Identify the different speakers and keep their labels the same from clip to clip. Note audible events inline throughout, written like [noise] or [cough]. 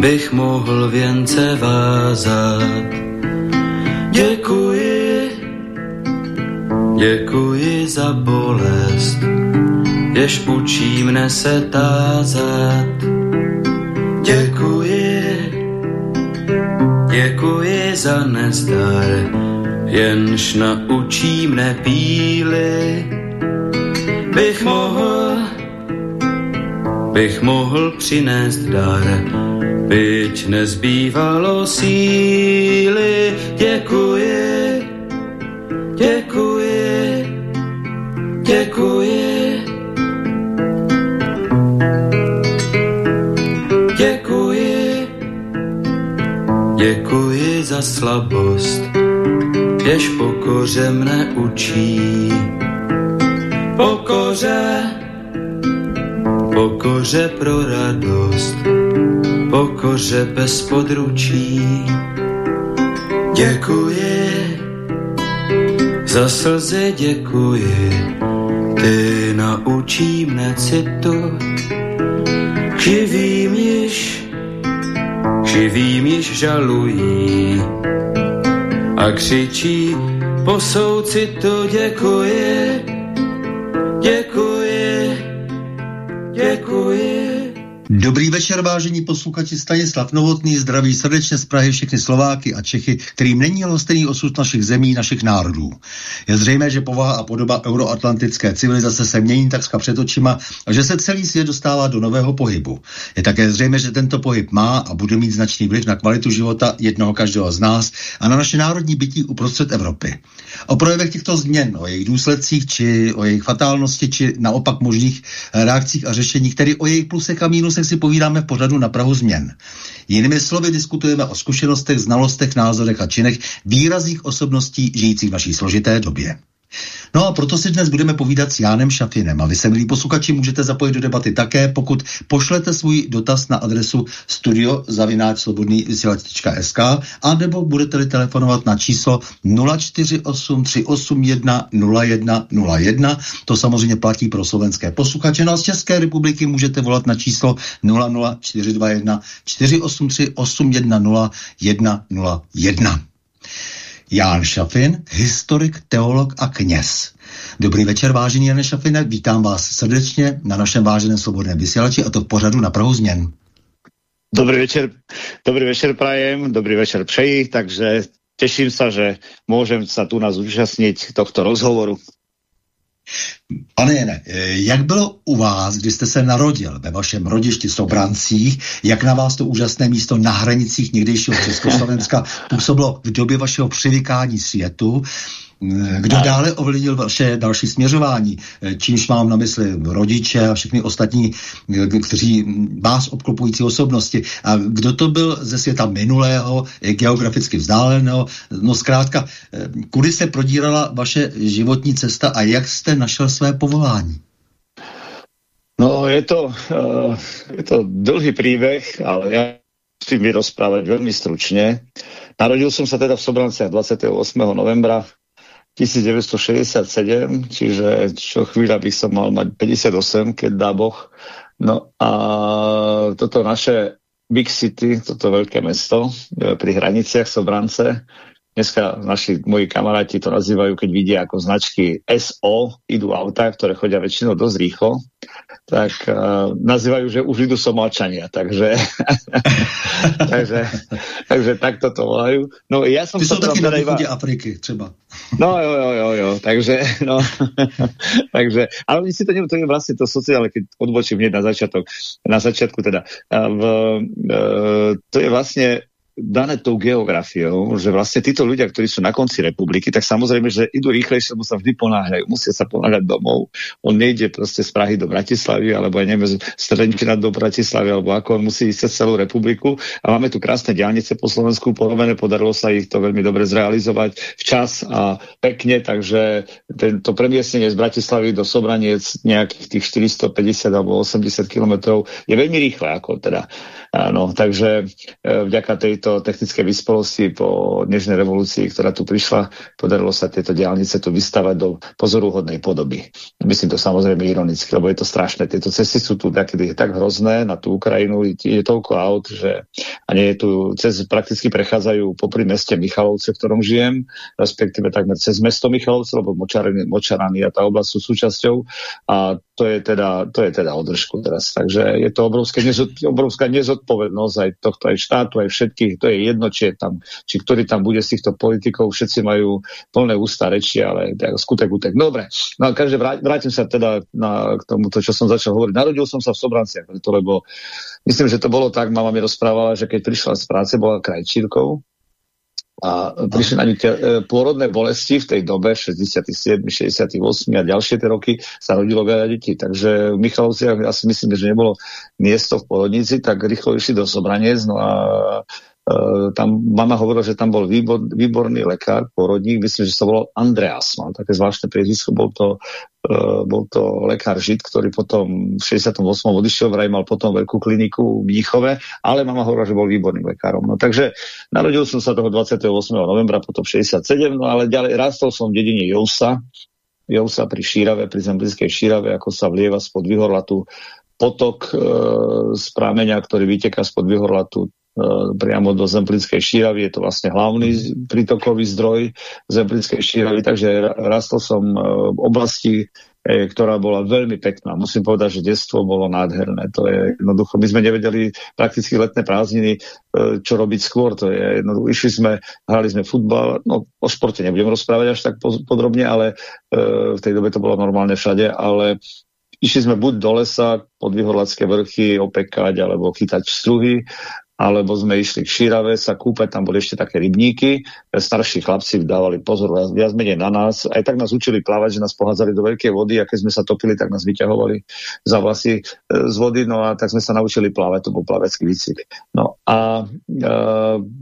Speaker 1: bych mohl věnce vázat. Děkuji, děkuji za bolest, jež učí mne se tázat. Děkuji, děkuji za nezdar, jenž naučí mne píly. Bych mohl, bych mohl přinést dar, byť nezbývalo síly. Děkuji, děkuji, děkuji. Děkuji, děkuji za slabost, jež pokoře mne učí. Pokoře, pokoře pro radost, pokoře bez područí. Děkuji, za slzy děkuji, ty naučí mne citu, živým již, živým již žalují a křičí po soucitu děkuji, děkuji,
Speaker 2: Dobrý večer, vážení posluchači Stanislav Novotný, zdraví srdečně z Prahy všechny Slováky a Čechy, kterým není stejný osud našich zemí, našich národů. Je zřejmé, že povaha a podoba euroatlantické civilizace se mění takřka před očima a že se celý svět dostává do nového pohybu. Je také zřejmé, že tento pohyb má a bude mít značný vliv na kvalitu života jednoho každého z nás a na naše národní bytí uprostřed Evropy. O projevech těchto změn, o jejich důsledcích, či o jejich fatálnosti, či naopak možných reakcích a řešeních, tedy o jejich plusech a mínusech si povídáme v pořadu na Prahu změn. Jinými slovy diskutujeme o zkušenostech, znalostech, názorech a činech výrazných osobností žijících v naší složité době. No a proto si dnes budeme povídat s Jánem Šafinem. A vy se, milí posluchači, můžete zapojit do debaty také, pokud pošlete svůj dotaz na adresu studiozavináčslobodnývysílač.sk a nebo budete-li telefonovat na číslo 0483810101. To samozřejmě platí pro slovenské posluchače. No a z České republiky můžete volat na číslo 00421 483 810 Ján Šafin, historik, teolog a kněz. Dobrý večer, vážený Jane Šafine, vítám vás srdečně na našem váženém svobodném vysílači a to v pořadu na Prahu změn.
Speaker 3: Dobrý večer, dobrý večer prajem, dobrý večer přeji, takže teším sa, že môžem sa tu nás zúčastniť tohto rozhovoru.
Speaker 2: Pane Jene, jak bylo u vás, kdy jste se narodil ve vašem rodišti Sobrancích, jak na vás to úžasné místo na hranicích někdejšího Československa působilo v době vašeho přivykání světu? Kdo a... dále ovlivnil vaše další směřování? Čímž mám na mysli rodiče a všechny ostatní, kteří vás obklopující osobnosti. A kdo to byl ze světa minulého, geograficky vzdáleného? No zkrátka, kudy se prodírala vaše životní cesta a jak jste našel své povolání?
Speaker 3: No, je to, uh, je to dlhý príbeh, ale ja musím vyrozprávať veľmi stručne. Narodil som sa teda v Sobranciach 28. novembra 1967, čiže čo chvíľa by som mal mať 58, keď dá Boh. No a toto naše Big City, toto veľké mesto e, pri hraniciach Sobrance, dneska naši moji kamaráti to nazývajú, keď vidia ako značky SO, idú autá, ktoré chodia väčšinou dosť rýchlo, tak uh, nazývajú, že už idú somalčania, takže, [laughs] takže, takže takto to volajú.
Speaker 2: No, ja som Ty sú takí na východe iba... Afriky, třeba.
Speaker 3: No jo, jo, jo, jo, takže, no, [laughs] takže, ale oni si to, to je vlastne to sociálne, keď odbočím hneď na začiatok, na začiatku teda, v, uh, to je vlastne dané tou geografiou, že vlastne títo ľudia, ktorí sú na konci republiky, tak samozrejme, že idú rýchlejšie, lebo sa vždy ponáhľajú, musia sa ponáhľať domov. On nejde proste z Prahy do Bratislavy, alebo ja neviem, z Trenčina do Bratislavy, alebo ako on musí ísť celú republiku. A máme tu krásne diálnice po Slovensku porobené, podarilo sa ich to veľmi dobre zrealizovať včas a pekne, takže tento premiestnenie z Bratislavy do Sobraniec nejakých tých 450 alebo 80 kilometrov je veľmi rýchle, ako teda. Áno, takže e, vďaka tejto tejto technické vyspelosti po dnešnej revolúcii, ktorá tu prišla, podarilo sa tieto diálnice tu vystavať do pozoruhodnej podoby. Myslím to samozrejme ironicky, lebo je to strašné. Tieto cesty sú tu takedy tak hrozné na tú Ukrajinu, je toľko aut, že a nie je tu, cez prakticky prechádzajú popri meste Michalovce, v ktorom žijem, respektíve takmer cez mesto Michalovce, lebo Močarany, Močarany a tá oblasť sú súčasťou a to je teda, to je teda održku teraz. Takže je to obrovské, nezod, obrovská nezodpovednosť aj tohto, aj štátu, aj všetkých. To je jedno, či, je tam, či ktorý tam bude z týchto politikov. Všetci majú plné ústa reči, ale skutek útek. Dobre, no a každé vrátim sa teda na, k tomuto, čo som začal hovoriť. Narodil som sa v Sobranciach, preto, lebo myslím, že to bolo tak, mama mi rozprávala, že keď prišla z práce, bola krajčírkou a na ňu tie, e, pôrodné bolesti v tej dobe, 67, 68 a ďalšie tie roky sa rodilo veľa detí. Takže v Michalovciach asi myslím, že nebolo miesto v porodnici, tak rýchlo išli do Sobranec, no a tam mama hovorila, že tam bol výbor, výborný lekár, porodník, myslím, že sa volal Andreas, mal také zvláštne priezvisko, bol to, uh, bol to lekár Žid, ktorý potom v 68. odišiel, vraj mal potom veľkú kliniku v Mníchove, ale mama hovorila, že bol výborným lekárom. No takže narodil som sa toho 28. novembra, potom 67, no ale ďalej rastol som v dedine Jousa, Jousa pri Šírave, pri Zemblickej Šírave, ako sa vlieva spod Vyhorlatu potok e, z prámeňa, ktorý vyteká spod Vyhorlatu priamo do Zemplínskej šíravy. Je to vlastne hlavný prítokový zdroj Zemplínskej šíravy, takže rastol som e, v oblasti, e, ktorá bola veľmi pekná. Musím povedať, že detstvo bolo nádherné. To je jednoducho, my sme nevedeli prakticky letné prázdniny, čo robiť skôr. To je jednoducho, išli sme, hrali sme futbal, no o športe nebudem rozprávať až tak podrobne, ale v tej dobe to bolo normálne všade, ale Išli sme buď do lesa, pod vyhorlacké vrchy, opekať alebo chytať struhy alebo sme išli k Šírave sa kúpať, tam boli ešte také rybníky, starší chlapci dávali pozor viac menej na nás, aj tak nás učili plávať, že nás pohádzali do veľkej vody a keď sme sa topili, tak nás vyťahovali za vlasy e, z vody, no a tak sme sa naučili plávať, to bol plavecký výcvik. No a e,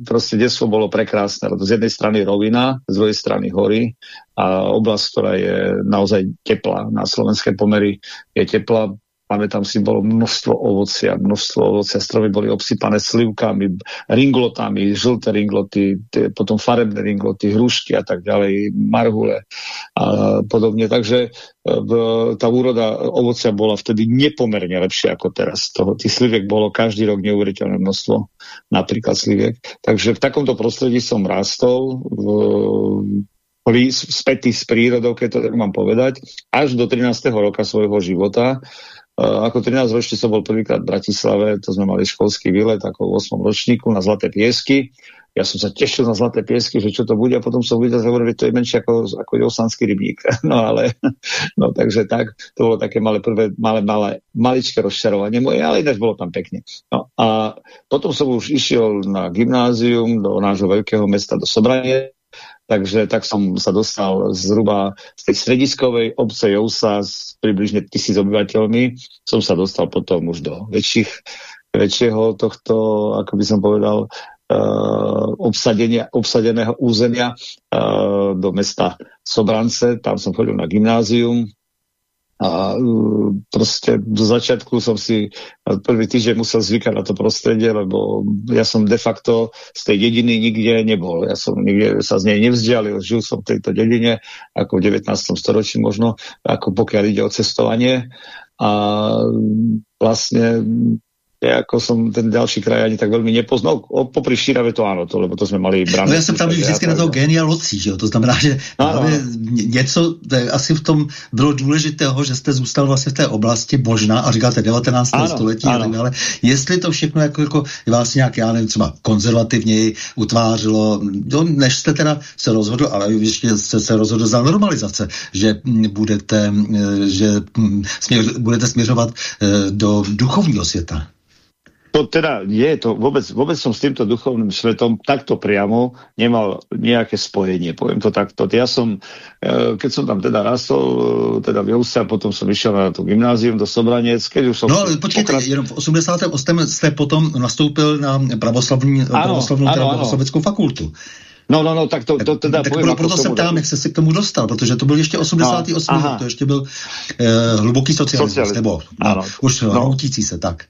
Speaker 3: proste detstvo bolo prekrásne, lebo z jednej strany rovina, z druhej strany hory a oblasť, ktorá je naozaj teplá. Na slovenské pomery, je teplá, Pamätám si, bolo množstvo ovocia, množstvo ovocia, stromy boli obsypané slivkami, ringlotami, žlté ringloty, tie, potom farebné ringloty, hrušky a tak ďalej, marhule a podobne. Takže e, v, tá úroda ovocia bola vtedy nepomerne lepšia ako teraz. Toho, tých sliviek bolo každý rok neuveriteľné množstvo, napríklad sliviek. Takže v takomto prostredí som rastol, v, spätý s prírodou, keď to tak mám povedať, až do 13. roka svojho života, ako 13 ročný som bol prvýkrát v Bratislave, to sme mali školský výlet ako v 8. ročníku na Zlaté piesky. Ja som sa tešil na Zlaté piesky, že čo to bude a potom som videl, že to je menšie ako, ako Josanský rybník. [laughs] No ale, no takže tak, to bolo také malé prvé, malé, malé, maličké rozčarovanie moje, ale ináč bolo tam pekne. No a potom som už išiel na gymnázium do nášho veľkého mesta, do Sobranie, Takže tak som sa dostal zhruba z tej strediskovej obce Jousa s približne tisíc obyvateľmi. Som sa dostal potom už do väčších, väčšieho tohto, ako by som povedal, uh, obsadeného územia uh, do mesta Sobrance. Tam som chodil na gymnázium, a uh, proste do začiatku som si prvý týždeň musel zvykať na to prostredie, lebo ja som de facto z tej dediny nikde nebol. Ja som nikde sa z nej nevzdialil. Žil som v tejto dedine ako v 19. storočí možno, ako pokiaľ ide o cestovanie. A vlastne ja ako som ten ďalší kraj ani tak veľmi nepoznal. O, popri Šírave to áno, to, lebo to sme mali
Speaker 2: bránu. No ja som tam vždycky na toho genia locí, že jo? To znamená, že no. něco, asi v tom bylo důležitého, že jste zůstal vlastně v té oblasti možná, a říkáte 19. Ano, století ano. a tak dále. Jestli to všechno jako, jako vás nějak, já nevím, třeba konzervativněji utvářilo, no, než jste teda se rozhodl, ale ještě jste se rozhodl za normalizace, že budete, že směř, budete směřovat eh, do duchovního světa
Speaker 3: to teda je to, vôbec, vôbec som s týmto duchovným svetom takto priamo nemal nejaké spojenie, poviem to takto. Ja som, e, keď som tam teda rastol, e, teda v Jouse, a potom som išiel na to gymnázium do Sobranec, keď už som...
Speaker 2: No počkejte, pokrat... jenom v 88. ste potom nastoupil na pravoslavní, ano, pravoslavnou ano, ano. pravoslaveckou fakultu.
Speaker 3: No, no, no, tak to, to teda...
Speaker 2: Tak poviem, proto se ptám, jak jsi se k tomu dostal, protože to byl ještě 88. No, to ještě byl eh, hluboký socialismus, socialismus. nebo no, už no. hroutící se, tak.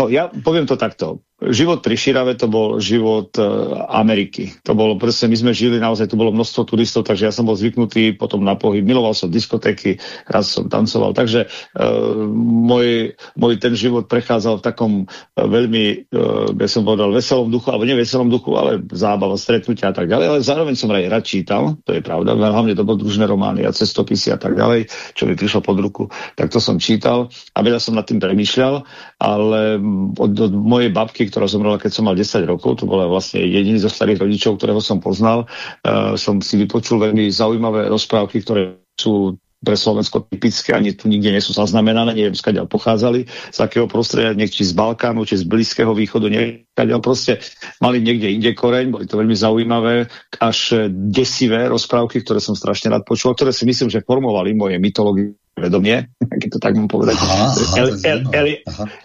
Speaker 3: No ja poviem to takto. Život pri Širave to bol život uh, Ameriky. To bolo, proste my sme žili, naozaj tu bolo množstvo turistov, takže ja som bol zvyknutý potom na pohyb. Miloval som diskotéky, raz som tancoval, takže uh, môj, môj ten život prechádzal v takom uh, veľmi, uh, by som povedal, veselom duchu, alebo nie veselom duchu, ale zábava, stretnutia a tak ďalej, ale zároveň som aj rád čítal, to je pravda, hlavne dobrodružné romány a cestopisy a tak ďalej, čo mi prišlo pod ruku, tak to som čítal a veľa som nad tým premýšľal, ale od, od mojej babky, ktorá zomrela, keď som mal 10 rokov, to bola vlastne jediný zo starých rodičov, ktorého som poznal. Uh, som si vypočul veľmi zaujímavé rozprávky, ktoré sú pre Slovensko typické, ani tu nikde nie sú zaznamenané, neviem, skáďal pochádzali, z akého prostredia, nech či z Balkánu, či z Blízkeho východu, neviem, proste mali niekde inde koreň, boli to veľmi zaujímavé, až desivé rozprávky, ktoré som strašne rád počul, ktoré si myslím, že formovali moje mytológie vedomie, [laughs] keď to tak mám povedať. Aha, aha, El, El, El,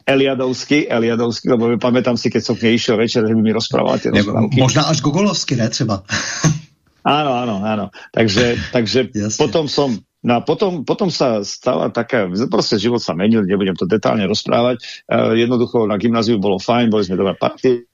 Speaker 3: Eliadovsky, Eliadovsky, lebo pamätám si, keď som k nej išiel večer, že by mi rozprával tie rozprávky.
Speaker 2: Možná až Gogolovsky, ne třeba.
Speaker 3: áno, áno, áno. Takže, takže potom som No a potom, potom sa stala taká, proste život sa menil, nebudem to detálne rozprávať. Uh, jednoducho na gymnáziu bolo fajn, boli sme dobré partie,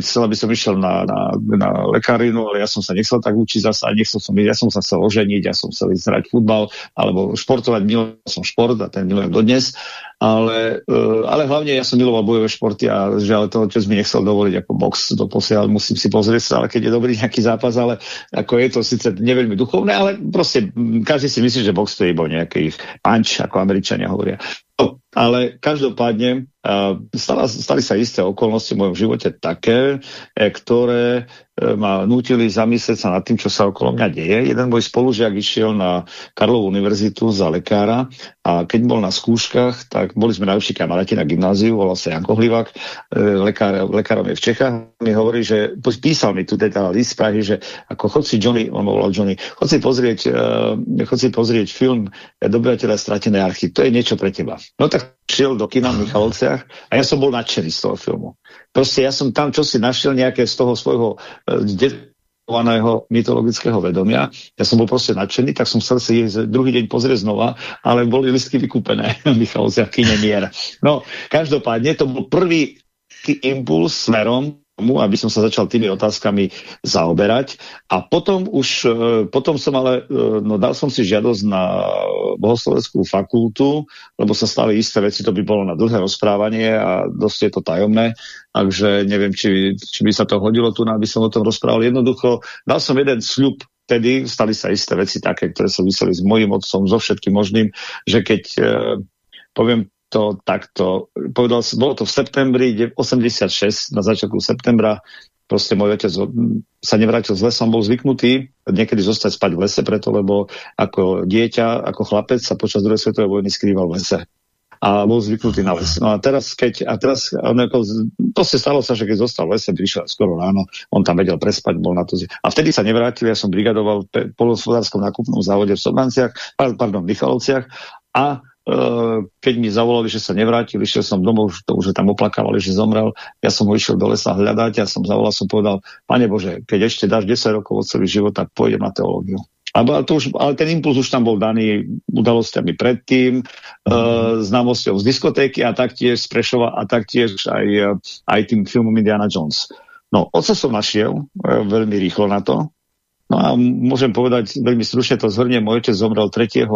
Speaker 3: chcela by som išiel na, na, na lekárinu, ale ja som sa nechcel tak učiť zase, a nechcel som, ja som sa chcel oženiť, ja som chcel ísť hrať futbal alebo športovať, miloval som šport a ten milujem dodnes, ale, uh, ale hlavne ja som miloval bojové športy a žiaľ to, čo mi nechcel dovoliť ako box do posiaľ, musím si pozrieť sa, ale keď je dobrý nejaký zápas, ale ako je to síce neveľmi duchovné, ale proste každý si myslí, že box to je iba nejaký punch, ako Američania hovoria. No, ale každopádne stala, stali sa isté okolnosti v mojom živote také, e, ktoré e, ma nutili zamyslieť sa nad tým, čo sa okolo mňa deje. Jeden môj spolužiak išiel na Karlovú univerzitu za lekára a keď bol na skúškach, tak boli sme najlepší kamaráti na gymnáziu, volal sa Janko Hlivák, e, lekár, lekárom je v Čechách, mi hovorí, že písal mi tu teda list Prahy, že ako chod si Johnny, on volal Johnny, chod si pozrieť, uh, chod si pozrieť film Dobyvateľa stratené archy, to je niečo pre teba. No tak šiel do kina v Michalovciach a ja som bol nadšený z toho filmu. Proste ja som tam čo si našiel nejaké z toho svojho uh, mytologického vedomia. Ja som bol proste nadšený, tak som chcel si ich druhý deň pozrieť znova, ale boli listky vykúpené [laughs] v Michalovciach kine. No, každopádne to bol prvý impuls smerom tomu, aby som sa začal tými otázkami zaoberať. A potom už, e, potom som ale, e, no dal som si žiadosť na bohosloveckú fakultu, lebo sa stali isté veci, to by bolo na dlhé rozprávanie a dosť je to tajomné, takže neviem, či, či by sa to hodilo tu, aby som o tom rozprával. Jednoducho, dal som jeden sľub vtedy stali sa isté veci také, ktoré súviseli s mojim otcom, so všetkým možným, že keď e, poviem to takto. Povedal, bolo to v septembri 86, na začiatku septembra, proste môj otec sa nevrátil z lesa, on bol zvyknutý niekedy zostať spať v lese, preto lebo ako dieťa, ako chlapec sa počas druhej svetovej vojny skrýval v lese a bol zvyknutý na les. No a teraz, keď, a teraz, ako, to sa stalo sa, že keď zostal v lese, prišiel skoro ráno, on tam vedel prespať, bol na to. A vtedy sa nevrátil, ja som brigadoval v polospodárskom nákupnom závode v Sobanciach, pardon, v Michalovciach a keď mi zavolali, že sa nevrátil, išiel som domov, to už tam oplakávali, že zomrel, ja som ho išiel do lesa hľadať, ja som zavolal, som povedal, pane Bože, keď ešte dáš 10 rokov od celý život, tak pôjdem na teológiu. Ale, to už, ale ten impuls už tam bol daný udalostiami predtým, mm. známosťou z diskotéky a taktiež z Prešova a taktiež aj, aj tým filmom Indiana Jones. No, oca som našiel veľmi rýchlo na to. No a môžem povedať, veľmi stručne to zhrnie, môj otec zomrel 3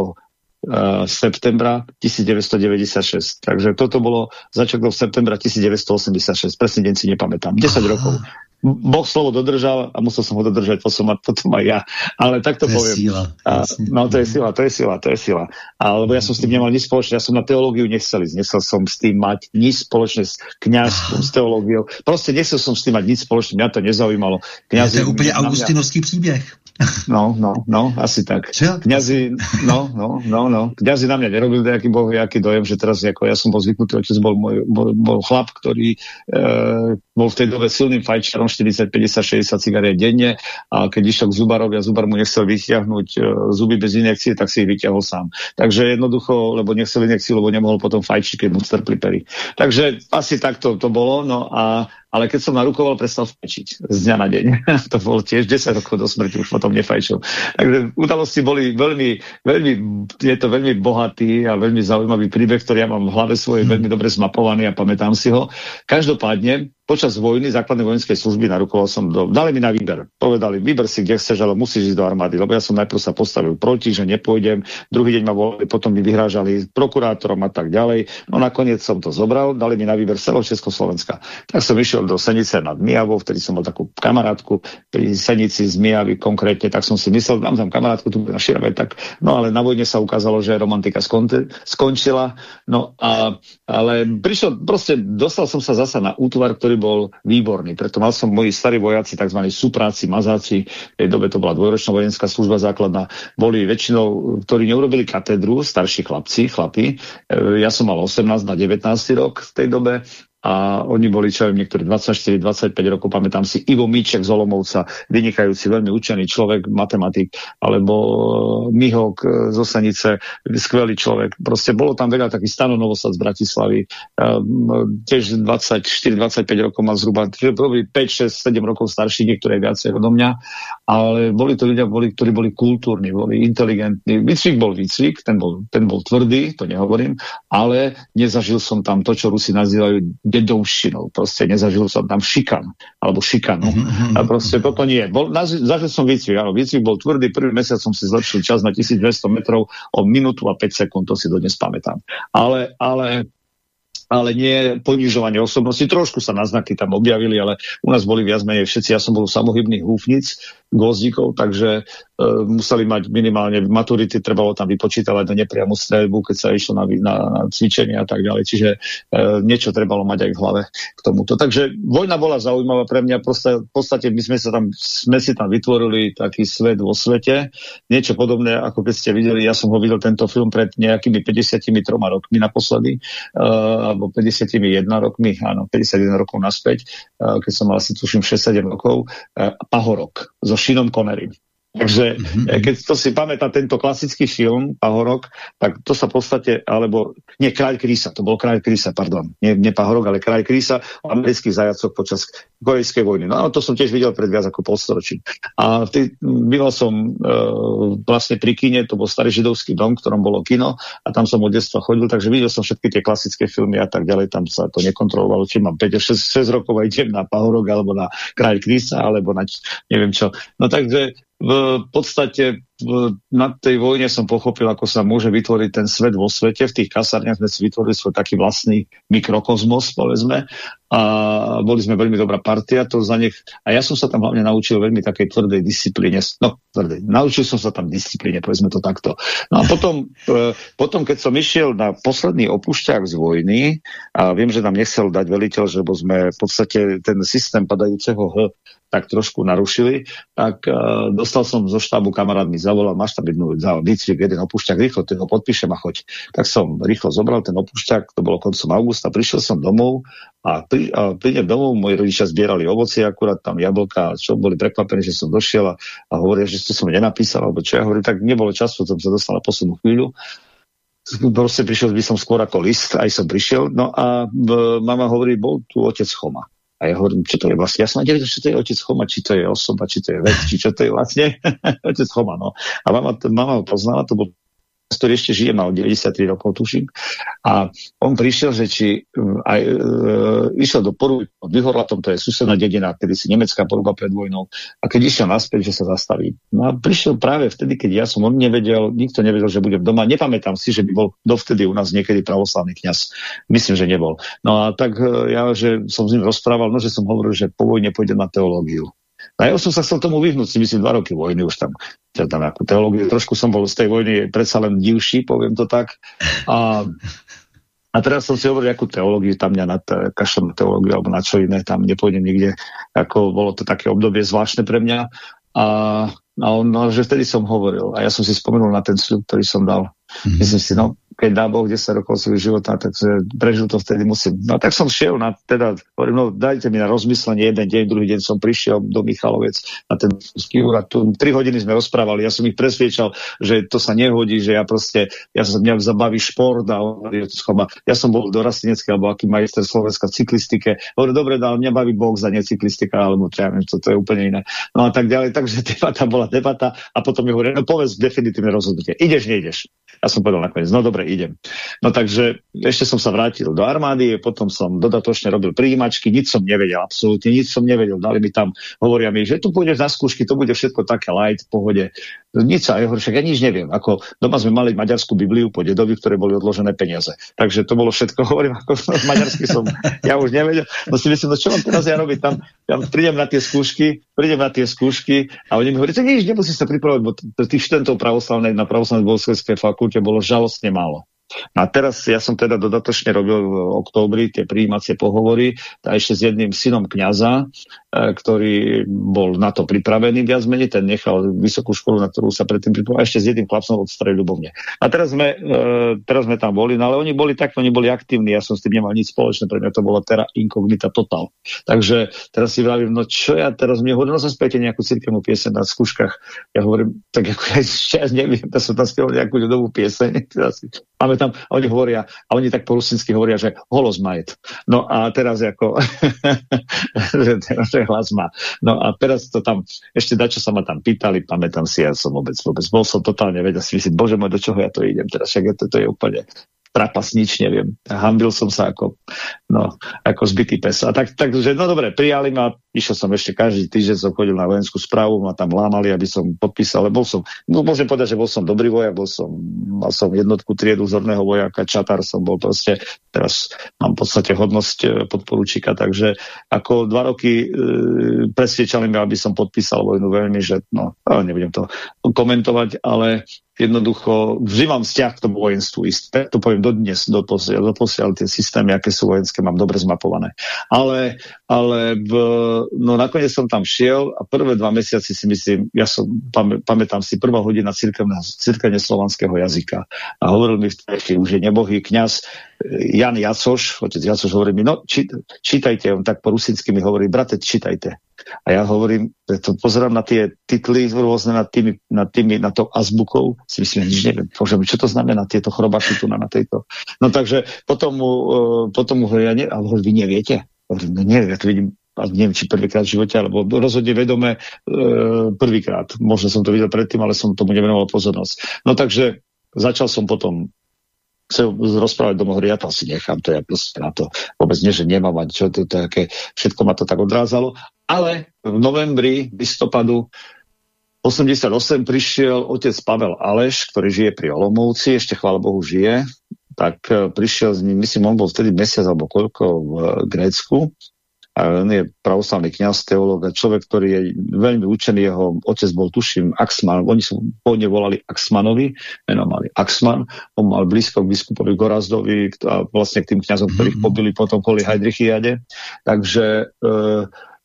Speaker 3: septembra 1996. Takže toto bolo začiatkom septembra 1986. Presný deň si nepamätám. 10 rokov. Boh slovo dodržal a musel som ho dodržať potom, potom aj ja. Ale tak to, to poviem.
Speaker 2: Síla,
Speaker 3: a, no to je sila, to je sila, to je sila. Alebo ja som s tým nemal nič spoločné, ja som na teológiu nechcel ísť, nechcel som s tým mať nič spoločné s kniazstvom, s teológiou. Proste nechcel som s tým mať nič spoločné, mňa to nezaujímalo.
Speaker 2: Kňazi, ja, to je úplne augustinovský příbeh. [laughs]
Speaker 3: No, no, no, asi tak. Kňazi, no, no, no, no. Kňazi na mňa nerobili nejaký boh, aký dojem, že teraz ako ja som bol zvyknutý, otec bol, môj, bol, bol chlap, ktorý e, bol v tej dobe silným fajčerom, 40, 50, 60 cigariet denne a keď išiel k zubarovi a zubar mu nechcel vyťahnuť e, zuby bez injekcie, tak si ich vyťahol sám. Takže jednoducho, lebo nechcel injekciu, lebo nemohol potom fajčiť, keď mu strpli pery. Takže asi takto to bolo, no a ale keď som narukoval, prestal fajčiť z dňa na deň. [laughs] to bol tiež 10 rokov do smrti, už potom nefajčil. Takže udalosti boli veľmi, veľmi, je to veľmi bohatý a veľmi zaujímavý príbeh, ktorý ja mám v hlave svojej veľmi dobre zmapovaný a pamätám si ho. Každopádne, počas vojny, základnej vojenskej služby narukoval som do... Dali mi na výber. Povedali, vyber si, kde chceš, ale musíš ísť do armády. Lebo ja som najprv sa postavil proti, že nepôjdem. Druhý deň ma volili, potom mi vyhrážali prokurátorom a tak ďalej. No nakoniec som to zobral, dali mi na výber celo Československa. Tak som išiel do Senice nad Mijavou, vtedy som mal takú kamarátku pri Senici z Mijavy konkrétne, tak som si myslel, mám tam kamarátku tu na Širave, tak no ale na vojne sa ukázalo, že romantika skon skončila. No a, ale prišiel, proste dostal som sa zasa na útvar, ktorý ktorý bol výborný. Preto mal som moji starí vojaci, tzv. supráci, mazáci, v tej dobe to bola dvojročná vojenská služba základná, boli väčšinou, ktorí neurobili katedru, starší chlapci, chlapi. E, ja som mal 18 na 19 rok v tej dobe a oni boli, čo aj niektorí 24-25 rokov, pamätám si, Ivo Míček z Olomovca, vynikajúci, veľmi učený človek, matematik, alebo e, Mihok e, z Osenice, skvelý človek. Proste bolo tam veľa takých Stano Novosad z Bratislavy, um, tiež 24-25 rokov mal zhruba, boli 5, 6, 7 rokov starší, niektoré viacej odo mňa, ale boli to ľudia, boli, ktorí boli kultúrni, boli inteligentní. Výcvik bol výcvik, ten bol, ten bol tvrdý, to nehovorím, ale nezažil som tam to, čo Rusi nazývajú dedovšinou. Proste nezažil som tam šikan, alebo šikanu. Mm-hmm. A proste toto nie. Bol, zažil som výcvik, áno, výcvik bol tvrdý, prvý mesiac som si zlepšil čas na 1200 metrov o minútu a 5 sekúnd, to si dodnes pamätám. Ale, ale ale nie ponižovanie osobnosti. Trošku sa náznaky tam objavili, ale u nás boli viac menej všetci. Ja som bol samohybných húfnic, gvozdíkov, takže e, museli mať minimálne maturity, trebalo tam vypočítavať na nepriamu streľbu, keď sa išlo na, na, na cvičenie a tak ďalej. Čiže e, niečo trebalo mať aj v hlave k tomuto. Takže vojna bola zaujímavá pre mňa. Proste, v podstate my sme, sa tam, sme si tam vytvorili taký svet vo svete. Niečo podobné, ako keď ste videli, ja som ho videl tento film pred nejakými 53 rokmi naposledy, e, alebo 51 rokmi, áno, 51 rokov naspäť, e, keď som mal asi tuším 6-7 rokov, e, Pahorok so Šinom Connerym. Takže mm-hmm. keď to si pamätá tento klasický film, Pahorok, tak to sa v podstate, alebo nie, Kráľ Krísa, to bol Kráľ Krísa, pardon, nie, nie Pahorok, ale Kráľ Krísa o amerických zajacoch počas korejskej vojny. No to som tiež videl pred viac ako polstoročím. A vtedy býval som e, vlastne pri kine, to bol starý židovský dom, v ktorom bolo kino a tam som od detstva chodil, takže videl som všetky tie klasické filmy a tak ďalej, tam sa to nekontrolovalo, či mám 5-6 rokov a idem na Pahorok alebo na Kráľ Krísa alebo na neviem čo. No takže v podstate v, na tej vojne som pochopil, ako sa môže vytvoriť ten svet vo svete. V tých kasárniach sme si vytvorili svoj taký vlastný mikrokozmos, povedzme. A boli sme veľmi dobrá partia. To za nech... A ja som sa tam hlavne naučil veľmi takej tvrdej disciplíne. No, tvrdej. Naučil som sa tam disciplíne, povedzme to takto. No a potom, e, potom keď som išiel na posledný opušťák z vojny, a viem, že nám nechcel dať veliteľ, že sme v podstate ten systém padajúceho tak trošku narušili, tak uh, dostal som zo štábu kamarát mi zavolal, máš tam jednu výcvik, jeden opúšťak, rýchlo, ten ho podpíšem a choď. Tak som rýchlo zobral ten opúšťak, to bolo koncom augusta, prišiel som domov a pri, prídem domov, moji rodičia zbierali ovocie, akurát tam jablka, čo boli prekvapení, že som došiel a, a hovoria, že to som nenapísal, alebo čo ja hovorím, tak nebolo času, som sa dostal na poslednú chvíľu proste prišiel by som skôr ako list, aj som prišiel. No a b, mama hovorí, bol tu otec Choma. A ja hovorím, čo to je vlastne, ja som nevedel, čo to je otec Choma, či to je osoba, či to je vec, či čo to je vlastne [laughs] otec Choma, no. A mama, mama ho poznala, to bol ktorý ešte žije, mal 93 rokov, tuším. A on prišiel, že či mm, aj e, išiel do Poruby pod Vyhorlatom, to je susedná dedina, kedy si nemecká poruba pred vojnou. A keď išiel naspäť, že sa zastaví. No a prišiel práve vtedy, keď ja som on nevedel, nikto nevedel, že budem doma. Nepamätám si, že by bol dovtedy u nás niekedy pravoslavný kňaz. Myslím, že nebol. No a tak e, ja, že som s ním rozprával, no že som hovoril, že po vojne pôjde na teológiu. A ja som sa chcel tomu vyhnúť, si myslím, dva roky vojny už tam, tam nejakú teológiu. Trošku som bol z tej vojny predsa len divší, poviem to tak. A, a teraz som si hovoril, akú teológiu tam mňa na kašlem teológiu alebo na čo iné, tam nepôjdem nikde. Ako bolo to také obdobie zvláštne pre mňa. A, a on, no, že vtedy som hovoril. A ja som si spomenul na ten sľub, ktorý som dal. Mm-hmm. Myslím si, no, keď dá Boh 10 rokov svojho života, takže prežil to vtedy musím. No tak som šiel na, teda, hovorím, no dajte mi na rozmyslenie jeden deň, druhý deň som prišiel do Michalovec na ten úrad. Tu 3 hodiny sme rozprávali, ja som ich presviečal, že to sa nehodí, že ja proste, ja sa mňa zabaví šport a ja som bol do Rastinecký alebo aký majster Slovenska cyklistike. Hovorím, dobre, ale mňa baví box a necyklistika, alebo čo ja neviem, to, to je úplne iné. No a tak ďalej, takže [laughs] debata bola debata a potom mi hovorí, no povedz definitívne rozhodnutie. Ideš, nejdeš. Ja som povedal nakoniec, no dobre, idem. No takže ešte som sa vrátil do armády, potom som dodatočne robil príjimačky, nič som nevedel, absolútne nič som nevedel. Dali mi tam, hovoria mi, že tu pôjdeš na skúšky, to bude všetko také light, v pohode. Nič sa, ja hovorím, však ja nič neviem. Ako doma sme mali maďarskú Bibliu po dedovi, ktoré boli odložené peniaze. Takže to bolo všetko. [laughs] Hovorím, ako maďarsky som, ja už nevedel. No si myslím, no čo mám teraz ja robiť? Tam, tam prídem na tie skúšky, prídem na tie skúšky a oni mi že nič, nemusíš sa pripravovať, bo tých študentov pravoslavnej na pravoslavnej bolskovskej fakulte bolo žalostne málo. A teraz ja som teda dodatočne robil v októbri tie príjímacie pohovory ešte s jedným synom kňaza, ktorý bol na to pripravený viac menej, ten nechal vysokú školu, na ktorú sa predtým pripravoval, ešte s jedným chlapcom od Starej Ľubovne. A teraz sme, e, teraz sme tam boli, no ale oni boli takto, oni boli aktívni, ja som s tým nemal nič spoločné, pre mňa to bola teraz inkognita total. Takže teraz si vravím, no čo ja teraz, mne hovorím, no sa spiete nejakú cirkevnú pieseň na skúškach. Ja hovorím, tak ako ja, ja neviem, ja som tam spieval nejakú ľudovú pieseň. [laughs] Máme tam, a oni hovoria, a oni tak po rusinsky hovoria, že holos majet. No a teraz ako, [laughs] že ten hlas má. No a teraz to tam, ešte dačo sa ma tam pýtali, pamätám si, ja som vôbec, vôbec, bol som totálne vedel si myslieť, bože môj, do čoho ja to idem teraz, však to, to je úplne trapas, nič neviem. Hambil som sa ako, no, ako zbytý pes. A tak, takže, no dobre, prijali ma, išiel som ešte každý týždeň, som chodil na vojenskú správu, ma tam lámali, aby som podpísal, ale bol som, no môžem povedať, že bol som dobrý vojak, bol som, mal som jednotku triedu zorného vojaka, čatár som bol proste, teraz mám v podstate hodnosť e, podporučíka, takže ako dva roky e, presviečali mi, aby som podpísal vojnu veľmi, že no, nebudem to komentovať, ale jednoducho mám vzťah k tomu vojenstvu isté, to poviem dodnes, doposiaľ, doposiaľ tie systémy, aké sú vojenské, mám dobre zmapované. Ale, ale v, no nakoniec som tam šiel a prvé dva mesiaci si myslím, ja som, pam, pamätám si, prvá hodina cirkevne slovanského jazyka a hovoril mi v už je nebohý kňaz Jan Jacoš, otec Jacoš hovorí mi, no či, čítajte, on tak po rusinsky mi hovorí, brate, čítajte. A ja hovorím, to pozerám na tie titly rôzne nad tými, nad tými, na to azbukou, si myslím, nič neviem, Bože, čo to znamená tieto chrobaky tu na, na tejto. No takže potom mu, uh, potom mu hovorí, ja ne, ale hovorí, vy neviete? Hovorím, no neviem, ja to vidím a neviem, či prvýkrát v živote, alebo rozhodne vedome e, prvýkrát. Možno som to videl predtým, ale som tomu nevenoval pozornosť. No takže začal som potom chcel rozprávať hovorí, ja to asi nechám, to ja proste na to vôbec nie, že nemám mať čo, to, to, to, všetko ma to tak odrázalo. Ale v novembri, listopadu 88 prišiel otec Pavel Aleš, ktorý žije pri Olomouci, ešte chvála Bohu žije, tak e, prišiel s ním, myslím, on bol vtedy mesiac alebo koľko v Grécku, a on je pravoslavný kniaz, teológ a človek, ktorý je veľmi učený, jeho otec bol, tuším, Axman, oni sa pôvodne volali Axmanovi, meno mali Axman, on mal blízko k biskupovi Gorazdovi a vlastne k tým kniazom, ktorých mhm. pobili potom kvôli Heidrichiade. Takže e,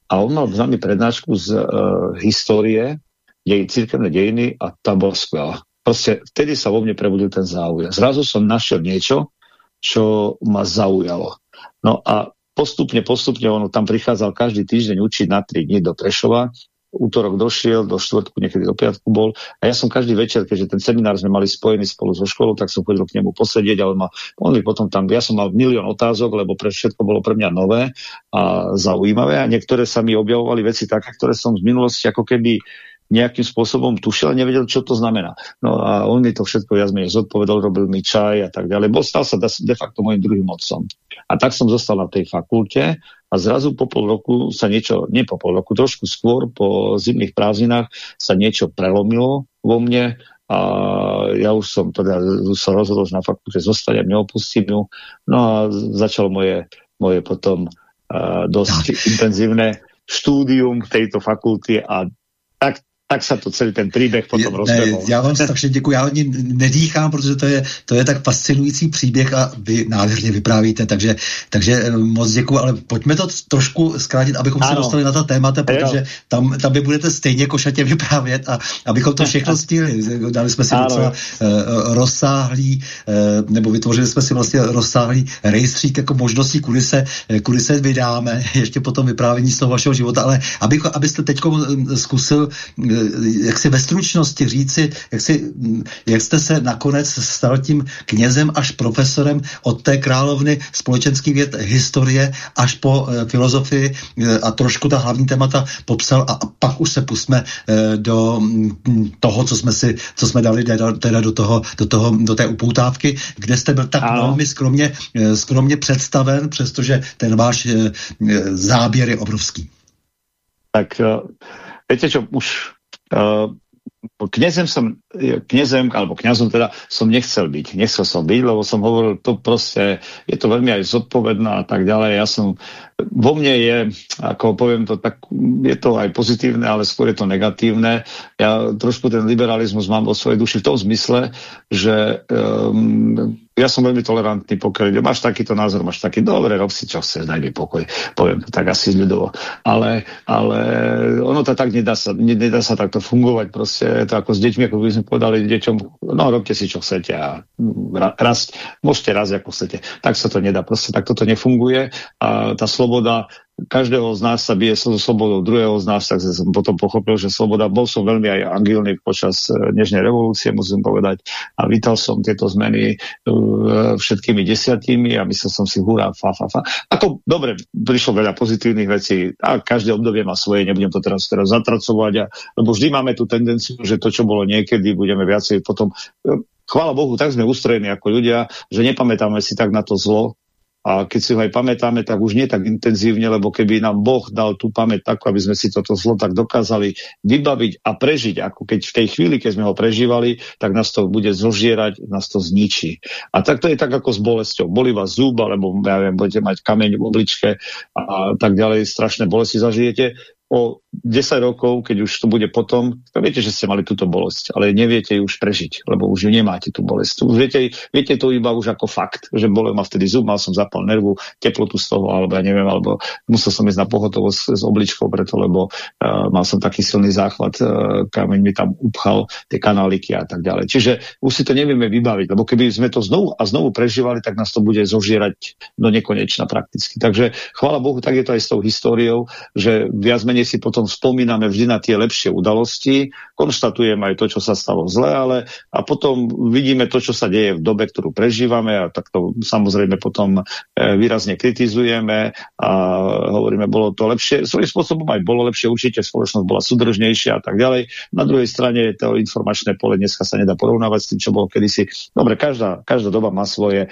Speaker 3: a on mal nami prednášku z uh, histórie, jej církevné dejiny a tá bola skvelá. Proste vtedy sa vo mne prebudil ten záujem. Zrazu som našiel niečo, čo ma zaujalo. No a postupne, postupne ono tam prichádzal každý týždeň učiť na 3 dní do Prešova útorok došiel, do štvrtku, niekedy do piatku bol. A ja som každý večer, keďže ten seminár sme mali spojený spolu so školou, tak som chodil k nemu posedieť a on ma, on mi potom tam, ja som mal milión otázok, lebo pre všetko bolo pre mňa nové a zaujímavé a niektoré sa mi objavovali veci také, ktoré som z minulosti ako keby nejakým spôsobom tušil a nevedel, čo to znamená. No a on mi to všetko viac menej zodpovedal, robil mi čaj a tak ďalej. Bol stal sa de facto môjim druhým otcom. A tak som zostal na tej fakulte a zrazu po pol roku sa niečo, nie po pol roku, trošku skôr po zimných prázdninách sa niečo prelomilo vo mne a ja už som teda sa rozhodol, že na fakulte zostať a neopustím ju. No a začalo moje, moje potom uh, dosť intenzívne štúdium tejto fakulty a tak tak sa to celý ten příběh potom rozběhl.
Speaker 2: Já vám strašně děkuji, já hodně nedýchám, protože to je, to je tak fascinující příběh a vy nádherně vyprávíte, takže, takže eh, moc děkuji, ale pojďme to trošku zkrátit, abychom ano. se dostali na ta témata, protože tam, tam vy budete stejně košatě vyprávět a abychom to všechno [laughs] stihli. Dali jsme si ano. docela uh, rozsáhlý, uh, nebo vytvořili jsme si vlastně rozsáhlý rejstřík jako možností, kudy se, kudy se vydáme, [laughs] ještě potom vyprávění z toho vašeho života, ale abych, abyste teď zkusil uh, jak si ve stručnosti říci, jak, si, jak jste se nakonec stal tím knězem až profesorem od té královny společenský věd historie až po e, filozofii e, a trošku ta hlavní témata popsal a, a pak už se pusme e, do toho, co jsme si, co jsme dali teda do toho, do toho, do té upoutávky, kde jste byl tak ano. velmi skromně, skromně představen, přestože ten váš záběr je obrovský.
Speaker 3: Tak viete čo, už uh, kniazem som, kniazem, alebo kniazom teda som nechcel byť. Nechcel som byť, lebo som hovoril, to proste, je to veľmi aj zodpovedná a tak ďalej. Ja som, vo mne je, ako poviem to tak, je to aj pozitívne, ale skôr je to negatívne. Ja trošku ten liberalizmus mám vo svojej duši v tom zmysle, že um, ja som veľmi tolerantný, pokiaľ máš takýto názor, máš taký, dobre, rob si čo chceš, daj mi pokoj, poviem to tak asi ľudovo. Ale, ale ono to tak nedá sa, nedá sa takto fungovať, proste je to ako s deťmi, ako by sme povedali deťom, no robte si čo chcete a raz, môžete raz ako chcete. Tak sa to nedá, proste tak toto nefunguje a tá sloboda každého z nás sa bije so slobodou druhého z nás, tak som potom pochopil, že sloboda, bol som veľmi aj angilný počas dnešnej revolúcie, musím povedať, a vítal som tieto zmeny uh, všetkými desiatimi a myslel som si, hurá, fa, fa, fa. Ako, dobre, prišlo veľa pozitívnych vecí a každé obdobie má svoje, nebudem to teraz, teraz zatracovať, a, lebo vždy máme tú tendenciu, že to, čo bolo niekedy, budeme viacej potom e, chvála Bohu, tak sme ustrojení ako ľudia, že nepamätáme si tak na to zlo, a keď si ho aj pamätáme, tak už nie tak intenzívne, lebo keby nám Boh dal tú pamäť takú, aby sme si toto zlo tak dokázali vybaviť a prežiť, ako keď v tej chvíli, keď sme ho prežívali, tak nás to bude zožierať, nás to zničí. A tak to je tak ako s bolesťou. Boli vás zúb, alebo ja viem, budete mať kameň v obličke a tak ďalej, strašné bolesti zažijete o 10 rokov, keď už to bude potom, to viete, že ste mali túto bolesť, ale neviete ju už prežiť, lebo už ju nemáte tú bolesť. Už viete, viete to iba už ako fakt, že bolel ma vtedy zub, mal som zapal nervu, teplotu z toho, alebo ja neviem, alebo musel som ísť na pohotovosť s obličkou preto, lebo uh, mal som taký silný záchvat, uh, kameň mi tam upchal tie kanáliky a tak ďalej. Čiže už si to nevieme vybaviť, lebo keby sme to znovu a znovu prežívali, tak nás to bude zožierať do nekonečna prakticky. Takže chvála Bohu, tak je to aj s tou históriou, že viac menej menej si potom spomíname vždy na tie lepšie udalosti, konštatujem aj to, čo sa stalo zle, ale a potom vidíme to, čo sa deje v dobe, ktorú prežívame a tak to samozrejme potom e, výrazne kritizujeme a hovoríme, bolo to lepšie. Svojím spôsobom aj bolo lepšie, určite spoločnosť bola súdržnejšia a tak ďalej. Na druhej strane to informačné pole dneska sa nedá porovnávať s tým, čo bolo kedysi. Dobre, každá, každá doba má svoje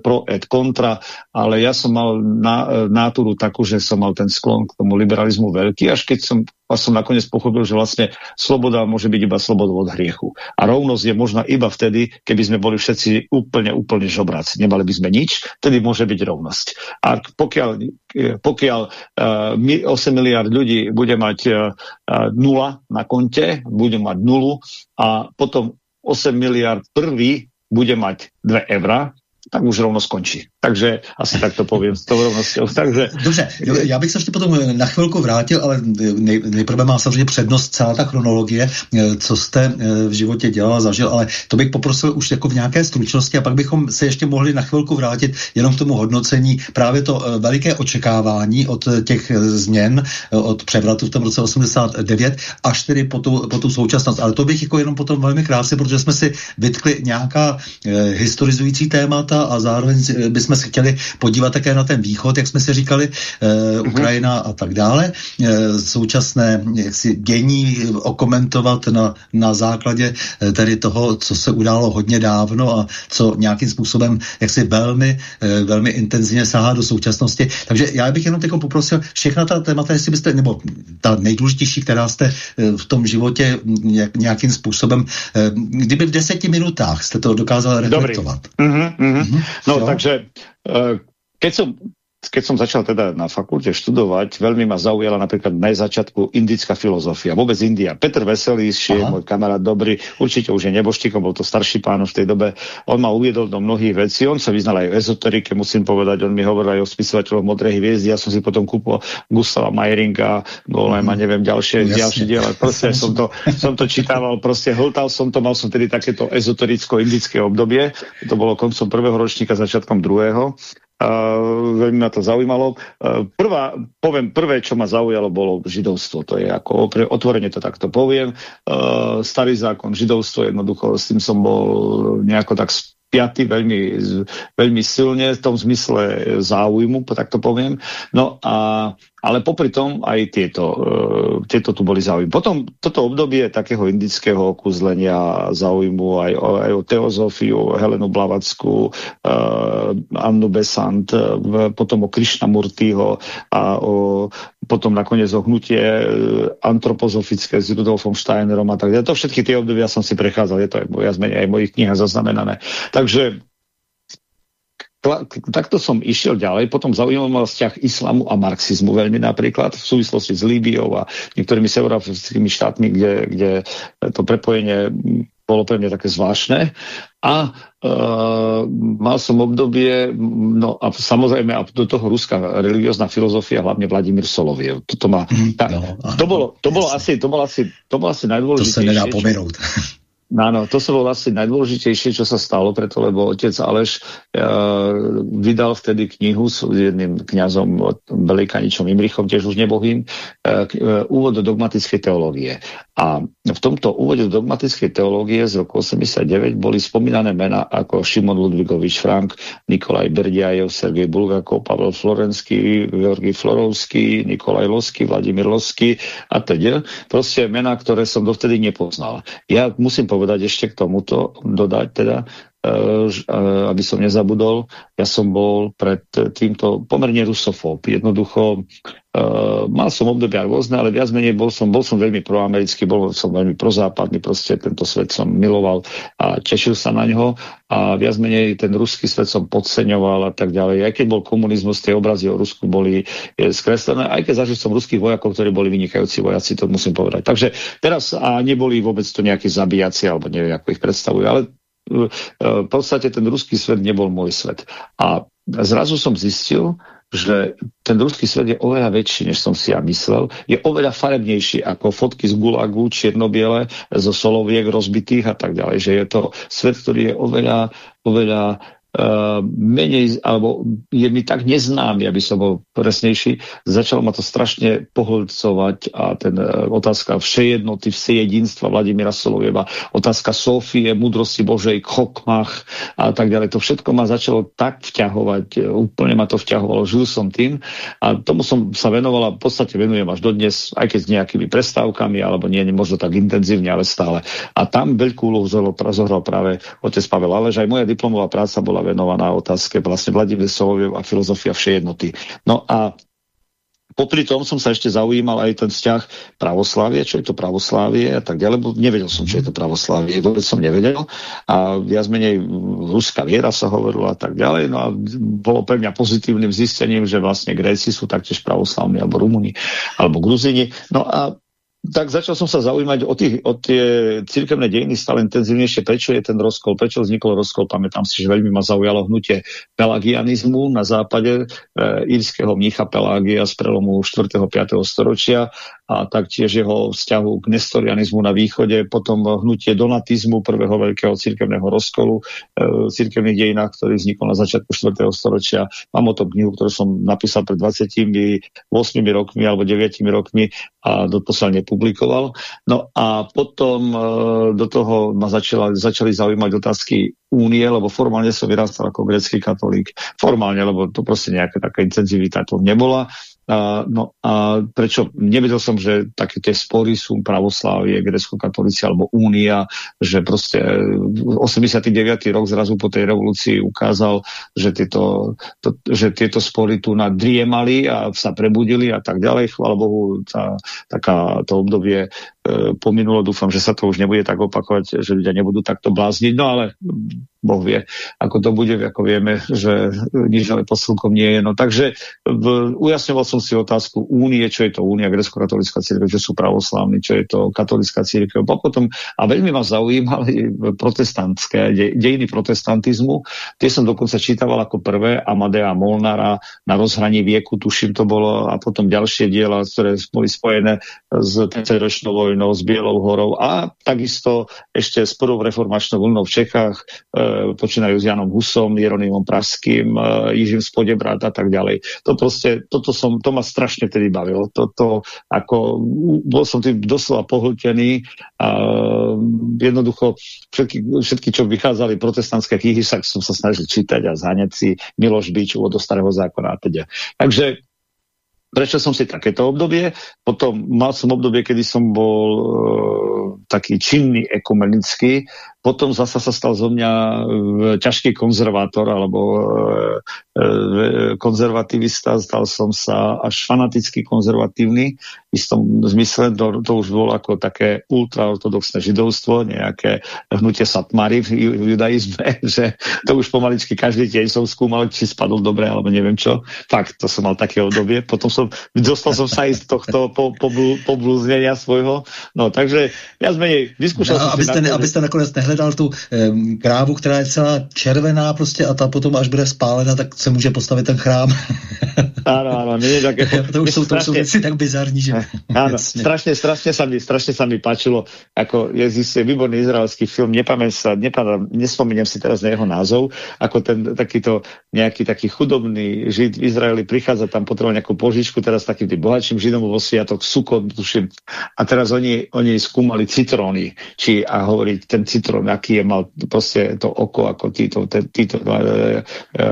Speaker 3: pro et kontra, ale ja som mal na, e, náturu takú, že som mal ten sklon k tomu liberalizmu veľký, až keď som, a som nakoniec pochopil, že vlastne sloboda môže byť iba sloboda od hriechu. A rovnosť je možná iba vtedy, keby sme boli všetci úplne, úplne žobráci. Nemali by sme nič, vtedy môže byť rovnosť. A pokiaľ, e, pokiaľ uh, 8 miliard ľudí bude mať uh, nula na konte, bude mať nulu a potom 8 miliard prvý bude mať 2 eurá, tak už rovno skončí. Takže asi tak to povím s tou rovnosťou. [laughs] Takže...
Speaker 2: Dobře, já bych se ještě potom na chvilku vrátil, ale nej, nejprve má samozřejmě přednost celá ta chronologie, co jste eh, v životě dělal, zažil, ale to bych poprosil už jako v nějaké stručnosti a pak bychom se ještě mohli na chvilku vrátit jenom k tomu hodnocení právě to eh, veliké očekávání od těch eh, změn, od převratu v tom roce 89 až tedy po tu, po tu současnost. Ale to bych jako jenom potom velmi krásně, protože jsme si vytkli nějaká eh, historizující témata a zároveň eh, bychom se chtěli podívat také na ten východ, jak jsme si říkali, uh, Ukrajina a tak dále. Uh, současné jaksi dění okomentovat na, na základě uh, tedy toho, co se událo hodně dávno a co nějakým způsobem jaksi velmi, uh, velmi intenzivně sahá do současnosti. Takže já bych jenom teď poprosil všechna ta témata, jestli byste, nebo ta nejdůležitější, která jste uh, v tom životě nějakým způsobem, kdyby v deseti minutách jste to dokázal reflektovat.
Speaker 3: Dobrý. Uh-huh, uh-huh. Mm -hmm. No jo? takže keď som keď som začal teda na fakulte študovať, veľmi ma zaujala napríklad na začiatku indická filozofia, vôbec India. Petr Veselý, je môj kamarát dobrý, určite už je neboštíkom, bol to starší pán v tej dobe. On ma uviedol do mnohých vecí, on sa vyznal aj v ezoterike, musím povedať, on mi hovoril aj o spisovateľoch Modrej hviezdy, ja som si potom kúpil Gustava Majeringa, Golem a neviem ďalšie, no, ďalšie diela. Proste som to, som to čítával, proste hltal som to, mal som tedy takéto ezotericko-indické obdobie, to bolo koncom prvého ročníka, začiatkom druhého veľmi ma to zaujímalo. Prvá, poviem, prvé, čo ma zaujalo, bolo židovstvo. To je ako, otvorene to takto poviem. Starý zákon, židovstvo, jednoducho s tým som bol nejako tak piaty veľmi, veľmi silne v tom zmysle záujmu, tak to poviem. No a ale popri tom aj tieto, uh, tieto tu boli záujmy. Potom toto obdobie takého indického okúzlenia záujmu aj, aj o teozofiu, Helenu Blavackú, uh, Annu Besant, uh, potom o Krishnamurtiho a o, potom nakoniec o hnutie uh, antropozofické s Rudolfom Steinerom a tak ďalej. To všetky tie obdobia som si prechádzal, je to aj, ja aj v mojich knihách zaznamenané. Takže takto som išiel ďalej, potom zaujímal ma vzťah islamu a marxizmu veľmi napríklad v súvislosti s Líbiou a niektorými severoafrickými štátmi, kde, kde to prepojenie bolo pre mňa také zvláštne. A uh, mal som obdobie, no a samozrejme a do toho ruská religiózna filozofia, hlavne Vladimír Soloviev. Toto ma, mhm, tá, no, to, bolo, to, bolo asi, to, bolo asi, to bolo asi najdôležitejšie.
Speaker 2: To sa nedá pomenout.
Speaker 3: Áno, to sa bolo asi najdôležitejšie, čo sa stalo, preto lebo otec Aleš uh, vydal vtedy knihu s jedným kňazom Belikaničom Imrichom, tiež už nebohým, uh, úvod do dogmatickej teológie. A v tomto úvode do dogmatickej teológie z roku 89 boli spomínané mená ako Šimon Ludvigovič Frank, Nikolaj Berdiajev, Sergej Bulgakov, Pavel Florenský, Georgi Florovský, Nikolaj Losky, Vladimír Losky a teda. Proste mená, ktoré som dovtedy nepoznal. Ja musím povedať, povedať ešte k tomuto, dodať teda, aby som nezabudol, ja som bol pred týmto pomerne rusofób. Jednoducho mal som obdobia rôzne, ale viac menej bol som, bol som veľmi proamerický, bol som veľmi prozápadný, proste tento svet som miloval a tešil sa na ňo a viac menej ten ruský svet som podceňoval a tak ďalej. Aj keď bol komunizmus, tie obrazy o Rusku boli skreslené, aj keď zažil som ruských vojakov, ktorí boli vynikajúci vojaci, to musím povedať. Takže teraz a neboli vôbec to nejakí zabíjaci, alebo neviem, ako ich predstavujú, ale v podstate ten ruský svet nebol môj svet. A zrazu som zistil, že ten ruský svet je oveľa väčší, než som si ja myslel. Je oveľa farebnejší ako fotky z Gulagu, čiernobiele, zo soloviek rozbitých a tak ďalej. Že je to svet, ktorý je oveľa, oveľa menej, alebo je mi tak neznámy, aby som bol presnejší, začalo ma to strašne pohlcovať a ten uh, otázka všejednoty, všejedinstva Vladimíra Solovieva, otázka Sofie, múdrosti Božej, chokmach a tak ďalej. To všetko ma začalo tak vťahovať, uh, úplne ma to vťahovalo, žil som tým a tomu som sa venovala, v podstate venujem až dodnes, aj keď s nejakými prestávkami, alebo nie, možno tak intenzívne, ale stále. A tam veľkú úlohu zohral práve otec Pavel Aleš, aj moja diplomová práca bola venovaná otázke vlastne Vladimír Soloviev a filozofia všejednoty. No a Popri tom som sa ešte zaujímal aj ten vzťah pravoslávie, čo je to pravoslávie a tak ďalej, lebo nevedel som, čo je to pravoslávie, vôbec som nevedel. A viac menej ruská viera sa hovorila a tak ďalej, no a bolo pre mňa pozitívnym zistením, že vlastne Gréci sú taktiež pravoslavní alebo Rumúni alebo Gruzini, no a tak začal som sa zaujímať o, tých, o tie cirkevné dejiny stále intenzívnejšie, prečo je ten rozkol, prečo vznikol rozkol. Pamätám si, že veľmi ma zaujalo hnutie pelagianizmu na západe e, írskeho mnícha Pelagia z prelomu 4. 5. storočia a taktiež jeho vzťahu k nestorianizmu na východe, potom hnutie donatizmu prvého veľkého cirkevného rozkolu e, v cirkevných dejinách, ktorý vznikol na začiatku 4. storočia. Mám o tom knihu, ktorú som napísal pred 28 rokmi alebo 9 rokmi a doposiaľ nepublikoval. No a potom e, do toho ma začala, začali zaujímať otázky únie, lebo formálne som vyrastal ako grecký katolík. Formálne, lebo to proste nejaká taká intenzivita to nebola. A, no a prečo? Nevedel som, že také tie spory sú pravoslávie, grecko-katolíci alebo únia, že proste 89. rok zrazu po tej revolúcii ukázal, že tieto, to, že tieto spory tu nadriemali a sa prebudili a tak ďalej. Chvála Bohu, tá, taká, to obdobie e, pominulo. Dúfam, že sa to už nebude tak opakovať, že ľudia nebudú takto blázniť. No ale Boh vie, ako to bude, ako vieme, že nič ale posilkom nie je. No takže v, ujasňoval som si otázku únie, čo je to únia, grecko-katolická církev, čo sú pravoslávni, čo je to katolická církev. A potom, a veľmi ma zaujímali protestantské, de, dejiny protestantizmu. Tie som dokonca čítaval ako prvé Amadea Molnara na rozhraní vieku, tuším to bolo, a potom ďalšie diela, ktoré boli spojené s 30-ročnou vojnou, s Bielou horou a takisto ešte s prvou reformačnou vlnou v Čechách, e, počínajú s Janom Husom, Jeronimom Praským, e, Jižím Spodebrat a tak ďalej. To proste, toto som, to ma strašne tedy bavilo. Toto, ako, bol som tým doslova pohltený a jednoducho všetky, všetky, čo vychádzali protestantské knihy, sa som sa snažil čítať a zháňať si Miloš Bič od starého zákona a teda. Takže prečo som si takéto obdobie. Potom mal som obdobie, kedy som bol e, taký činný ekumenický potom zasa sa stal zo mňa e, ťažký konzervátor alebo e, e, konzervativista, stal som sa až fanaticky konzervatívny. V istom zmysle to, to už bolo ako také ultraortodoxné židovstvo, nejaké hnutie satmary v, v judaizme, [laughs] že to už pomaličky každý deň som skúmal, či spadol dobre, alebo neviem čo. Fakt, to som mal také obdobie. Potom som, dostal som sa aj z tohto po, po, poblúznenia svojho. No, takže viac menej vyskúšal no, som
Speaker 2: aby, ste, ne, aby ste nakonec hledal tu um, krávu, která je celá červená prostě a ta potom, až bude spálena, tak se může postavit ten chrám.
Speaker 3: Áno, áno, nie, tak je,
Speaker 2: to, už sú, to strašne, sú veci tak bizarní, že... [laughs]
Speaker 3: Áno, strašne, strašne, sa mi, strašne sa mi páčilo, ako je zistý výborný izraelský film, nepamätám sa, nepamätám, nespomeniem si teraz na jeho názov, ako ten takýto nejaký taký chudobný žid v Izraeli prichádza tam, potreboval nejakú požičku, teraz takým tým bohatším židom vo sviatok, suko, tuším, a teraz oni, oni skúmali citróny, či a hovorí ten citrón, je mal proste to oko, ako títo, títo e, e,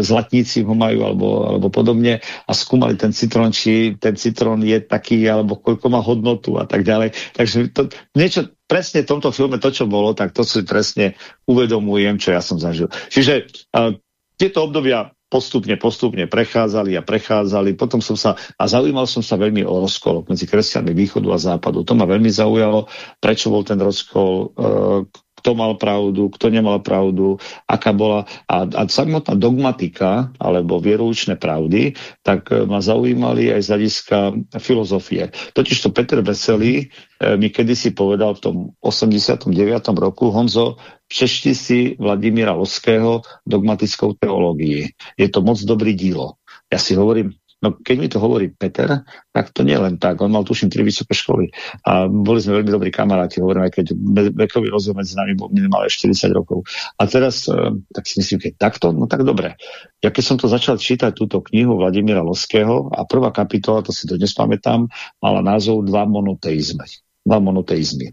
Speaker 3: zlatníci ho majú, alebo, alebo podobne a skúmali ten citrón, či ten citrón je taký, alebo koľko má hodnotu a tak ďalej. Takže to, niečo presne v tomto filme, to, čo bolo, tak to si presne uvedomujem, čo ja som zažil. Čiže uh, tieto obdobia postupne, postupne prechádzali a prechádzali. Potom som sa, a zaujímal som sa veľmi o rozkol medzi kresťanmi východu a západu. To ma veľmi zaujalo, prečo bol ten rozkol, uh, kto mal pravdu, kto nemal pravdu, aká bola. A, a samotná dogmatika, alebo vieroučné pravdy, tak e, ma zaujímali aj z hľadiska filozofie. Totižto Peter Veselý e, mi kedysi povedal v tom 89. roku, Honzo, češti si Vladimíra Loského dogmatickou teológii. Je to moc dobrý dílo. Ja si hovorím, No keď mi to hovorí Peter, tak to nie len tak. On mal tuším tri vysoké školy a boli sme veľmi dobrí kamaráti, hovorím, aj keď vekový rozdiel medzi nami bol minimálne 40 rokov. A teraz, e, tak si myslím, keď takto, no tak dobre. Ja keď som to začal čítať túto knihu Vladimíra Loského a prvá kapitola, to si dnes pamätám, mala názov Dva monoteizmy. Dva monoteizmy.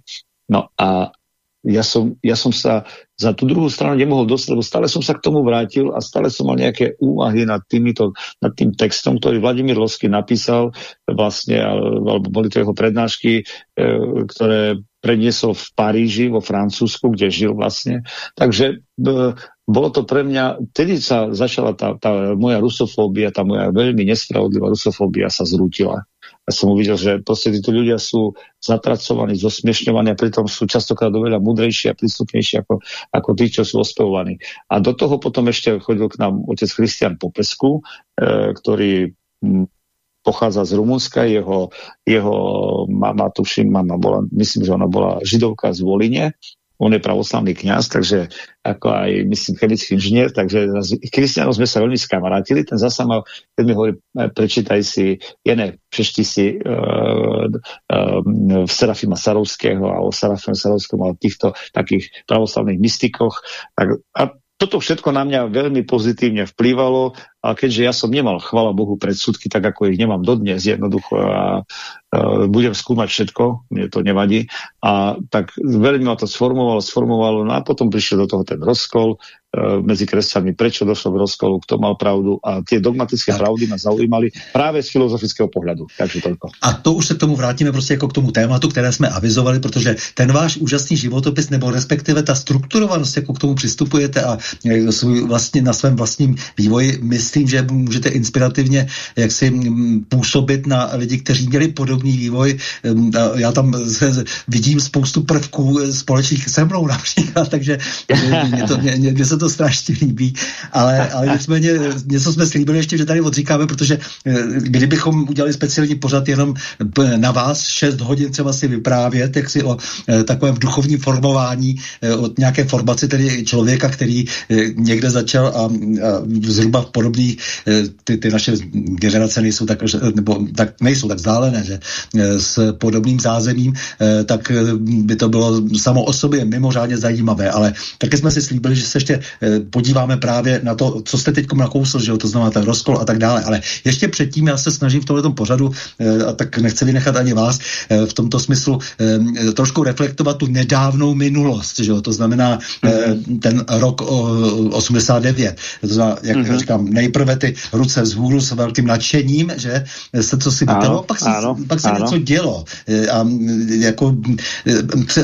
Speaker 3: No a ja som, ja som sa za tú druhú stranu nemohol dostať, lebo stále som sa k tomu vrátil a stále som mal nejaké úvahy nad, týmito, nad tým textom, ktorý Vladimír Losky napísal vlastne, alebo boli to jeho prednášky, e, ktoré predniesol v Paríži, vo Francúzsku, kde žil vlastne. Takže bolo to pre mňa, tedy sa začala tá, tá moja rusofóbia, tá moja veľmi nespravodlivá rusofóbia sa zrútila. Ja som uvidel, že proste títo ľudia sú zatracovaní, zosmiešňovaní a pritom sú častokrát oveľa mudrejší a prístupnejší ako, ako tí, čo sú ospevovaní. A do toho potom ešte chodil k nám otec Christian Popesku, e, ktorý pochádza z Rumunska, jeho, jeho mama, tuším, mama bola, myslím, že ona bola židovka z Voline, on je pravoslavný kňaz, takže ako aj, myslím, chemický inžinier, takže s Kristianom sme sa veľmi skamarátili. Ten zasa mal, keď mi hovorí, e, prečítaj si, jene, prečti si uh, uh, Serafima Sarovského a o Serafima Sarovskom a o týchto takých pravoslavných mystikoch. Tak, a toto všetko na mňa veľmi pozitívne vplývalo a keďže ja som nemal, chvala Bohu, predsudky, tak ako ich nemám dodnes jednoducho a, a budem skúmať všetko, mne to nevadí. A tak veľmi ma to sformovalo, sformovalo, no a potom prišiel do toho ten rozkol, E, medzi kresťanmi, prečo došlo k rozkolu, kto mal pravdu a tie dogmatické tak. pravdy ma zaujímali práve z filozofického pohľadu. Takže toľko.
Speaker 2: A to už se k tomu vrátíme prostě jako k tomu tématu, které jsme avizovali, protože ten váš úžasný životopis nebo respektive ta strukturovanost, jako k tomu přistupujete a e, svůj vlastně na svém vlastním vývoji, myslím, že můžete inspirativně jak si působit na lidi, kteří měli podobný vývoj. Já tam vidím spoustu prvků společných se mnou [laughs] například, takže mě, to, mě, mě se to strašně líbí, ale, ale nicméně něco jsme slíbili ještě, že tady odříkáme, protože eh, kdybychom udělali speciální pořad jenom na vás 6 hodin třeba si vyprávět, jak si o eh, takovém duchovním formování, eh, od nějaké formaci tedy člověka, který někde začal a, a zhruba v podobných podobných, ty, ty naše generace nejsou tak, nebo tak nejsou tak vzdálené, že s podobným zázemím, tak by to bylo samo o sobě mimořádně zajímavé, ale také jsme si slíbili, že se ještě podíváme právě na to, co jste teď nakousl, že jo, to znamená ten rozkol a tak dále, ale ještě předtím já se snažím v tomto pořadu, a tak nechci vynechat ani vás, v tomto smyslu trošku reflektovat tu nedávnou minulost, že jo, to znamená mm-hmm. ten rok 89, to znamená, jak mm-hmm. říkám, nejprve ty ruce vzhůru s velkým nadšením, že se co si vytalo, pak se, ano, pak se ano. něco dělo. A jako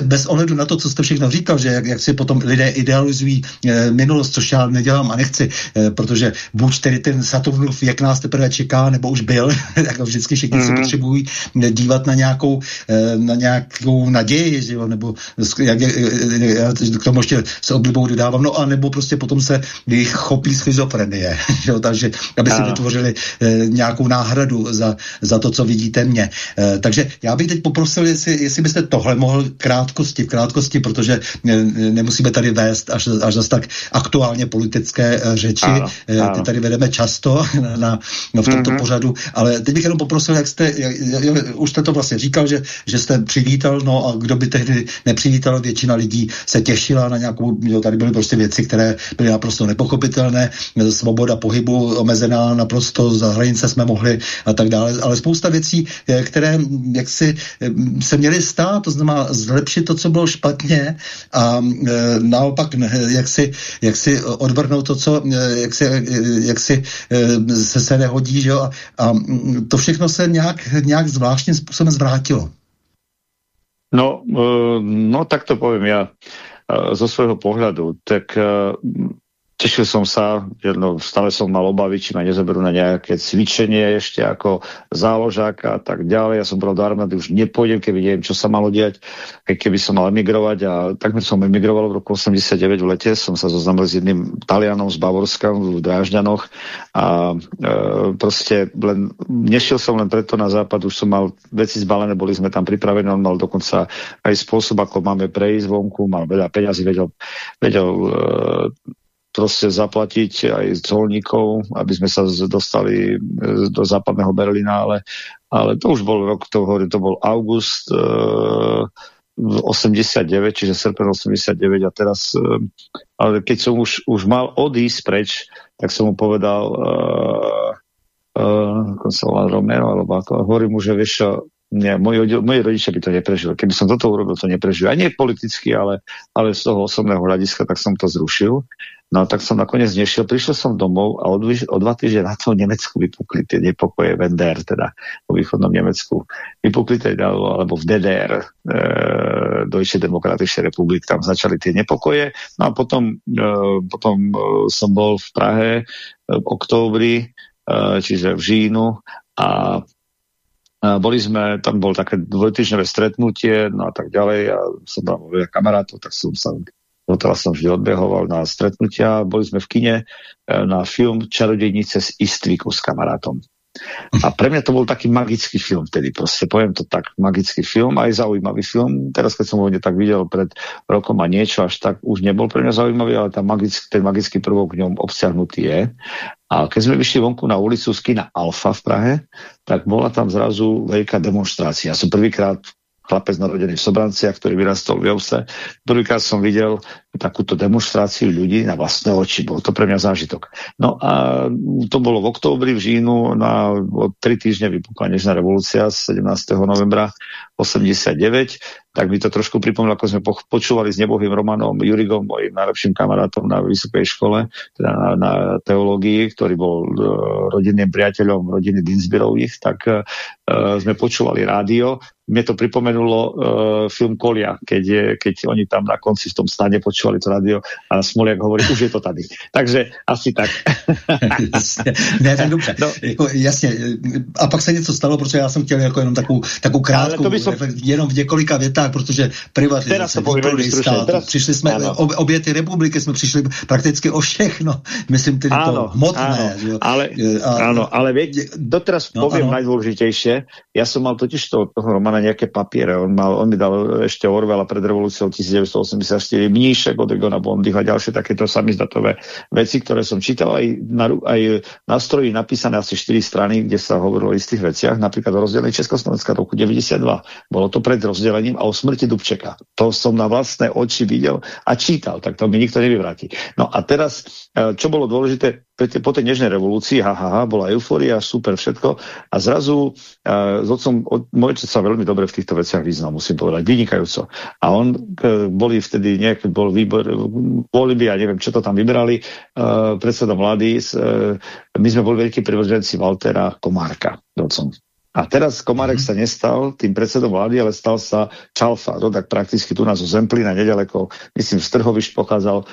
Speaker 2: bez ohledu na to, co jste všechno říkal, že jak, jak si potom lidé idealizují minulost, což já nedělám a nechci, protože buď tedy ten Saturnův věk nás teprve čeká, nebo už byl, [laughs] jako vždycky všichni mm-hmm. se mhm. potřebují dívat na nějakou, na nějakou naději, že jo, nebo jak, k tomu ještě se oblibou dodávám, no a nebo prostě potom se jich chopí schizofrenie, [laughs] jo, takže aby si vytvořili e, nějakou náhradu za, za to, co vidíte mě. E, takže já bych teď poprosil, jestli, jestli byste tohle mohl krátkosti, v krátkosti, protože e, nemusíme tady vést až, až zase tak aktuálně politické e, řeči, ano, ano. ty tady vedeme často [laughs] na, na, no, v tomto mm-hmm. pořadu, ale teď bych jenom poprosil, jak jste, jak, jak, už jste to vlastně říkal, že, že jste přivítal, no a kdo by tehdy nepřivítal, většina lidí se těšila na nějakou, jo, tady byly prostě věci, které byly naprosto nepochopitelné, svoboda pohybu omezená naprosto, za hranice jsme mohli a tak dále, ale spousta věcí, eh, které jak si eh, se měly stát, to znamená zlepšit to, co bylo špatně a e, naopak jak si, jak si odvrhnout to, co jak si, jak si e, se, se nehodí, že jo, a, a to všechno se nějak, nějak zvláštním způsobem zvrátilo.
Speaker 3: No, no tak to poviem ja zo svojho pohľadu. Tak tešil som sa, že no, stále som mal obavy, či ma nezoberú na nejaké cvičenie ešte ako záložáka a tak ďalej. Ja som bol do armády, už nepôjdem, keby neviem, čo sa malo diať, keby som mal emigrovať. A takmer som emigroval v roku 89 v lete, som sa zoznamil s jedným Talianom z Bavorska v Drážďanoch. A e, proste len, nešiel som len preto na západ, už som mal veci zbalené, boli sme tam pripravení, on mal dokonca aj spôsob, ako máme prejsť vonku, mal veľa peňazí, vedel, vedel e, proste zaplatiť aj colníkov, aby sme sa dostali e, do západného Berlína, ale, ale to už bol rok, to, hovorím, to bol august e, 89, čiže srpen 89 a teraz, e, ale keď som už, už mal odísť preč, tak som mu povedal e, e, Romero, alebo ako, hovorím mu, že vieš moji, moji rodičia by to neprežili. Keby som toto urobil, to neprežili. A nie politicky, ale, ale z toho osobného hľadiska, tak som to zrušil. No tak som nakoniec nešiel, prišiel som domov a o, o dva týždne na to v Nemecku vypukli tie nepokoje v NDR, teda vo východnom Nemecku. Vypukli teda, alebo v DDR, e, Deutsche Demokratische Republik, tam začali tie nepokoje. No a potom, e, potom e, som bol v Prahe e, v októbri, e, čiže v žínu a boli sme, tam bol také dvojtyžňové stretnutie, no a tak ďalej, a som tam veľa kamarátov, tak som sa Doteraz som vždy odbehoval na stretnutia. Boli sme v kine e, na film Čarodejnice z Istviku s kamarátom. A pre mňa to bol taký magický film vtedy, proste poviem to tak, magický film, aj zaujímavý film. Teraz, keď som ho tak videl pred rokom a niečo, až tak už nebol pre mňa zaujímavý, ale tá magický, ten magický prvok v ňom obsiahnutý je. A keď sme vyšli vonku na ulicu z Alfa v Prahe, tak bola tam zrazu veľká demonstrácia. Ja som prvýkrát chlapec narodený v Sobranciach, ktorý vyrastol v Jovse. Prvýkrát som videl takúto demonstráciu ľudí na vlastné oči. Bol to pre mňa zážitok. No a to bolo v októbri, v žínu, na tri týždne vypukla Nežná revolúcia 17. novembra 89, tak mi to trošku pripomínalo, ako sme počúvali s nebohým Romanom Jurigom, mojim najlepším kamarátom na vysokej škole, teda na, na teológii, ktorý bol uh, rodinným priateľom rodiny Dinsbirových, tak uh, sme počúvali rádio mne to pripomenulo uh, film Kolia, keď, je, keď oni tam na konci v tom stane počúvali to radio a Smoliak hovorí, už je to tady. Takže asi tak.
Speaker 2: jasně. [laughs] Ne, tak dobře. No. Jako, jasně. A pak se něco stalo, protože já jsem chtěl jako jenom takovou, takovou krátkou, som... jenom v několika větách, protože privatizace, výkony státu, teraz... přišli jsme, ob, obě ty republiky jsme přišli prakticky o všechno. [laughs] Myslím tedy áno, to hmotné.
Speaker 3: Áno, ale, a, áno, ale viete, doteraz no, poviem ano. najdôležitejšie. Ja som mal totiž to, toho Romana na nejaké papiere. On, mal, on mi dal ešte Orwella pred revolúciou 1984, Mníšek Richard Godrigo na Bondych a ďalšie takéto samizdatové veci, ktoré som čítal aj na, aj na stroji napísané asi 4 strany, kde sa hovorilo o istých veciach, napríklad o rozdelení Československa roku 92. Bolo to pred rozdelením a o smrti Dubčeka. To som na vlastné oči videl a čítal, tak to mi nikto nevyvráti. No a teraz, e, čo bolo dôležité, po tej nežnej revolúcii, ha, ha, ha, bola eufória, super všetko a zrazu uh, s otcom, môj sa veľmi dobre v týchto veciach vyznal, musím povedať, vynikajúco. A on, uh, boli vtedy nejaký, bol výbor, boli by, ja neviem, čo to tam vybrali, uh, predseda vlády, uh, my sme boli veľkí privrženci Waltera Komárka, otcom. A teraz Komárek mm. sa nestal tým predsedom vlády, ale stal sa Čalfa, rodak prakticky tu nás zo Zemplína, nedaleko, myslím, z Trhovišť pochádzal.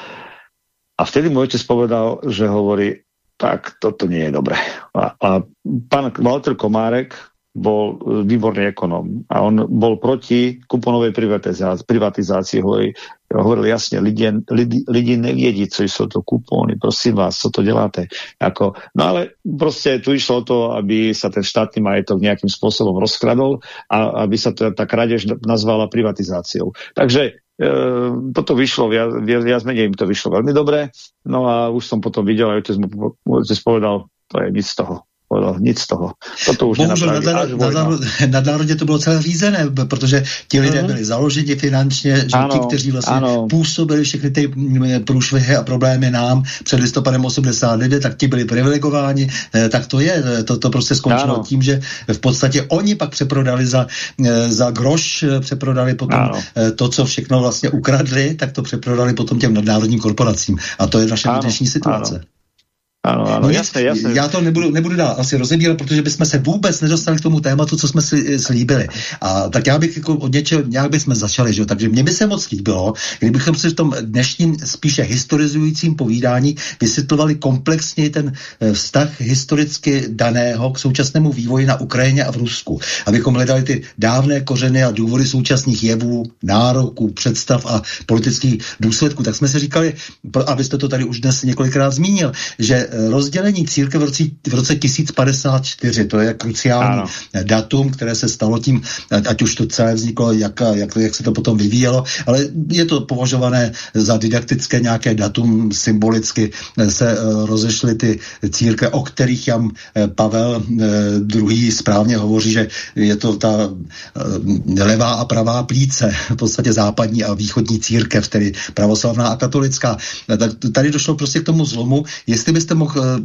Speaker 3: A vtedy môj otec povedal, že hovorí, tak toto nie je dobré. A, a pán Walter Komárek bol výborný ekonom a on bol proti kuponovej privatizácii, privatizácii hovorí, hovoril jasne, ľudia, lidi, lidi neviedí, co sú to kupóny, prosím vás, co to deláte. Ako, no ale proste tu išlo o to, aby sa ten štátny majetok nejakým spôsobom rozkradol a aby sa to, tá krádež nazvala privatizáciou. Takže E, toto vyšlo, viac, viac menej im to vyšlo veľmi dobre, no a už som potom videl, aj otec mu povedal, to je nic z toho povedal, nic z toho. Toto už
Speaker 2: Bohužel na, na, na, národě to bylo celé řízené, protože ti lidé mm byli založeni finančně, že ano, ti, kteří vlastně ano. působili všechny ty mm, průšvihy a problémy nám před listopadem 89, tak ti byli privilegováni, eh, tak to je, eh, to, to prostě skončilo ano. tím, že v podstatě oni pak přeprodali za, eh, za groš, přeprodali potom ano. to, co všechno vlastně ukradli, tak to přeprodali potom těm nadnárodním korporacím. A to je naše dnešní situace. Ano.
Speaker 3: Ano, ano, no jasné, jasné.
Speaker 2: Já to nebudu, nebudu dál asi rozebírat, protože bychom se vůbec nedostali k tomu tématu, co jsme si slíbili. A tak já bych jako od něčeho, nějak bychom začali, že? takže mě by se moc líbilo, kdybychom si v tom dnešním spíše historizujícím povídání vysvětlovali komplexně ten eh, vztah historicky daného k současnému vývoji na Ukrajině a v Rusku. Abychom hledali ty dávné kořeny a důvody současných jevů, nároků, představ a politických důsledků. Tak jsme si říkali, abyste to tady už dnes několikrát zmínil, že rozdělení církve v roce, v roce 1054, to je kruciální ano. datum, které se stalo tím, ať už to celé vzniklo, jak, jak, jak se to potom vyvíjelo, ale je to považované za didaktické nějaké datum, symbolicky se uh, rozešly ty církve, o kterých Jan uh, Pavel II. správně hovoří, že je to ta levá a pravá plíce, v podstatě západní a východní církev, tedy pravoslavná a katolická. Tak tady došlo prostě k tomu zlomu. Jestli byste mohl eh,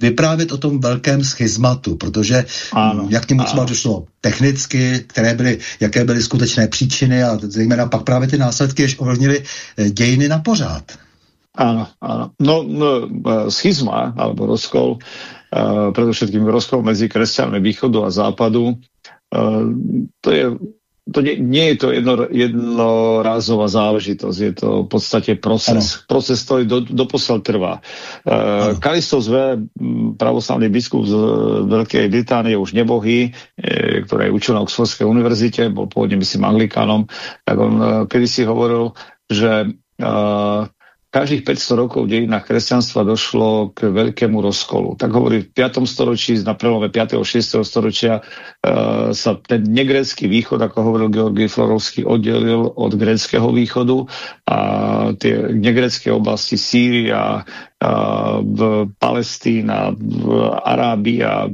Speaker 2: vyprávět o tom velkém schizmatu, protože ano, jak k němu třeba došlo technicky, které byly, jaké byly skutečné příčiny a zejména pak právě ty následky, jež ovlivnily eh, dějiny na pořád.
Speaker 3: Áno, áno. No, no eh, schizma, alebo rozkol, uh, predovšetkým rozkol medzi kresťanmi východu a západu, uh, to je to nie, nie je to jedno, jednorázová záležitosť, je to v podstate proces, ano. proces, ktorý do, doposiaľ trvá. Uh, Kalistos V, pravoslavný biskup z Veľkej Británie, už nebohý, e, ktorý učil na Oxfordskej univerzite, bol pôvodne myslím anglikánom, tak on uh, kedysi hovoril, že uh, každých 500 rokov v dejinách kresťanstva došlo k veľkému rozkolu. Tak hovorí, v 5. storočí, na prelome 5. a 6. storočia uh, sa ten negrécky východ, ako hovoril Georgij Florovský, oddelil od gréckého východu a tie negrécké oblasti Sýria, uh, v Palestína, v Arábia,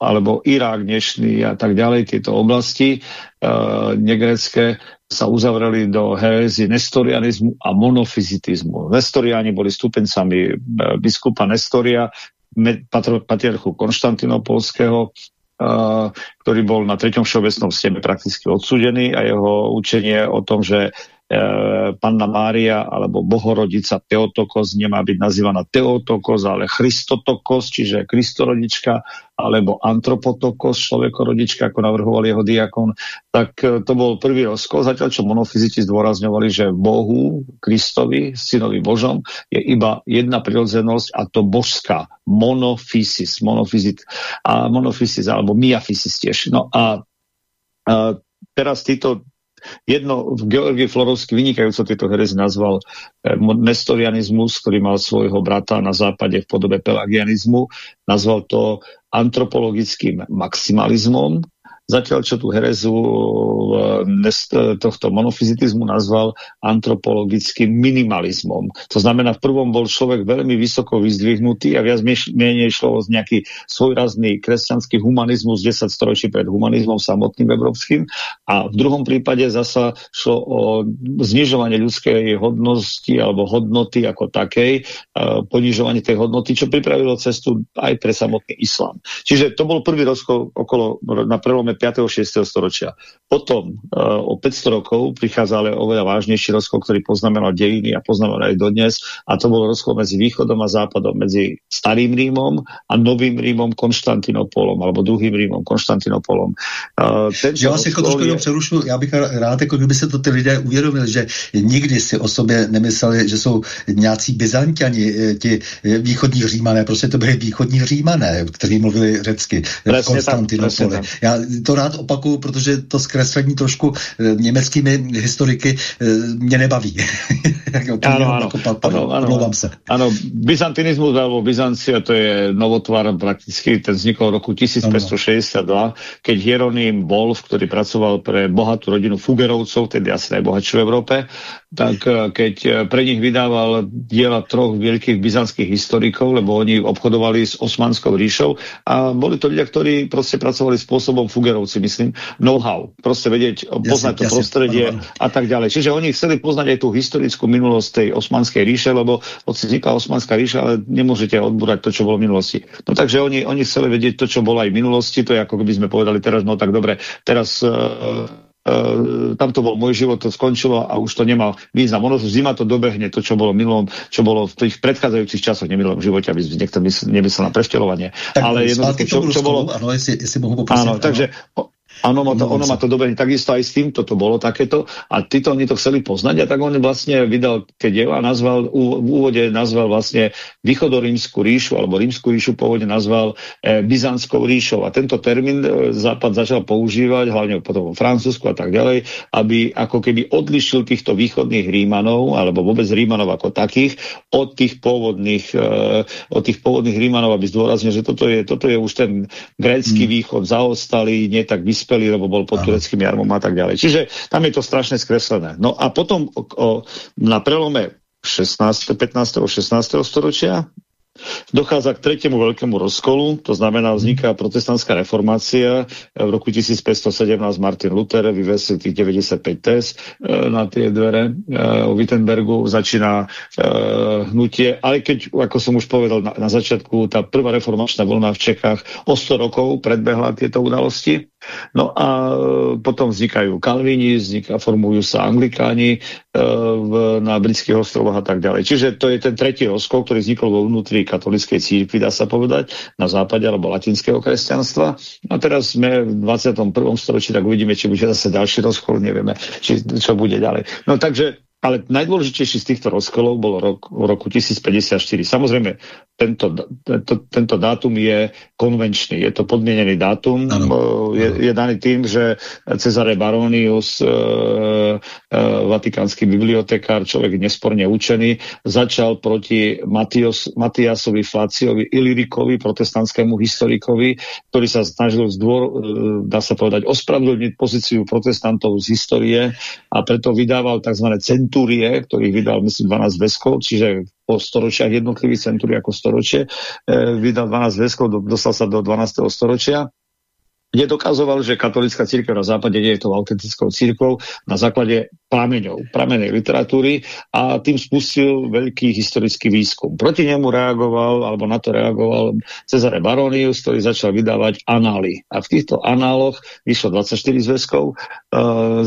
Speaker 3: alebo Irák dnešný a tak ďalej, tieto oblasti uh, negrecké sa uzavreli do herezy nestorianizmu a monofizitizmu. Nestoriáni boli stupencami e, biskupa Nestoria, patriarchu Konštantinopolského, Uh, ktorý bol na treťom všeobecnom stebe prakticky odsudený a jeho učenie o tom, že Panna Mária alebo Bohorodica Teotokos nemá byť nazývaná Teotokos, ale Christotokos, čiže Kristorodička, alebo Antropotokos, človekorodička, ako navrhoval jeho diakon, tak e, to bol prvý rozkol, zatiaľ čo monofiziti zdôrazňovali, že Bohu, Kristovi, synovi Božom, je iba jedna prirodzenosť a to božská, monofysis, monofizit a monofysis, alebo miafysis tiež. No a, a teraz títo Jedno, Georgi Florovský vynikajúco tieto herezy nazval eh, nestorianizmus, ktorý mal svojho brata na západe v podobe pelagianizmu. Nazval to antropologickým maximalizmom zatiaľ čo tú herezu tohto monofizitizmu nazval antropologickým minimalizmom. To znamená, v prvom bol človek veľmi vysoko vyzdvihnutý a viac menej šlo o nejaký svojrazný kresťanský humanizmus 10 storočí pred humanizmom samotným európskym a v druhom prípade zasa šlo o znižovanie ľudskej hodnosti alebo hodnoty ako takej, ponižovanie tej hodnoty, čo pripravilo cestu aj pre samotný islám. Čiže to bol prvý rozkol okolo, na prelome 5. a 6. storočia. Potom o 500 rokov prichádza ale oveľa vážnejší rozkol, ktorý poznamenal dejiny a poznamenal aj dodnes a to bol rozkol medzi východom a západom, medzi starým Rímom a novým Rímom Konštantinopolom alebo druhým Rímom Konštantinopolom.
Speaker 2: Uh, já vás jako trošku je... přerušu, já bych rád, jako kdyby se to ty lidé uvědomili, že nikdy si o sobě nemysleli, že jsou nějací byzantiani, eh, ti eh, východní římané, prostě to byli východní římané, kteří mluvili řecky v Konstantinopoli. Já to rád opakuju, protože to zkreslení trošku německými historiky mě nebaví.
Speaker 3: áno, áno, áno, áno, sa. áno, byzantinizmus alebo Byzancia to je novotvar prakticky, ten vznikol v roku 1562, keď Hieronym Wolf, ktorý pracoval pre bohatú rodinu Fugerovcov, tedy asi najbohatšiu v Európe, tak eh, keď eh, pre nich vydával diela troch veľkých byzantských historikov, lebo oni obchodovali s Osmanskou ríšou a boli to ľudia, ktorí proste pracovali spôsobom Fugerovci, myslím, know-how, proste vedieť, poznať jasne, to prostredie jasne. a tak ďalej. Čiže oni chceli poznať aj tú historickú minulosť tej Osmanskej ríše, lebo hoci vznikla Osmanská ríša, ale nemôžete odbúrať to, čo bolo v minulosti. No takže oni, oni chceli vedieť to, čo bolo aj v minulosti, to je ako keby sme povedali teraz, no tak dobre, teraz Uh, tam to bol môj život, to skončilo a už to nemal význam. Ono zima to dobehne, to, čo bolo minulom, čo bolo v tých predchádzajúcich časoch, nemilom živote, aby niekto nemyslel na preštelovanie.
Speaker 2: Tak, Ale jednoducho, čo, čo bolo... Áno, jestli, jestli mohu poprosiť.
Speaker 3: Áno, takže Áno, ono, ono má to dobre, takisto aj s týmto to bolo takéto. A títo oni to chceli poznať a tak on vlastne vydal keď je a nazval, v úvode nazval vlastne východorímsku ríšu alebo rímsku ríšu pôvodne nazval e, Byzantskou ríšou. A tento termín e, Západ začal používať, hlavne potom v Francúzsku a tak ďalej, aby ako keby odlišil týchto východných Rímanov alebo vôbec Rímanov ako takých od tých pôvodných, e, od tých pôvodných Rímanov, aby zdôraznil, že toto je, toto je už ten grécky hmm. východ zaostalý, nie tak vyspelý vyspelý, lebo bol pod tureckým jarmom a tak ďalej. Čiže tam je to strašne skreslené. No a potom o, o, na prelome 16, 15. 16. storočia Dochádza k tretiemu veľkému rozkolu, to znamená vzniká protestantská reformácia. V roku 1517 Martin Luther vyvesil tých 95 tes e, na tie dvere u e, Wittenbergu, začína e, hnutie, ale keď, ako som už povedal na, na začiatku, tá prvá reformačná vlna v Čechách o 100 rokov predbehla tieto udalosti. No a potom vznikajú kalvíni, vzniká, formujú sa anglikáni v, na britských ostrovoch a tak ďalej. Čiže to je ten tretí rozkol, ktorý vznikol vo vnútri katolíckej církvy, dá sa povedať, na západe alebo latinského kresťanstva. A teraz sme v 21. storočí, tak uvidíme, či bude zase ďalší rozchod, nevieme, či, čo bude ďalej. No takže ale najdôležitejší z týchto rozkolov bol rok, v roku 1054. Samozrejme, tento, tento, tento dátum je konvenčný, je to podmienený dátum, ano. je, je daný tým, že Cezare Baronius, e, e, vatikánsky bibliotekár, človek nesporne učený, začal proti Matios, Matiasovi Fláciovi Ilirikovi, protestantskému historikovi, ktorý sa snažil zdôr, e, dá sa povedať, ospravedlniť pozíciu protestantov z histórie a preto vydával tzv. Centúrie, ktorých vydal myslím 12 veskov, čiže po storočiach jednotlivých centúry ako storočie, e, vydal 12 väzkov, do, dostal sa do 12. storočia kde dokazoval, že katolická církev na západe nie je to autentickou církvou na základe prameňov, pramenej literatúry a tým spustil veľký historický výskum. Proti nemu reagoval, alebo na to reagoval Cezare Baronius, ktorý začal vydávať anály. A v týchto análoch vyšlo 24 zväzkov, e,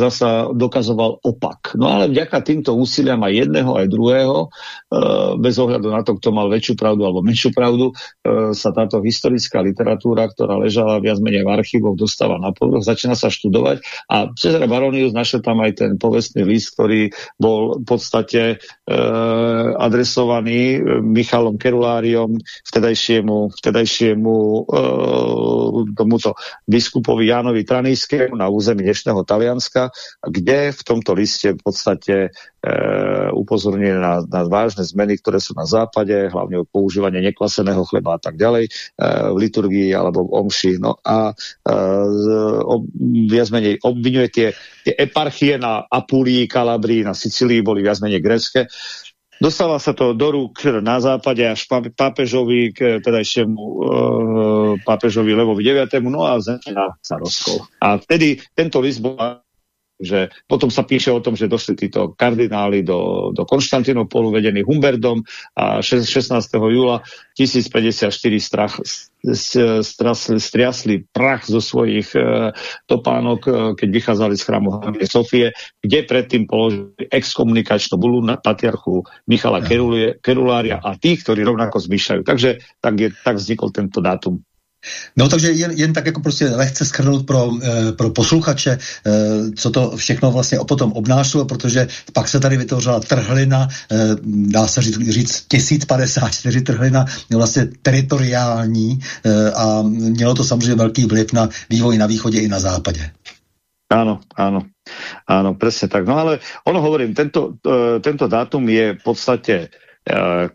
Speaker 3: zasa dokazoval opak. No ale vďaka týmto úsiliam aj jedného, aj druhého, e, bez ohľadu na to, kto mal väčšiu pravdu alebo menšiu pravdu, e, sa táto historická literatúra, ktorá ležala viac menej v archívoch, dostáva na povrch, začína sa študovať a Cezare Baronius našiel tam aj ten povest protestný list, ktorý bol v podstate e, adresovaný e, Michalom Keruláriom, vtedajšiemu, vtedajšiemu e, tomuto biskupovi Jánovi Tranijskému na území dnešného Talianska, kde v tomto liste v podstate e, upozornili na, na vážne zmeny, ktoré sú na západe, hlavne používanie nekvaseného chleba a tak ďalej e, v liturgii alebo v omši. No a ob, viac menej obvinuje tie, tie eparchie na Apulii, Kalabrii, na Sicílii boli viac menej grecké. Dostáva sa to do rúk na západe až pápežovi, teda ešte e, pápežovi Levovi 9. No a začína sa rozkol. A vtedy tento list bol že potom sa píše o tom, že došli títo kardináli do, do Konštantinopolu vedení Humberdom a 16. júla 1054 strach, strasli, striasli prach zo svojich e, topánok, e, keď vychádzali z chrámu Hlavne Sofie, kde predtým položili exkomunikačnú bulu na patriarchu Michala Kerulária a tých, ktorí rovnako zmýšľajú. Takže tak, je, tak vznikol tento dátum.
Speaker 2: No takže jen, jen tak jako prostě lehce schrnout pro, e, pro posluchače, e, co to všechno vlastně potom obnášelo, protože pak se tady vytvořila trhlina, e, dá se říct, říct 1054 trhlina, vlastně teritoriální e, a mělo to samozřejmě velký vliv na vývoj na východě i na západě.
Speaker 3: Áno, áno. Áno, presne tak. No ale ono hovorím, tento, tento dátum je v podstate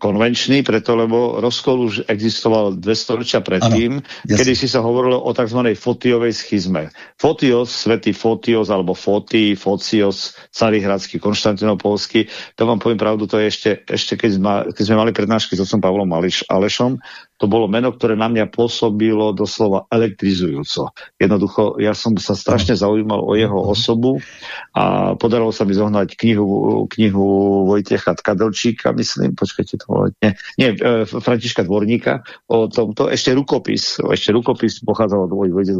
Speaker 3: konvenčný, preto lebo rozkol už existoval dve storočia predtým, ano, kedy si sa hovorilo o tzv. Fotiovej schizme. Fotios, svätý Fotios, alebo Foti, Focios, Carihradský, Konštantinopolský, to vám poviem pravdu, to je ešte, ešte keď, sme, keď sme mali prednášky s otcom Pavlom Alešom, to bolo meno, ktoré na mňa pôsobilo doslova elektrizujúco. Jednoducho, ja som sa strašne zaujímal o jeho osobu a podarilo sa mi zohnať knihu, knihu Vojtecha Tkadelčíka, myslím, počkajte to, nie, nie e, Františka Dvorníka o tomto, ešte rukopis, ešte rukopis pochádzal od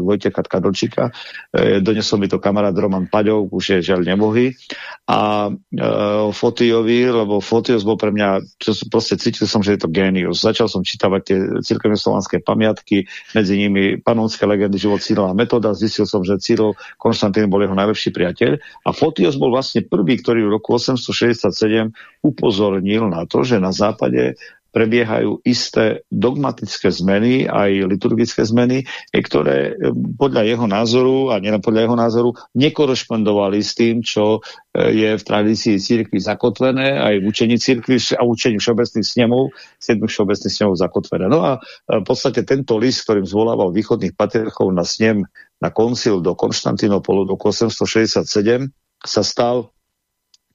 Speaker 3: Vojtecha Tkadelčíka, e, donesol mi to kamarát Roman Paďov, už je žiaľ nebohý. A e, Fotiovi, lebo Fotios bol pre mňa, čo proste cítil som, že je to génius. Začal som čítavať tie cirkevné slovanské pamiatky, medzi nimi panonské legendy život Cyrila Metoda. Zistil som, že Cyril Konštantín bol jeho najlepší priateľ. A Fotios bol vlastne prvý, ktorý v roku 867 upozornil na to, že na západe prebiehajú isté dogmatické zmeny, aj liturgické zmeny, ktoré eh, podľa jeho názoru, a nielen podľa jeho názoru, nekorešpondovali s tým, čo eh, je v tradícii církvy zakotvené, aj v učení církvy a učení všeobecných snemov, siedmých všeobecných snemov zakotvené. No a v podstate tento list, ktorým zvolával východných patriarchov na snem na koncil do Konštantinopolu do 867, sa stal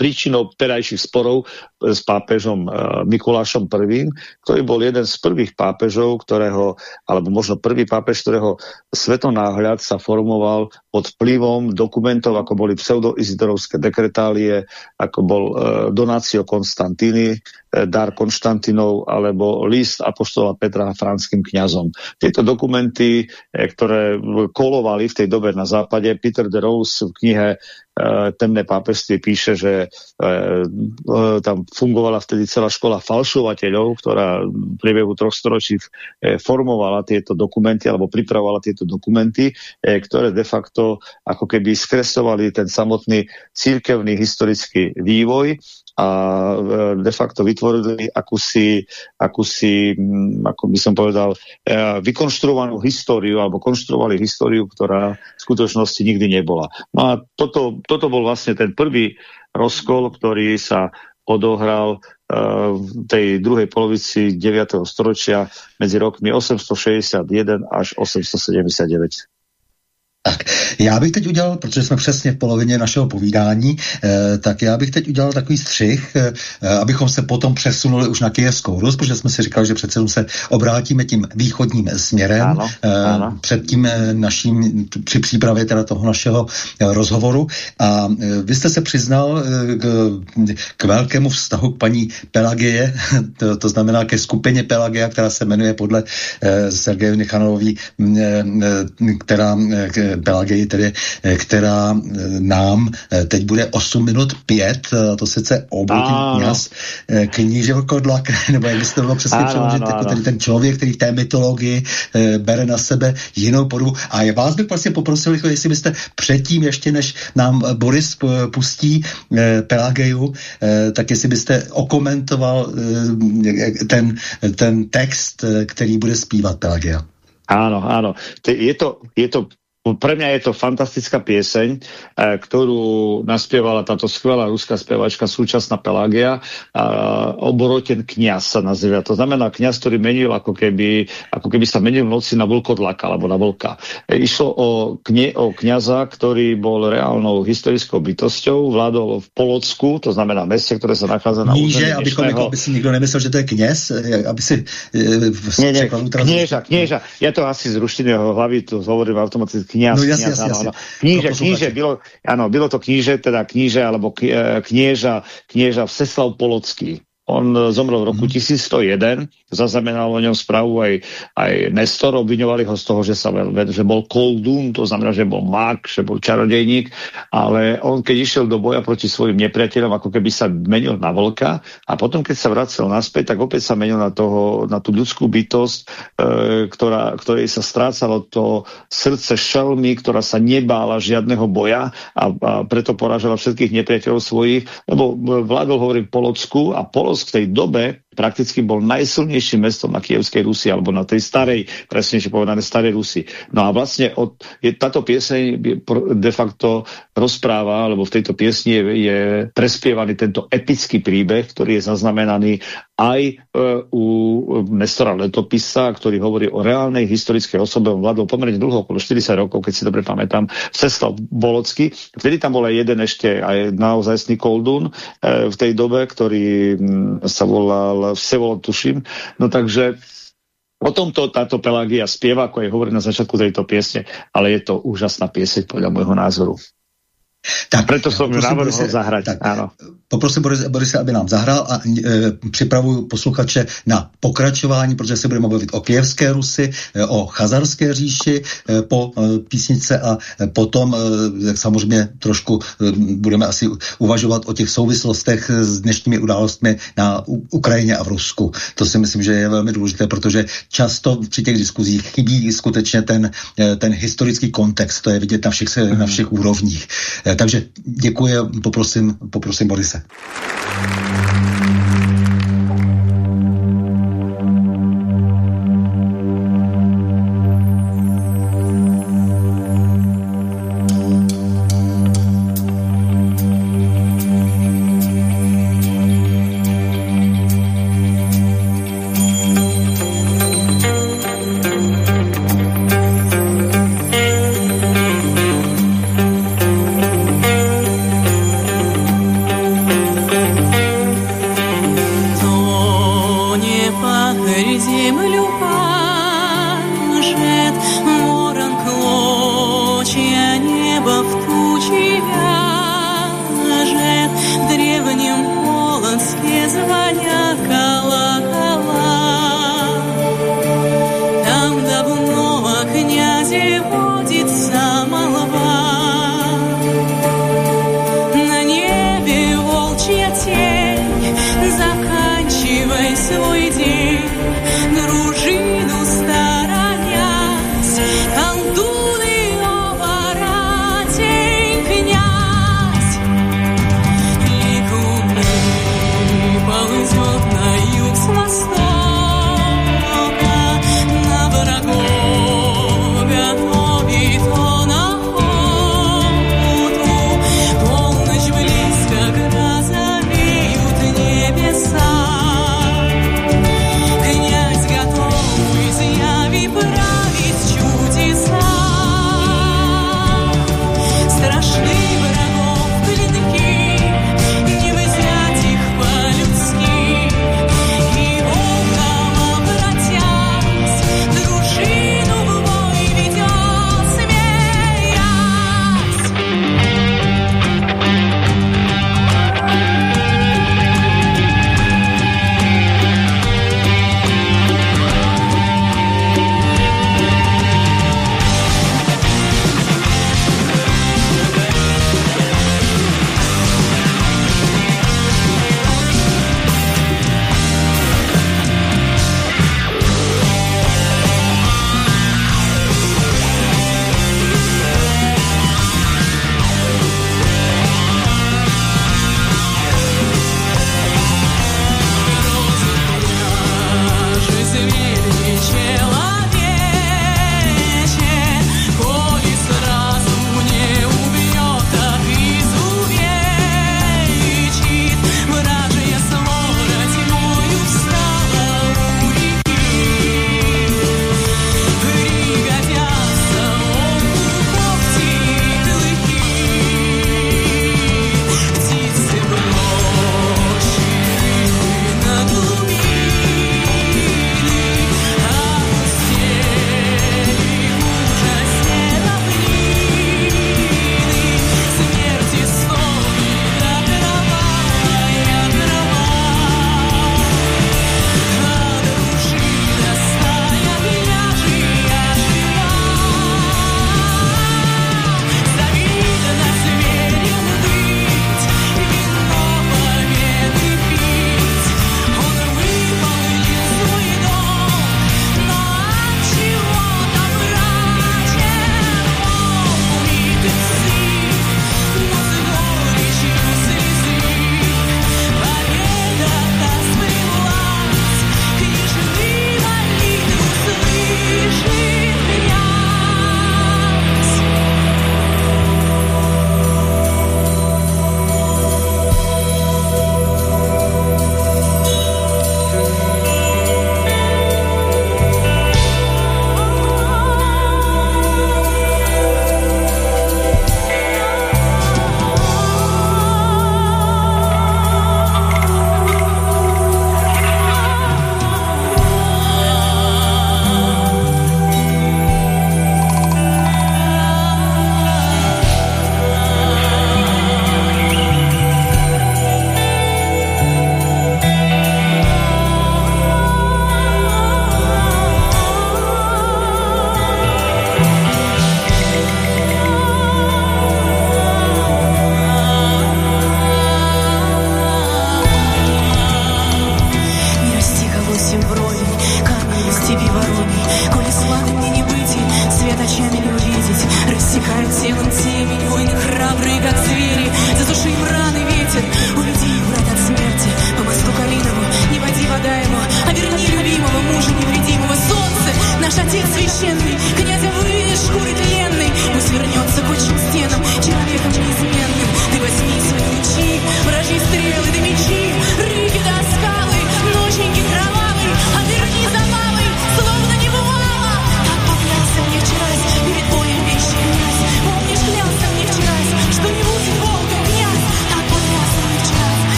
Speaker 3: príčinou terajších sporov e, s pápežom e, Mikulášom I, ktorý bol jeden z prvých pápežov, ktorého, alebo možno prvý pápež, ktorého svetonáhľad sa formoval pod vplyvom dokumentov, ako boli pseudoizidorovské dekretálie, ako bol e, Donácio Konstantíny, dar Konštantinov alebo list Apoštola Petra franským kňazom. Tieto dokumenty, ktoré kolovali v tej dobe na západe, Peter de Rose v knihe E, temné pápežství píše, že e, e, tam fungovala vtedy celá škola falšovateľov, ktorá v priebehu troch storočí formovala tieto dokumenty alebo pripravovala tieto dokumenty, ktoré de facto ako keby skresovali ten samotný církevný historický vývoj a de facto vytvorili akúsi, akúsi ako by som povedal, vykonštruovanú históriu alebo konštruovali históriu, ktorá v skutočnosti nikdy nebola. No a toto, toto bol vlastne ten prvý rozkol, ktorý sa odohral uh, v tej druhej polovici 9. storočia medzi rokmi 861 až 879.
Speaker 2: Tak, já bych teď udělal, protože jsme přesně v polovině našeho povídání, eh, tak já bych teď udělal takový střih, eh, abychom se potom přesunuli už na Kijevskou Rus, protože jsme si říkali, že přece se obrátíme tím východním směrem
Speaker 3: ano,
Speaker 2: eh,
Speaker 3: ano.
Speaker 2: před tím eh, naším, při přípravě teda toho našeho eh, rozhovoru. A eh, vy jste se přiznal eh, k, k velkému vztahu k paní Pelagie, [laughs] to, to znamená ke skupině Pelagia, která se jmenuje podle eh, Sergeje Nichanový, eh, eh, která eh, Pelagii, tedy, eh, která eh, nám eh, teď bude 8 minut 5, to sice obojitý kněz, kníželkodlak, [laughs] nebo jak byste bylo přesně přeložit, jako tedy ten člověk, který v té mytologii bere na sebe jinou podobu. A já vás bych vlastně poprosil, jestli byste předtím, ještě než nám Boris pustí Pelageju, tak jestli byste okomentoval ten, ten text, který bude zpívat Pelagia.
Speaker 3: Áno, áno. Je to, je to pre mňa je to fantastická pieseň, e, ktorú naspievala táto skvelá ruská spevačka, súčasná Pelagia. E, oboroten kniaz sa nazýva. To znamená kniaz, ktorý menil ako keby, ako keby sa menil v noci na vlkodlaka alebo na vlka. E, išlo o, knie, o kniaza, ktorý bol reálnou historickou bytosťou, vládol v Polocku, to znamená meste, ktoré sa nachádza na
Speaker 2: Níže, aby, dnešného... aby si nikto nemyslel, že to je kniaz, aby si...
Speaker 3: E, nie, nie, knieža, knieža. Ja to asi z ruštiny hlavy tu hovorím automaticky kniaz, no, jasne, kniaz, jasne, jasne. Kníže, kníže, bylo, áno, bylo to kníže, teda kníže, alebo knieža, knieža Vseslav Polocký. On zomrel v roku 1101, mhm. zaznamenal o ňom správu aj, aj Nestor, obviňovali ho z toho, že, sa, že bol koldún, to znamená, že bol mak, že bol čarodejník, ale on keď išiel do boja proti svojim nepriateľom, ako keby sa menil na vlka a potom, keď sa vracel naspäť, tak opäť sa menil na, toho, na tú ľudskú bytosť, e, ktorá, ktorej sa strácalo to srdce šelmy, ktorá sa nebála žiadneho boja a, a preto poražala všetkých nepriateľov svojich, lebo vládol, hovorím, Polocku a Polock v tej dobe prakticky bol najsilnejším mestom na Kievskej Rusi, alebo na tej starej, presnejšie povedané, starej Rusi. No a vlastne od, je, táto pieseň de facto rozpráva, alebo v tejto piesni je, je prespievaný tento epický príbeh, ktorý je zaznamenaný aj e, u Nestora Letopisa, ktorý hovorí o reálnej historickej osobe. On vládol pomerne dlho, okolo 40 rokov, keď si dobre pamätám, Ceslav Bolocky. Vtedy tam bol aj jeden ešte aj naozajstný Koldún e, v tej dobe, ktorý m, sa volal Vsevolod, tuším. No takže O tomto táto Pelagia spieva, ako je hovorí na začiatku tejto piesne, ale je to úžasná pieseň podľa môjho názoru. Tak, Preto som ju navrhol zahrať. Tak, áno.
Speaker 2: Poprosím Boris, Borise, aby nám zahrál a e, připravuju posluchače na pokračování, protože se budeme bavit o Kijevské Rusy, e, o Chazarské říši e, po e, písnice a e, potom e, samozřejmě trošku e, budeme asi uvažovat o těch souvislostech s dnešními událostmi na U Ukrajině a v Rusku. To si myslím, že je velmi důležité, protože často při těch diskuzích chybí skutečně ten, e, ten historický kontext, to je vidět na všech, na všech úrovních. E, takže děkuji, poprosím, poprosím Borise.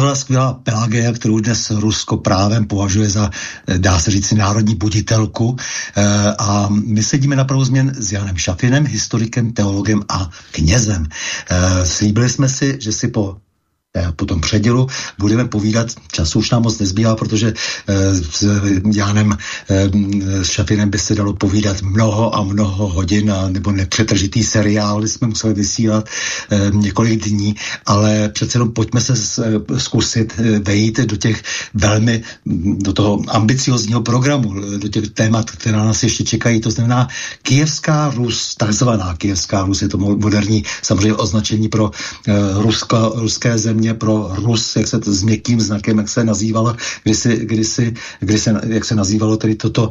Speaker 2: Byla skvělá Pelagia, kterou dnes Rusko právem považuje za, eh, dá se říct, národní buditelku. E, a my sedíme na změn s Janem Šafinem, historikem, teologem a knězem. E, slíbili jsme si, že si po Eh, po tom předělu. Budeme povídat, času už nám moc nezbývá, protože eh, s Jánem eh, s Šafinem by se dalo povídat mnoho a mnoho hodin, a, nebo nepřetržitý seriál jsme museli vysílat několik dní, ale přece jenom pojďme se zkusit vejít do těch velmi, do toho ambiciozního programu, do těch témat, která nás ještě čekají, to znamená Kijevská Rus, takzvaná Kijevská Rus, je to moderní samozřejmě označení pro Rusko, ruské země, země pro Rus, jak se to s měkkým znakem, jak se nazývalo, kdy se, jak se nazývalo tedy toto,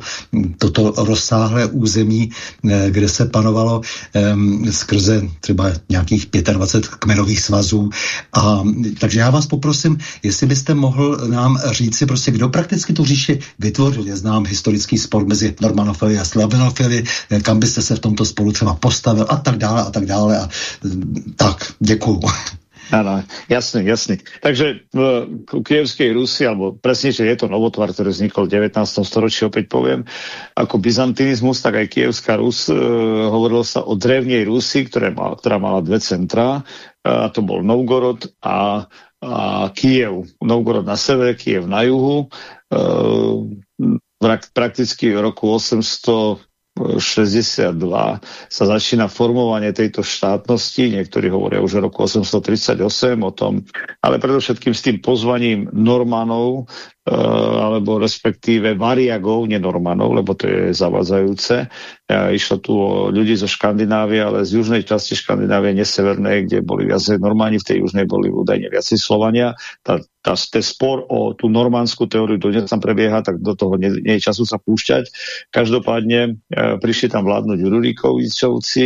Speaker 2: toto rozsáhlé území, eh, kde se panovalo um, skrze třeba nějakých 25 kmenových svazů. A, takže já vás poprosím, jestli byste mohl nám říci, prostě kdo prakticky tu říši vytvořil. Je znám historický spor mezi Normanofily a Slavenofily, eh, kam byste se v tomto spolu třeba postavil a tak dále a tak dále. A, tak, děkuju.
Speaker 3: Áno, jasný, jasný. Takže v Kievskej Rusi, alebo presnejšie je to novotvar, ktorý vznikol v 19. storočí, opäť poviem, ako byzantinizmus, tak aj Kievská Rus, e, hovorilo sa o drevnej Rusi, mala, ktorá mala dve centrá, e, a to bol Novgorod a, a Kiev. Novgorod na severe, Kiev na juhu. E, prakticky v roku 800 62 sa začína formovanie tejto štátnosti, niektorí hovoria už v roku 838 o tom, ale predovšetkým s tým pozvaním Normanov alebo respektíve variagov, nenormanov, lebo to je zavadzajúce. Išlo tu o ľudí zo Škandinávie, ale z južnej časti Škandinávie, nesevernej, kde boli viacej Normáni, v tej južnej boli údajne viacej Slovania. Tá, tá, ten spor o tú normandskú teóriu dnes tam prebieha, tak do toho nie, nie je času sa púšťať. Každopádne e, prišli tam vládnuť Rurikovičovci,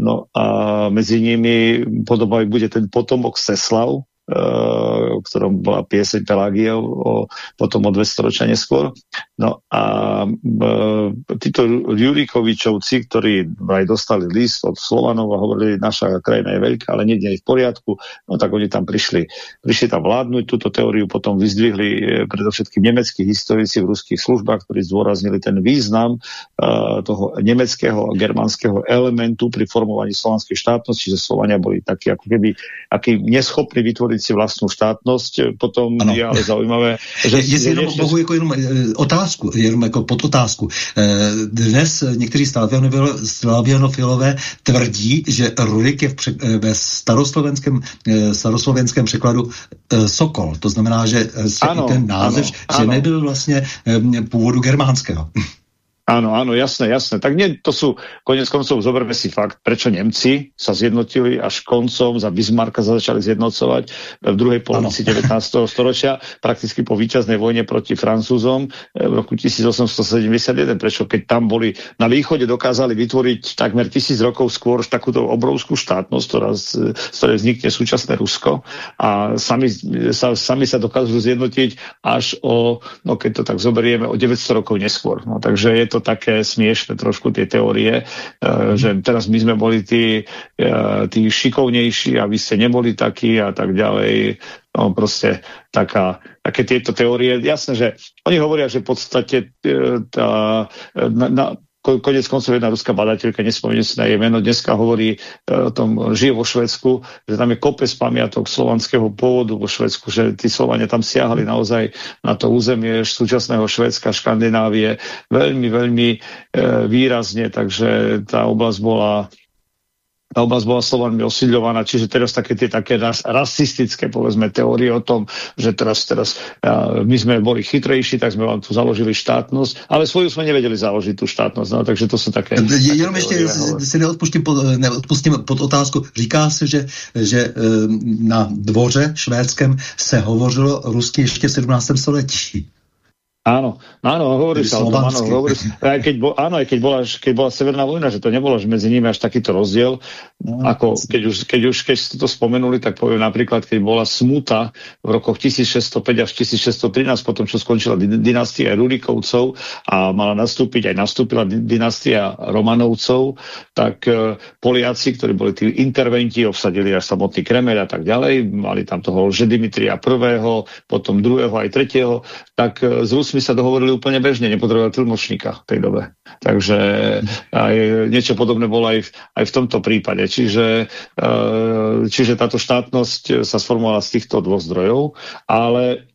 Speaker 3: no a medzi nimi podobajú bude ten potomok Seslav, v ktorom bola pieseň Pelagiov o, potom o 200 ročia neskôr. No a e, títo Jurikovičovci, ktorí aj dostali list od Slovanov a hovorili, naša krajina je veľká, ale nie je v poriadku, no tak oni tam prišli. Prišli tam vládnuť, túto teóriu potom vyzdvihli e, predovšetkým nemeckí historici v ruských službách, ktorí zdôraznili ten význam uh, toho nemeckého a germánskeho elementu pri formovaní slovanskej štátnosti, že Slovania boli takí ako keby aký neschopní vytvoriť si vlastnú štátnosť. Potom ano. je ale zaujímavé,
Speaker 2: že... Jestli jenom mohu jako jenom otázku otázku, jenom jako pod otázku. Dnes někteří slavianofilové tvrdí, že Rurik je pře- ve staroslovenském, staroslovenském překladu Sokol. To znamená, že se ano, i ten název, ano, že ano. nebyl vlastně původu germánského.
Speaker 3: Áno, áno, jasné, jasné. Tak nie, to sú, konec koncov, zoberme si fakt, prečo Nemci sa zjednotili až koncom za Bismarcka sa začali zjednocovať v druhej polovici 19. storočia, prakticky po víťaznej vojne proti Francúzom eh, v roku 1871. Prečo keď tam boli na východe dokázali vytvoriť takmer tisíc rokov skôr takúto obrovskú štátnosť, ktorá z ktorej vznikne súčasné Rusko a sami sa, sami sa dokážu zjednotiť až o, no keď to tak zoberieme, o 900 rokov neskôr. No, takže je to to také smiešne trošku tie teórie, uh, že teraz my sme boli tí, uh, tí šikovnejší a vy ste neboli takí a tak ďalej. No proste taká, také tieto teórie. Jasné, že oni hovoria, že v podstate uh, tá, na, na, konec koncov jedna ruská badateľka, nespomeniem si na jej meno, dneska hovorí e, o tom, žije vo Švedsku, že tam je kopec pamiatok slovanského pôvodu vo Švedsku, že tí Slovania tam siahali naozaj na to územie súčasného Švedska, Škandinávie veľmi, veľmi e, výrazne, takže tá oblasť bola tá oblasť bola Slovanmi osídľovaná, čiže teraz také tie také ras, rasistické povedzme teórie o tom, že teraz, teraz uh, my sme boli chytrejší, tak sme vám tu založili štátnosť, ale svoju sme nevedeli založiť tú štátnosť, no, takže to sú také...
Speaker 2: Jenom ještě si neodpustím pod, neodpustím pod otázku. Říká se, že, že na dvoře švédském se hovořilo rusky ještě v 17. století.
Speaker 3: Áno, áno, hovorí sa o tom, áno, hovorí, aj keď, bo, áno, aj keď bola, keď bola Severná vojna, že to nebolo že medzi nimi až takýto rozdiel, no, ako keď už, keď už keď ste to spomenuli, tak poviem napríklad, keď bola smuta v rokoch 1605 až 1613, potom čo skončila dynastia Rurikovcov a mala nastúpiť, aj nastúpila dynastia Romanovcov, tak uh, Poliaci, ktorí boli tí interventi, obsadili až samotný Kremel a tak ďalej, mali tam toho že Dimitria I., potom druhého aj tretieho, tak uh, z Rusmi sa dohovorili úplne bežne, nepotrebovali tlmočníka v tej dobe. Takže aj niečo podobné bolo aj v, aj v tomto prípade. Čiže, e, čiže táto štátnosť sa sformovala z týchto dvoch zdrojov, ale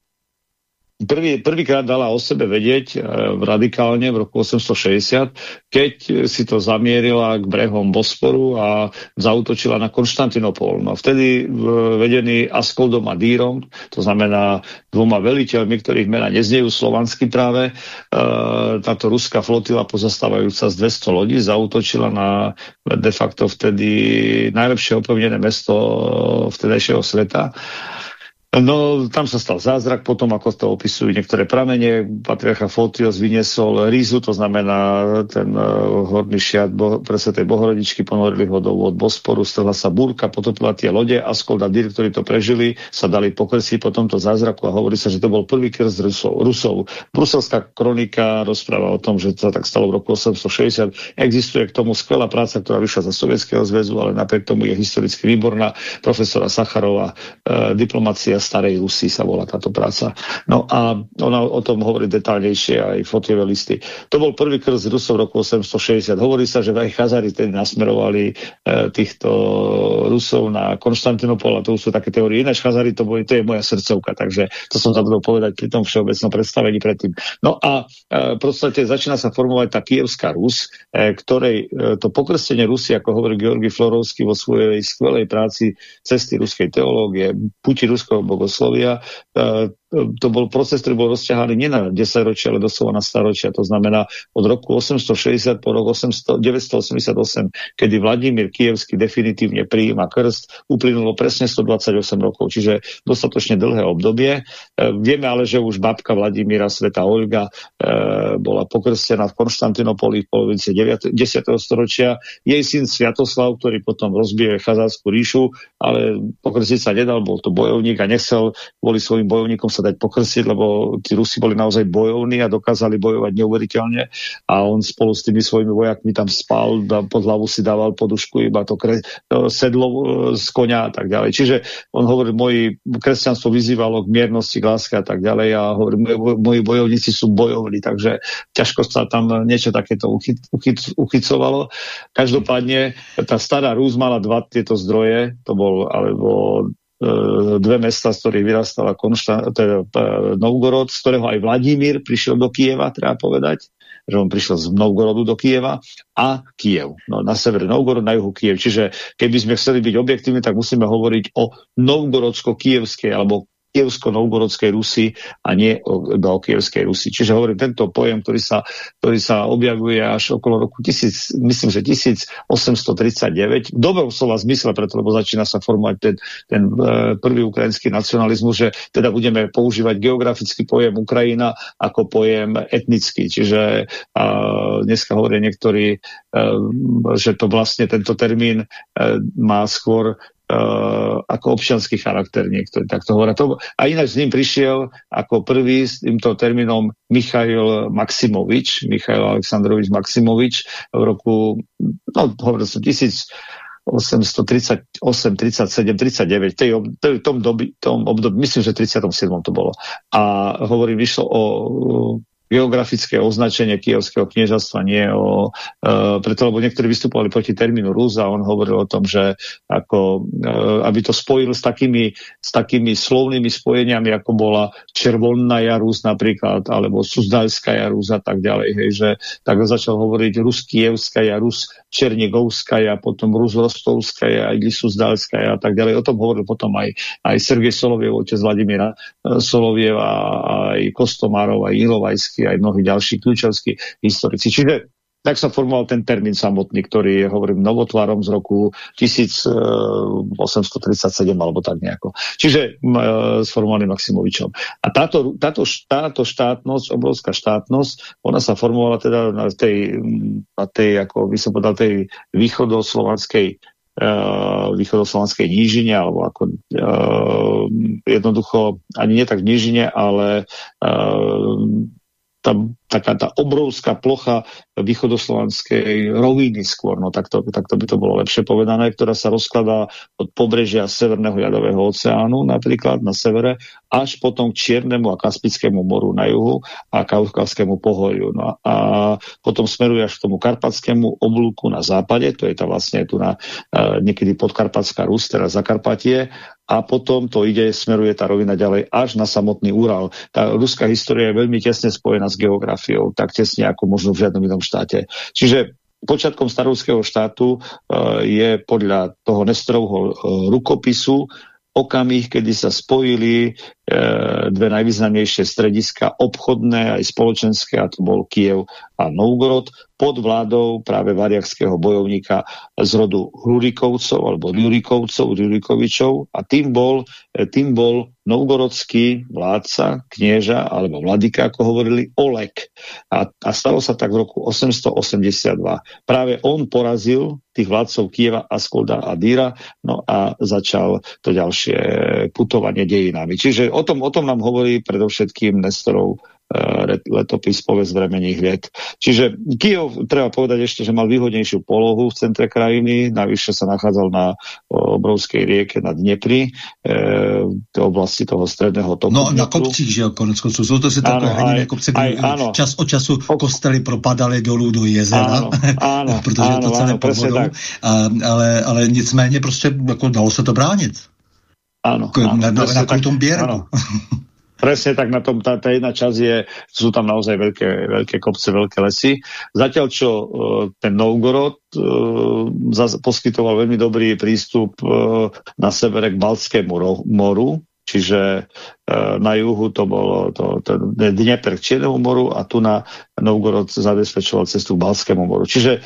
Speaker 3: prvý, prvýkrát dala o sebe vedieť e, radikálne v roku 860, keď si to zamierila k brehom Bosporu a zautočila na Konštantinopol. No vtedy e, vedený Askoldom a Dýrom, to znamená dvoma veliteľmi, ktorých mena neznejú slovansky práve, e, táto ruská flotila pozastávajúca z 200 lodí zautočila na de facto vtedy najlepšie opevnené mesto vtedajšieho sveta No, tam sa stal zázrak, potom ako to opisujú niektoré pramene, patriarcha Fotios vyniesol rízu, to znamená ten uh, horný šiat bo, tej bohorodičky, ponorili ho do od Bosporu, strhla sa búrka, potopila tie lode, a Dir, ktorí to prežili, sa dali pokrsiť po tomto zázraku a hovorí sa, že to bol prvý krst Rusov. Rusov. Bruselská kronika rozpráva o tom, že to tak stalo v roku 860. Existuje k tomu skvelá práca, ktorá vyšla za Sovietskeho zväzu, ale napriek tomu je historicky výborná. Profesora Sacharova, uh, diplomacia starej Rusy sa volá táto práca. No a ona o tom hovorí detálnejšie aj fotiové listy. To bol prvý krst Rusov roku 860. Hovorí sa, že aj Chazari tedy nasmerovali e, týchto Rusov na Konštantinopol a to sú také teórie. Ináč Chazari to, boli, to je moja srdcovka, takže to som zabudol povedať pri tom všeobecnom predstavení predtým. No a e, v podstate začína sa formovať tá kievská Rus, e, ktorej e, to pokrstenie Rusy, ako hovorí Georgi Florovský vo svojej skvelej práci cesty ruskej teológie, puti ruského bogoslovia. To bol proces, ktorý bol rozťahaný nie na 10 ročia, ale doslova na staročia. To znamená od roku 860 po rok 800, 988, kedy Vladimír Kievský definitívne prijíma krst, uplynulo presne 128 rokov, čiže dostatočne dlhé obdobie. E, vieme ale, že už babka Vladimíra Sveta Olga e, bola pokrstená v Konštantinopoli v polovici 9, 10. storočia. Jej syn Sviatoslav, ktorý potom rozbije Chazárskú ríšu, ale pokrstiť sa nedal, bol to bojovník a nechcel kvôli svojim bojovníkom sa dať pokrstiť, lebo tí Rusi boli naozaj bojovní a dokázali bojovať neuveriteľne a on spolu s tými svojimi vojakmi tam spal, pod hlavu si dával podušku, iba to kre, sedlo e, z konia a tak ďalej. Čiže on hovorí, moji kresťanstvo vyzývalo k miernosti, k láske a tak ďalej a hovorí, moji bojovníci sú bojovní, takže ťažko sa tam niečo takéto uchyt, uchyt, uchycovalo. Každopádne tá stará Rúz mala dva tieto zdroje, to bol alebo dve mesta, z ktorých vyrastala Konšta, teda, Novgorod, z ktorého aj Vladimír prišiel do Kieva, treba povedať že on prišiel z Novgorodu do Kieva a Kiev. No, na severe Novgorod, na juhu Kiev. Čiže keby sme chceli byť objektívni, tak musíme hovoriť o novgorodsko-kievskej alebo Kievsko-Novgorodskej Rusy a nie o, do Kievskej Rusy. Čiže hovorím, tento pojem, ktorý sa, ktorý sa objavuje až okolo roku 1000, myslím, že 1839, v dobrom slova zmysle, preto, lebo začína sa formovať ten, ten e, prvý ukrajinský nacionalizmus, že teda budeme používať geografický pojem Ukrajina ako pojem etnický. Čiže a, dneska hovoria niektorí, e, že to vlastne tento termín e, má skôr Uh, ako občianský charakter niektorí takto hovoria. To, a ináč s ním prišiel ako prvý s týmto termínom Michail Maximovič, Michail Aleksandrovič Maximovič v roku, no hovoril som, 1838, 37, 39, tej, tom, tom období, myslím, že 37 to bolo. A hovorím, vyšlo o geografické označenie kievského kniežastva, nie o, e, preto, lebo niektorí vystupovali proti termínu Rus a on hovoril o tom, že ako, e, aby to spojil s takými, s takými slovnými spojeniami, ako bola Červonna Jarus napríklad, alebo Suzdalská Jarus a tak ďalej, hej, že tak začal hovoriť Rus Kievská Rus Černigovská, potom Rus Rostovská, ili Suzdalská a tak ďalej. O tom hovoril potom aj, aj Sergej Soloviev, otec Vladimíra e, Soloviev a aj Kostomárov, aj Ilovajský aj mnohí ďalší kľúčovskí historici. Čiže tak sa formoval ten termín samotný, ktorý je, hovorím, novotvarom z roku 1837 alebo tak nejako. Čiže e, sformovaný Maximovičom. A táto, táto, táto štátnosť, obrovská štátnosť, ona sa formovala teda na tej, na tej ako by som povedal, tej východoslovanskej Uh, východoslovanskej nížine, alebo ako uh, jednoducho ani nie tak v nížine, ale uh, tam taká tá obrovská plocha východoslovanskej roviny skôr, no takto, takto by to bolo lepšie povedané, ktorá sa rozkladá od pobrežia Severného ľadového oceánu napríklad na severe, až potom k Čiernemu a Kaspickému moru na juhu a Kaukazskému pohoriu. No a potom smeruje až k tomu Karpatskému oblúku na západe, to je tá vlastne tu na uh, niekedy podkarpatská Rus, teraz Zakarpatie, a potom to ide, smeruje tá rovina ďalej až na samotný Ural. Tá ruská história je veľmi tesne spojená s geografiou, tak tesne ako možno v žiadnom inom štáte. Čiže počiatkom starovského štátu uh, je podľa toho Nestorovho uh, rukopisu okamih, kedy sa spojili e, dve najvýznamnejšie strediska obchodné aj spoločenské, a to bol Kiev a Novgorod, pod vládou práve variakského bojovníka z rodu Rurikovcov alebo Rurikovcov, Rurikovičov a tým bol, e, tým bol novgorodský vládca, knieža alebo vladyka, ako hovorili, Olek. A, a stalo sa tak v roku 882. Práve on porazil tých vládcov Kieva, Askolda a Dýra, no a začal to ďalšie putovanie dejinami. Čiže o tom, o tom nám hovorí predovšetkým Nestorov letopis povesť vremených liet. Čiže Kijov, treba povedať ešte, že mal výhodnejšiu polohu v centre krajiny, navyše sa nachádzal na obrovskej rieke na Dnepri, e, v oblasti toho stredného toku.
Speaker 2: No na kopcích, že konec koncov, sú to si takové hlininé kopce, kde áno, čas od času kostely propadali dolů do jezera,
Speaker 3: áno, áno, [laughs]
Speaker 2: protože áno, to celé áno, pod vodou, a, ale, ale nicméně prostě jako dalo se to bránit.
Speaker 3: Áno, áno,
Speaker 2: na, na, na, na tom bierku. [laughs]
Speaker 3: Presne tak na tom, tá, tá jedna časť je, sú tam naozaj veľké, veľké kopce, veľké lesy. Zatiaľ, čo uh, ten Novgorod uh, poskytoval veľmi dobrý prístup uh, na severe k Baltskému moru, Čiže e, na juhu to bolo to, to Dnieper k Čiernemu moru a tu na Novgorod zabezpečoval cestu k Balskému moru. Čiže e,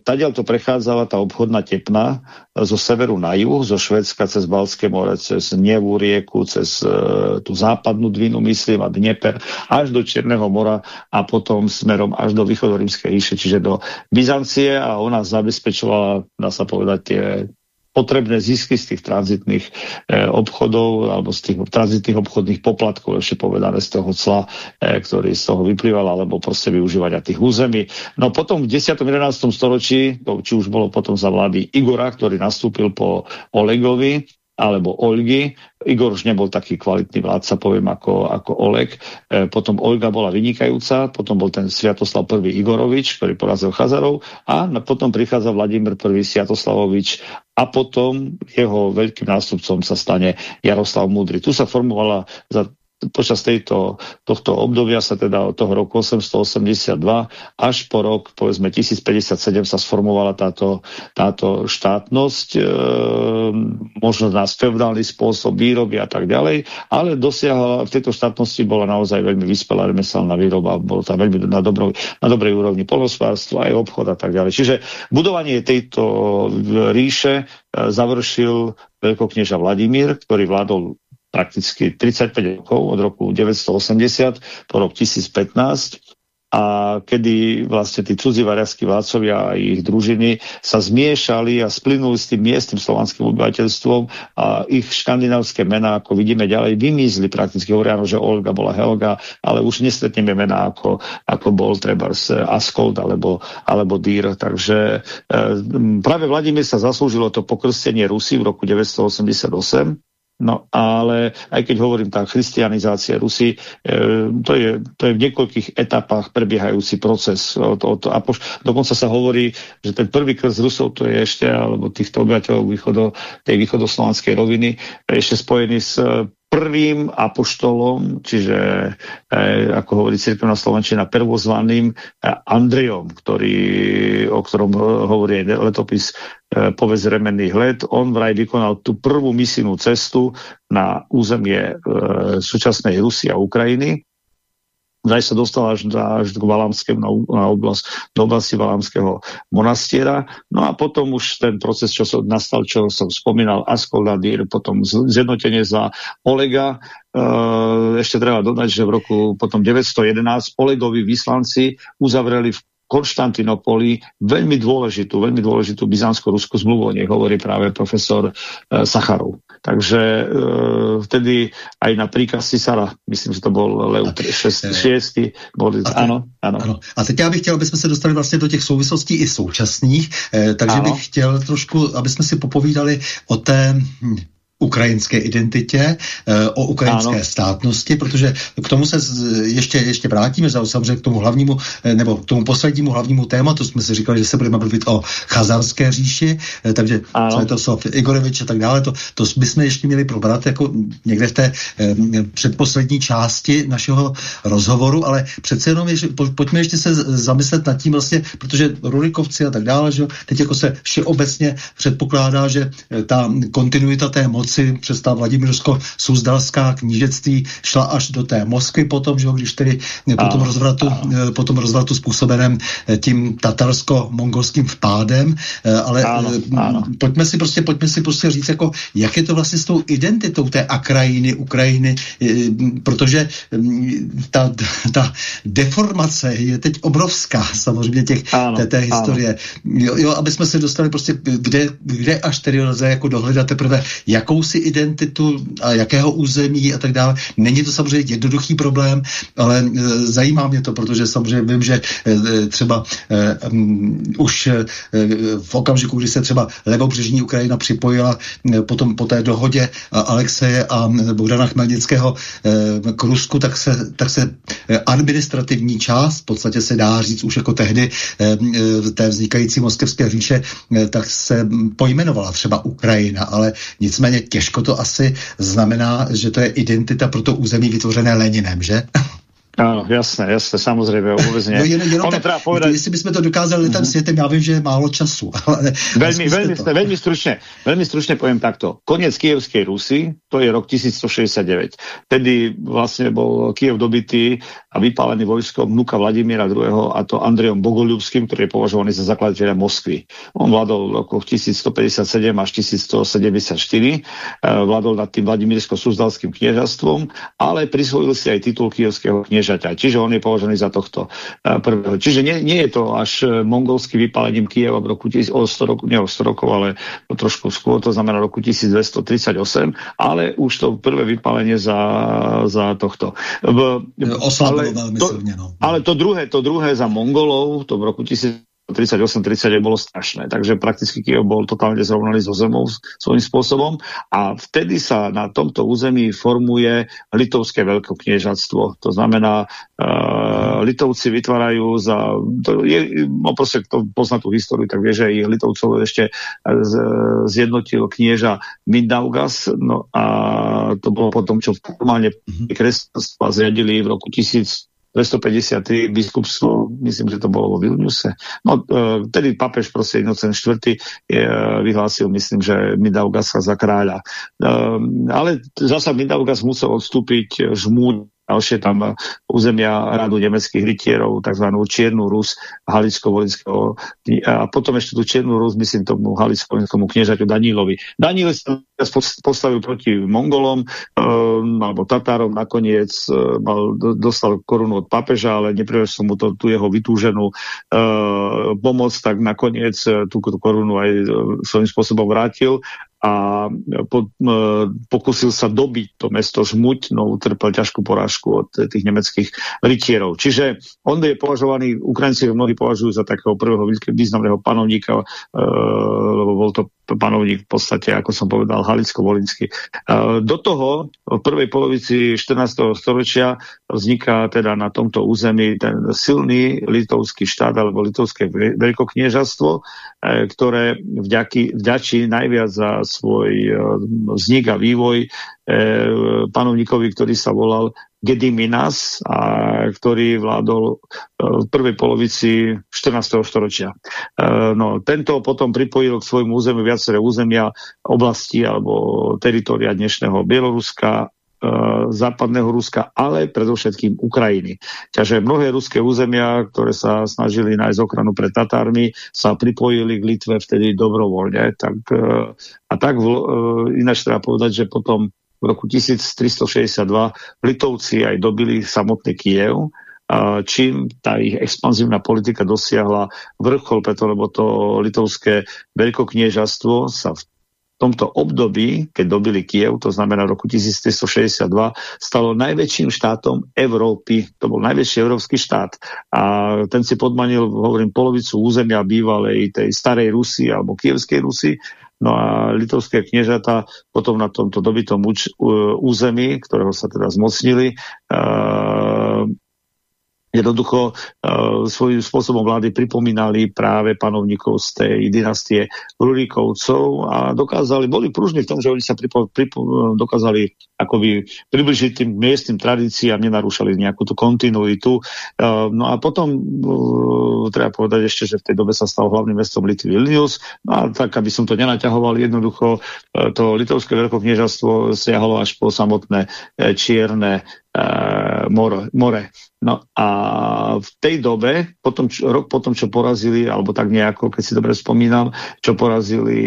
Speaker 3: tadiaľ to prechádzala tá obchodná tepna zo severu na juh, zo Švedska cez Balské more, cez Nevú rieku, cez e, tú západnú dvinu, myslím, a Dnieper, až do Čierneho mora a potom smerom až do východorímskej ríše, čiže do Byzancie a ona zabezpečovala, dá sa povedať, tie potrebné zisky z tých tranzitných e, obchodov alebo z tých tranzitných obchodných poplatkov, ešte povedané z toho cla, e, ktorý z toho vyplýval, alebo proste využívania tých území. No potom v 10. 11. storočí, to, či už bolo potom za vlády Igora, ktorý nastúpil po Olegovi, alebo Olgy. Igor už nebol taký kvalitný vládca, poviem, ako, ako Oleg. E, potom Olga bola vynikajúca, potom bol ten Sviatoslav I. Igorovič, ktorý porazil Chazarov a potom prichádza Vladimír I. Sviatoslavovič a potom jeho veľkým nástupcom sa stane Jaroslav Múdry. Tu sa formovala za počas tejto, tohto obdobia sa teda od toho roku 882 až po rok povedzme 1057 sa sformovala táto, táto štátnosť, e, možno na feudálny spôsob výroby a tak ďalej, ale dosiahla, v tejto štátnosti bola naozaj veľmi vyspelá remeselná výroba, bolo tam veľmi na, dobro, na dobrej úrovni polospárstvo, aj obchod a tak ďalej. Čiže budovanie tejto ríše e, završil veľkoknieža Vladimír, ktorý vládol prakticky 35 rokov, od roku 980 po rok 1015 a kedy vlastne tí cudzí variaskí vládcovia a ich družiny sa zmiešali a splynuli s tým miestnym slovanským obyvateľstvom a ich škandinávské mená, ako vidíme ďalej, vymizli prakticky. Hovoria, že Olga bola Helga, ale už nestretneme mená ako, ako bol Trebars Askold alebo, alebo Dýr. Takže e, práve Vladimír sa zaslúžilo to pokrstenie Rusy v roku 988 No ale aj keď hovorím tá christianizácia Rusy, e, to, je, to je v niekoľkých etapách prebiehajúci proces. Od, od, a poš, dokonca sa hovorí, že ten prvý krst Rusov to je ešte, alebo týchto obyvateľov východo, tej východoslovanskej roviny, ešte spojený s prvým apoštolom, čiže e, ako hovorí cirkevná Slovenčina, prvozvaným e, Andrejom, ktorý, o ktorom hovorí letopis e, remenných let. On vraj vykonal tú prvú misijnú cestu na územie e, súčasnej Rusie a Ukrajiny Vraj sa dostal až, až k Valamskému, na, na oblast, do oblasti Valamského monastiera. No a potom už ten proces, čo som nastal, čo som spomínal, Askoldadír, potom zjednotenie za Olega. E, ešte treba dodať, že v roku potom 911 Olegovi vyslanci uzavreli v Konštantinopoli veľmi dôležitú, veľmi dôležitú byzantsko-ruskú zmluvu, o nej hovorí práve profesor e, Sacharov. Takže e, vtedy aj na príkaz Cisara, myslím, že to bol Leu 6. Boli, a áno, áno.
Speaker 2: Ano. A teď já bych chtěl, aby jsme se dostali vlastně do těch souvislostí i současných, e, takže ano. bych chtěl trošku, aby jsme si popovídali o té hm, ukrajinské identitě, eh, o ukrajinské ano. státnosti, protože k tomu se ještě, ještě vrátíme, samozřejmě k tomu hlavnímu, eh, nebo k tomu poslednímu hlavnímu tématu, jsme si říkali, že se budeme mluvit o chazarské říši, eh, takže ano. je to Sof Igorevič a tak dále, to, to bychom ještě měli probrat jako někde v té předposlední části našeho rozhovoru, ale přece jenom ještě, pojďme ještě se zamyslet nad tím vlastně, protože Rurikovci a tak dále, že teď jako se všeobecně předpokládá, že ta kontinuita té moci moci přes ta Vladimírsko-Suzdalská knížectví šla až do té Moskvy potom, že když tedy po tom, rozvratu, eh, po tom rozvratu způsobeném eh, tím tatarsko-mongolským vpádem, eh, ale ano, ano. pojďme si prostě, pojďme si prostě říct, jako, jak je to vlastně s tou identitou té Akrajiny, Ukrajiny, protože mm, ta, ta deformace je teď obrovská, samozřejmě těch, ano, té, té historie. Jo, jo, aby jsme se dostali prostě, kde, kde až tedy lze jako dohledat teprve, jakou jakousi identitu a jakého území a tak dále. Není to samozřejmě jednoduchý problém, ale e, zajímá mě to, protože samozřejmě vím, že e, třeba e, už v okamžiku, kdy se třeba levobřežní Ukrajina připojila potom po té dohodě Alexeje a Bogdana Chmelnického k Rusku, tak se, tak se administrativní část, v podstatě se dá říct už jako tehdy e, té vznikající moskevské říše, tak se pojmenovala třeba Ukrajina, ale nicméně těžko to asi znamená, že to je identita pro to území vytvořené Leninem, že? [laughs]
Speaker 3: Áno, jasné, jasné, samozrejme, vôbec nie.
Speaker 2: No, jen, jenom ono tak, povedať... Jestli bychom to dokázali uh -huh. světem, já vím, že je málo času. [laughs] Ale
Speaker 3: veľmi, veľmi, to. veľmi, stručne, veľmi stručne poviem takto. Koniec Kievskej Rusy, to je rok 1169. Tedy vlastne bol Kiev dobitý a vypálený vojskom vnuka Vladimíra II. a to Andrejom Bogoľubským, ktorý je považovaný za zakladateľa Moskvy. On vládol v rokoch 1157 až 1174, eh, vládol nad tým Vladimírsko-Suzdalským kniežastvom, ale prisvojil si aj titul kievského knieža kniežaťa. Čiže on je považený za tohto e, prvého. Čiže nie, nie je to až e, mongolský vypálením Kieva v roku o 100 rokov, nie o 100 rokov, ale trošku skôr, to znamená roku 1238, ale už to prvé vypálenie za, za tohto.
Speaker 2: V, ale, to,
Speaker 3: no. ale to druhé, to druhé za Mongolov, to v roku 1000 38-39 bolo strašné. Takže prakticky Kiev bol totálne zrovnaný so zemou svojím spôsobom a vtedy sa na tomto území formuje litovské veľkokniežatstvo. To znamená, uh, Litovci vytvárajú za... To je, no proste, kto pozná tú históriu, tak vie, že ich Litovcov ešte z, zjednotil knieža Mindaugas no a to bolo potom, čo formálne mhm. kresťanstva zriadili v roku 1000 253 biskupstvo, myslím, že to bolo vo Vilniuse. No, e, vtedy papež proste Inocen IV. E, vyhlásil, myslím, že Midaugasa za kráľa. E, ale zasa Midaugas musel odstúpiť žmúť ďalšie tam územia radu nemeckých rytierov, tzv. Čiernu Rus Halicko-Volinského a potom ešte tú Čiernu Rus, myslím tomu Halicko-Volinskému kniežaťu Danílovi. Daníl sa postavil proti Mongolom um, alebo Tatárom, nakoniec uh, mal, dostal korunu od papeža, ale neprivezol mu to, tú jeho vytúženú uh, pomoc, tak nakoniec tú, tú korunu aj svojím spôsobom vrátil a po, e, pokusil sa dobiť to mesto Žmuť, no utrpel ťažkú porážku od tých nemeckých rytierov. Čiže on je považovaný, Ukrajinci mnohí považujú za takého prvého významného panovníka, e, lebo bol to panovník v podstate, ako som povedal, Halicko-Volinsky. E, do toho v prvej polovici 14. storočia vzniká teda na tomto území ten silný litovský štát alebo litovské veľkokniežastvo, e, ktoré vďaky, vďačí najviac za svoj e, vznik a vývoj panovníkovi, ktorý sa volal Gediminas, a ktorý vládol e, v prvej polovici 14. storočia. No, tento potom pripojil k svojmu územiu viaceré územia oblasti alebo teritoria dnešného Bieloruska, E, západného Ruska, ale predovšetkým Ukrajiny. Takže mnohé ruské územia, ktoré sa snažili nájsť ochranu pred Tatármi, sa pripojili k Litve vtedy dobrovoľne. Tak, e, a tak e, ináč treba povedať, že potom v roku 1362 Litovci aj dobili samotný Kiev, čím tá ich expanzívna politika dosiahla vrchol, preto lebo to litovské veľkokniežastvo sa v tomto období, keď dobili Kiev, to znamená roku 1362, stalo najväčším štátom Európy. To bol najväčší európsky štát. A ten si podmanil, hovorím, polovicu územia bývalej tej starej Rusy alebo kievskej Rusy. No a litovské kniežata potom na tomto dobitom území, ktorého sa teda zmocnili, uh, jednoducho uh, svojím spôsobom vlády pripomínali práve panovníkov z tej dynastie Rurikovcov a dokázali, boli pružní v tom, že oni sa pripo, pripo, dokázali akoby približiť tým miestnym tradíciám, nenarúšali nejakú tú kontinuitu. Uh, no a potom uh, treba povedať ešte, že v tej dobe sa stal hlavným mestom Litvy Vilnius. No a tak, aby som to nenaťahoval, jednoducho uh, to litovské veľkokniežastvo siahalo až po samotné uh, čierne more. No a v tej dobe, potom, rok potom, čo porazili, alebo tak nejako, keď si dobre spomínam, čo porazili,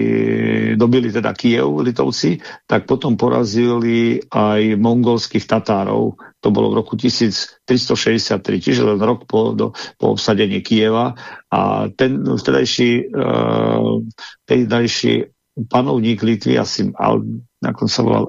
Speaker 3: dobili teda Kiev, Litovci, tak potom porazili aj mongolských Tatárov. To bolo v roku 1363, čiže len rok po, do, po obsadení Kieva. A ten vtedajší, uh, vtedajší panovník Litvy, asi ako sa volal,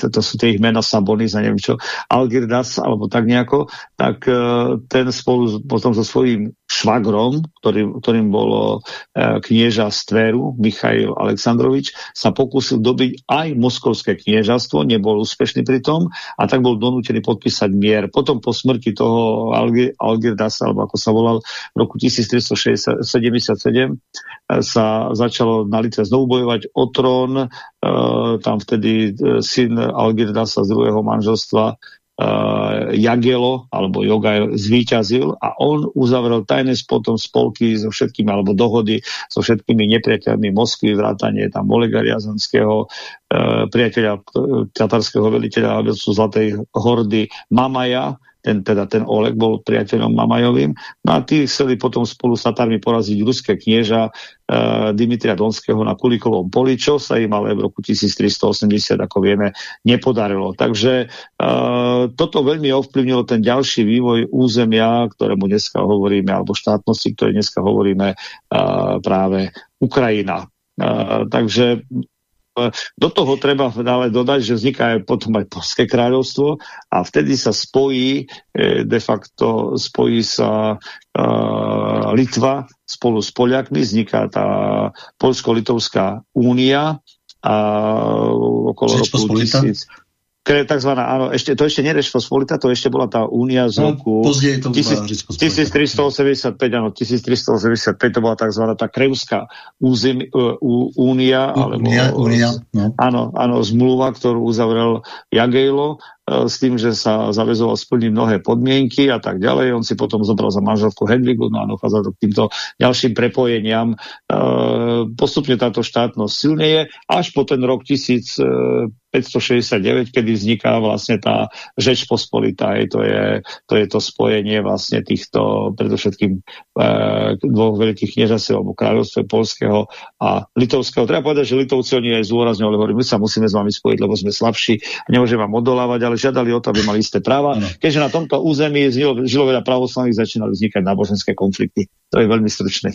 Speaker 3: to sú tie ich mena Sabonis a neviem čo, Algirdas, alebo tak nejako, tak uh, ten spolu potom so svojím švagrom, ktorý, ktorým bolo uh, knieža z Tveru, Michail Aleksandrovič, sa pokúsil dobiť aj moskovské kniežastvo, nebol úspešný pri tom a tak bol donútený podpísať mier. Potom po smrti toho Algir, Algirdasa, alebo ako sa volal, v roku 1377 sa začalo na Litve znovu bojovať o trón, tam tam vtedy e, syn Algirdasa z druhého manželstva uh, Jagelo, alebo Joga zvíťazil a on uzavrel tajné potom spolky so všetkými, alebo dohody so všetkými nepriateľmi Moskvy, vrátanie tam Olega Riazanského, uh, priateľa tatarského veliteľa Zlatej hordy Mamaja, ten, teda ten Oleg bol priateľom Mamajovým. No a tí chceli potom spolu s Tatármi poraziť ruské knieža e, Dimitria Donského na Kulikovom poli, čo sa im ale v roku 1380, ako vieme, nepodarilo. Takže e, toto veľmi ovplyvnilo ten ďalší vývoj územia, ktorému dneska hovoríme, alebo štátnosti, ktoré dneska hovoríme e, práve Ukrajina. E, takže do toho treba ale dodať, že vzniká aj potom aj Polské kráľovstvo a vtedy sa spojí, e, de facto spojí sa uh, Litva spolu s Poliakmi, vzniká tá Polsko-Litovská únia a okolo roku 1000, tzv. áno, ešte, to ešte nereš Fosfolita, to ešte bola tá únia z no, roku...
Speaker 2: To
Speaker 3: 1385, áno, 1385 to bola tzv. tá Krevská územ, únia, alebo... Únia, únia, no. Áno, áno, zmluva, ktorú uzavrel Jagejlo E, s tým, že sa zavezoval splniť mnohé podmienky a tak ďalej. On si potom zobral za manželku Hedvigu, no a dochádzal k týmto ďalším prepojeniam. E, postupne táto štátnosť silneje až po ten rok 1569, kedy vzniká vlastne tá Žeč Pospolitá. To je, to je to spojenie vlastne týchto predovšetkým dvoch veľkých kniežastiev alebo kráľovstve polského a litovského. Treba povedať, že Litovci oni aj zúrazňovali, hovorím, my sa musíme s vami spojiť, lebo sme slabší nemôžeme vám odolávať, ale ale žiadali o to, aby mali isté práva. Keďže na tomto území žilo, žilo veľa pravoslavných, začínali vznikať náboženské konflikty. To je velmi stručný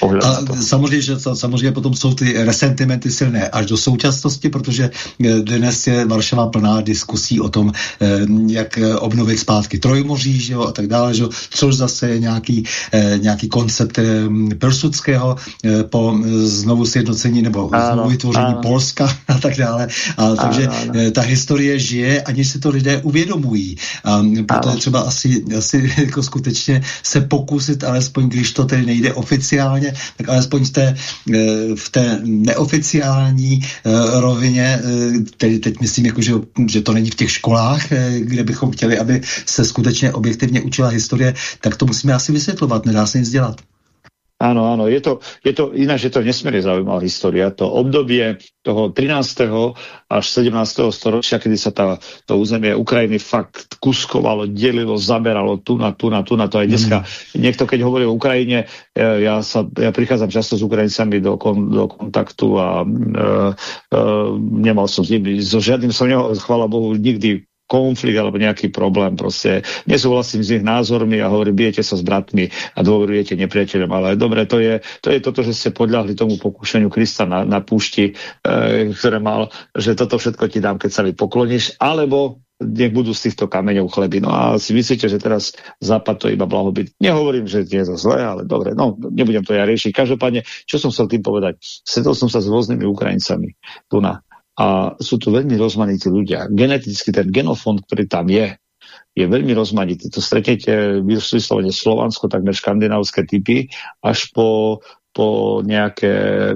Speaker 2: pohled. A samozřejmě, že samozřejmě potom jsou ty resentimenty silné až do současnosti, protože eh, dnes je Varšava plná diskusí o tom, eh, jak obnovit zpátky Trojmoří že jo, a tak dále, že, což zase je nějaký, eh, nějaký koncept Pilsudského po znovu sjednocení nebo ano, znovu vytvoření ano. Polska [laughs] a tak dále. A, takže ano, ano. ta historie žije, aniž se to lidé uvědomují. A proto je třeba asi, asi [laughs] jako skutečně se pokusit alespoň, když když to tedy nejde oficiálně, tak alespoň v té, eh, v té neoficiální eh, rovině, eh, tedy teď myslím, jako, že, že to není v těch školách, kde bychom chtěli, aby se skutečně objektivně učila historie, tak to musíme asi vysvětlovat, nedá se nic dělat.
Speaker 3: Áno, áno, je to, je to ináč, je to nesmierne zaujímavá história. To obdobie toho 13. až 17. storočia, kedy sa tá, to územie Ukrajiny fakt kuskovalo, delilo, zaberalo tu na tu na tu na to aj dneska. Mm. Niekto, keď hovorí o Ukrajine, ja, sa, ja prichádzam často s Ukrajincami do, kon, do kontaktu a e, e, nemal som s nimi, so žiadnym som neho, chvála Bohu, nikdy konflikt alebo nejaký problém. Proste nesúhlasím s ich názormi a hovorím, bijete sa s bratmi a dôverujete nepriateľom. Ale dobre, to je, to je toto, že ste podľahli tomu pokúšaniu Krista na, na púšti, e, ktoré mal, že toto všetko ti dám, keď sa mi pokloníš, alebo nech budú z týchto kameňov chleby. No a si myslíte, že teraz Západ to iba blahobyt. Nehovorím, že je to zlé, ale dobre, no nebudem to ja riešiť. Každopádne, čo som chcel tým povedať? Stretol som sa s rôznymi Ukrajincami tu na a sú tu veľmi rozmanití ľudia. Geneticky ten genofond, ktorý tam je, je veľmi rozmanitý. To stretnete vyslovene Slovansko, takmer škandinávské typy, až po, po nejaké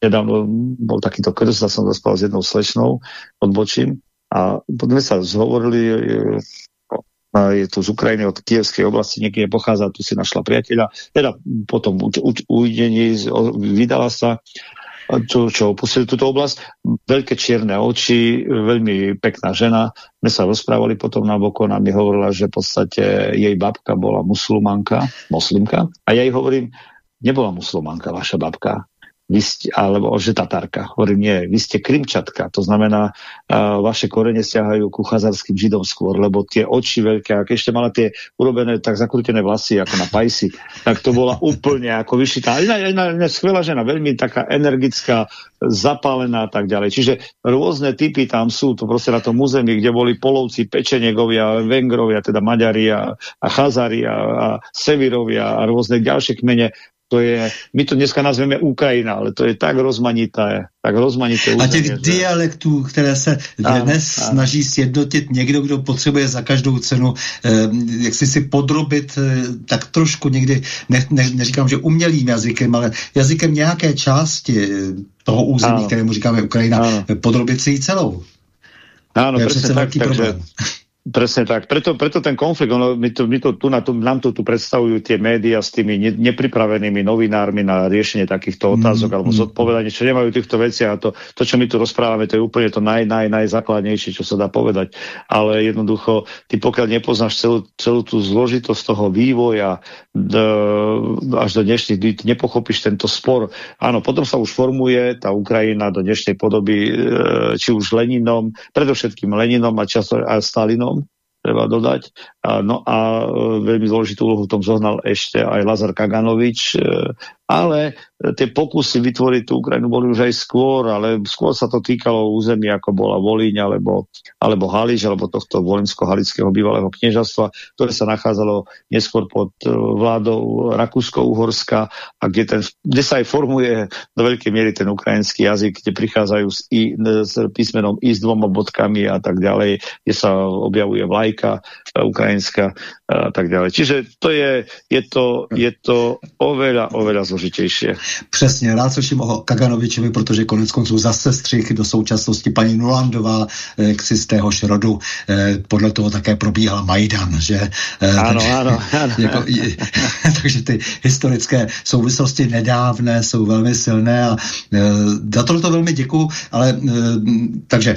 Speaker 3: nedávno bol takýto krst, som zaspal s jednou slečnou, odbočím, a potom sa zhovorili, je tu z Ukrajiny, od Kievskej oblasti, niekde pochádza, tu si našla priateľa, teda potom ujdení vydala sa čo, čo opustili túto oblasť. Veľké čierne oči, veľmi pekná žena. My sa rozprávali potom na bokon a mi hovorila, že v podstate jej babka bola muslimanka, moslimka. A ja jej hovorím, nebola muslimanka vaša babka vy ste, alebo že Tatárka. Hovorím, nie, vy ste Krymčatka, to znamená, uh, vaše korene stiahajú ku chazarským židom skôr, lebo tie oči veľké, ak ešte mala tie urobené tak zakrútené vlasy ako na pajsi, tak to bola úplne ako vyšitá. Iná, iná, iná skvelá žena, veľmi taká energická, zapálená a tak ďalej. Čiže rôzne typy tam sú, to proste na tom území, kde boli polovci, pečenegovia, vengrovia, teda Maďari a, a Chazari a, a Sevirovia a rôzne ďalšie kmene to je, my to dneska nazveme Ukrajina, ale to je tak rozmanité, tak rozmanité
Speaker 2: území. A těch že... dialektů, které se dnes ano, snaží sjednotit někdo, kdo potřebuje za každou cenu, eh, jak si si podrobit, eh, tak trošku někdy, ne, ne, neříkám, že umělým jazykem, ale jazykem nějaké části toho území, ano. kterému říkáme Ukrajina, ano. podrobit si ji celou.
Speaker 3: Áno, presne tak, takže, Presne tak. Preto, preto ten konflikt, ono, my to, my to, tu na, tu, nám to tu predstavujú tie médiá s tými ne, nepripravenými novinármi na riešenie takýchto otázok mm, alebo mm. zodpovedanie, čo nemajú týchto veci a to, to, čo my tu rozprávame, to je úplne to naj, naj, najzákladnejšie, čo sa dá povedať. Ale jednoducho, ty pokiaľ nepoznáš celú, celú tú zložitosť toho vývoja až do dnešných dní, nepochopíš tento spor. Áno, potom sa už formuje tá Ukrajina do dnešnej podoby, e, či už Leninom, predovšetkým Leninom a často aj Stalinom, treba dodať. No a e, veľmi dôležitú úlohu v tom zohnal ešte aj Lazar Kaganovič, e, ale tie pokusy vytvoriť tú Ukrajinu boli už aj skôr, ale skôr sa to týkalo území, ako bola Volíň, alebo, alebo Halič, alebo tohto volinsko-halického bývalého kniežastva, ktoré sa nachádzalo neskôr pod e, vládou Rakúsko-Uhorska a kde, ten, kde sa aj formuje do veľkej miery ten ukrajinský jazyk, kde prichádzajú s, i, s písmenom I s dvoma bodkami a tak ďalej, kde sa objavuje vlajka e, ukrajinská a tak ďalej. Čiže to je, je, to, je to oveľa, oveľa zložitejšie.
Speaker 2: Přesně, rád slyším o Kaganovičovi, protože konec konců zase střih do současnosti paní Nulandová eh, k z téhož rodu. Eh, podle toho také probíhal Majdan, že?
Speaker 3: Eh, ano, takže, ano, ano. [laughs]
Speaker 2: Jako, [laughs] takže ty historické souvislosti nedávné jsou velmi silné a za to to velmi děkuju, ale takže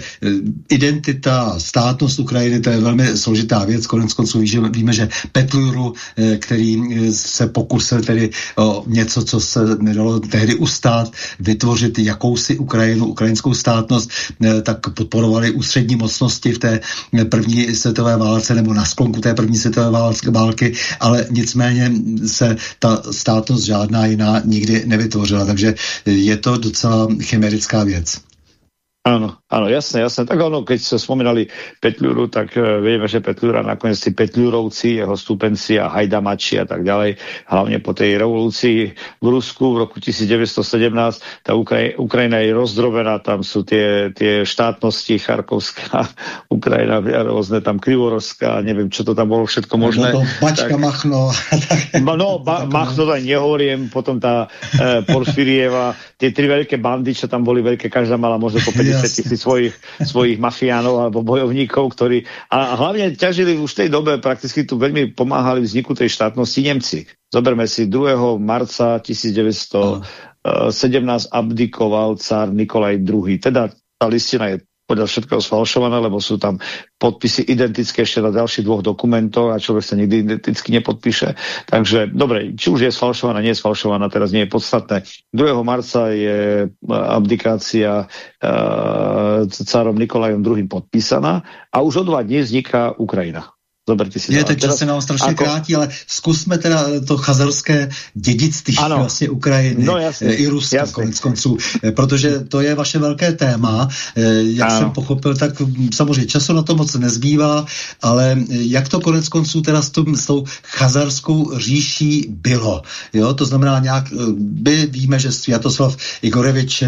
Speaker 2: identita, státnost Ukrajiny, to je velmi složitá věc, konec konců víme, že Petluru, který se pokusil tedy o něco, co se nedalo tehdy ustát, vytvořit jakousi Ukrajinu, ukrajinskou státnost, eh, tak podporovali ústřední mocnosti v té první světové válce nebo na sklonku té první světové války, ale nicméně se ta státnost žádná jiná nikdy nevytvořila, takže je to docela chimerická věc.
Speaker 3: Áno, áno, jasné, jasné. Tak ono, keď sa spomínali Petľúru, tak uh, vieme, že Petľúra nakoniec tí Petľúrovci, jeho stúpenci a Hajdamači a tak ďalej, hlavne po tej revolúcii v Rusku v roku 1917, tá Ukraj Ukrajina je rozdrobená, tam sú tie, tie štátnosti, Charkovská, [laughs] Ukrajina, rôzne tam Krivorovská, neviem, čo to tam bolo všetko možné.
Speaker 2: No Bačka, tak, Machno. [laughs]
Speaker 3: no, ba, Machno to nehovorím, potom tá uh, Porfirieva, tie tri veľké bandy, čo tam boli veľké, každá mala možno po [laughs] 50 tisíc svojich, svojich mafiánov alebo bojovníkov, ktorí a hlavne ťažili už v tej dobe, prakticky tu veľmi pomáhali vzniku tej štátnosti Nemci. Zoberme si 2. marca 1917 abdikoval cár Nikolaj II. Teda tá listina je podľa všetkého sfalšované, lebo sú tam podpisy identické ešte na ďalších dvoch dokumentoch a človek sa nikdy identicky nepodpíše. Takže dobre, či už je sfalšovaná, nie je sfalšovaná, teraz nie je podstatné. 2. marca je e, abdikácia e, cárom Nikolajom II podpísaná a už o dva dní vzniká Ukrajina.
Speaker 2: Zoberte si Je, ten čas se nám strašně ako... krátí, ale zkusme teda to chazarské dědictví ano. vlastně Ukrajiny no, jasný, i Ruska jasný. konec konců, eh, protože to je vaše velké téma. Eh, jak ano. jsem pochopil, tak samozřejmě času na to moc nezbývá, ale jak to konec konců teda s, tom, s tou chazarskou říší bylo? Jo, to znamená nějak, eh, by víme, že Sviatoslav Igorevič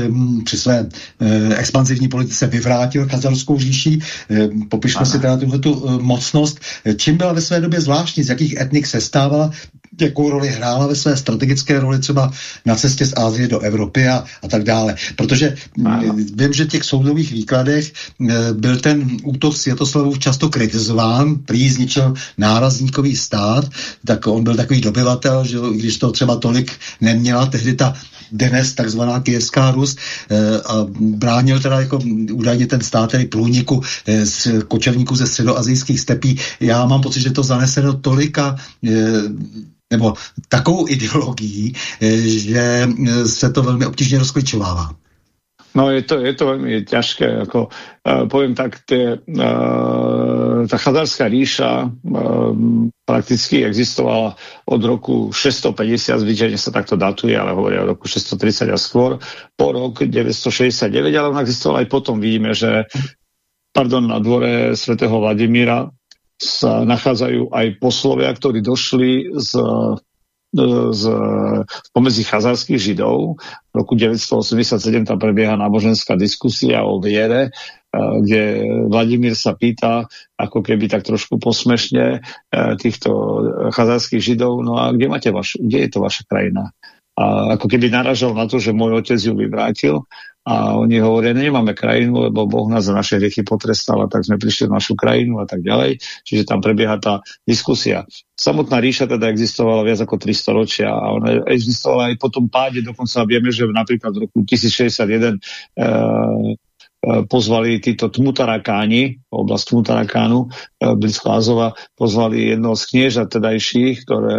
Speaker 2: při své eh, expanzivní politice vyvrátil chazarskou říši. Eh, popišme ano. si teda tuhle mocnost čím byla ve své době zvláštní, z jakých etnik se stávala, jakou roli hrála ve své strategické roli třeba na cestě z Ázie do Evropy a, a tak dále. Protože ano. vím, že v těch soudových výkladech e, byl ten útok Světoslavův často kritizován, prý zničil nárazníkový stát, tak on byl takový dobyvatel, že když to třeba tolik neměla tehdy ta dnes takzvaná Kijevská Rus e, a bránil teda jako údajně ten stát, tedy průniku e, z kočevníků ze středoazijských stepí. Já mám pocit, že to zaneseno tolika nebo takovou ideologií, eh, že eh, se to velmi obtížně rozkličovává.
Speaker 3: No je to, je to veľmi ťažké, ako uh, poviem tak, tie, uh, tá chadarská ríša uh, prakticky existovala od roku 650, zvyčajne sa takto datuje, ale hovoria o roku 630 a skôr, po rok 969, ale on existovala aj potom, vidíme, že pardon, na dvore svätého Vladimíra sa nachádzajú aj poslovia, ktorí došli z, z pomedzi chazarských židov. V roku 987 tam prebieha náboženská diskusia o viere, kde Vladimír sa pýta, ako keby tak trošku posmešne e, týchto chazarských židov, no a kde, máte vaš, kde je to vaša krajina? A ako keby naražal na to, že môj otec ju vyvrátil a oni hovoria, nemáme krajinu, lebo Boh nás za naše hriechy potrestal a tak sme prišli na našu krajinu a tak ďalej. Čiže tam prebieha tá diskusia. Samotná ríša teda existovala viac ako 300 ročia a ona existovala aj po tom páde, dokonca vieme, že napríklad v roku 1061 e, pozvali títo Tmutarakáni, oblast Tmutarakánu, e, blízko Azova, pozvali jedného z kniežat tedajších, ktoré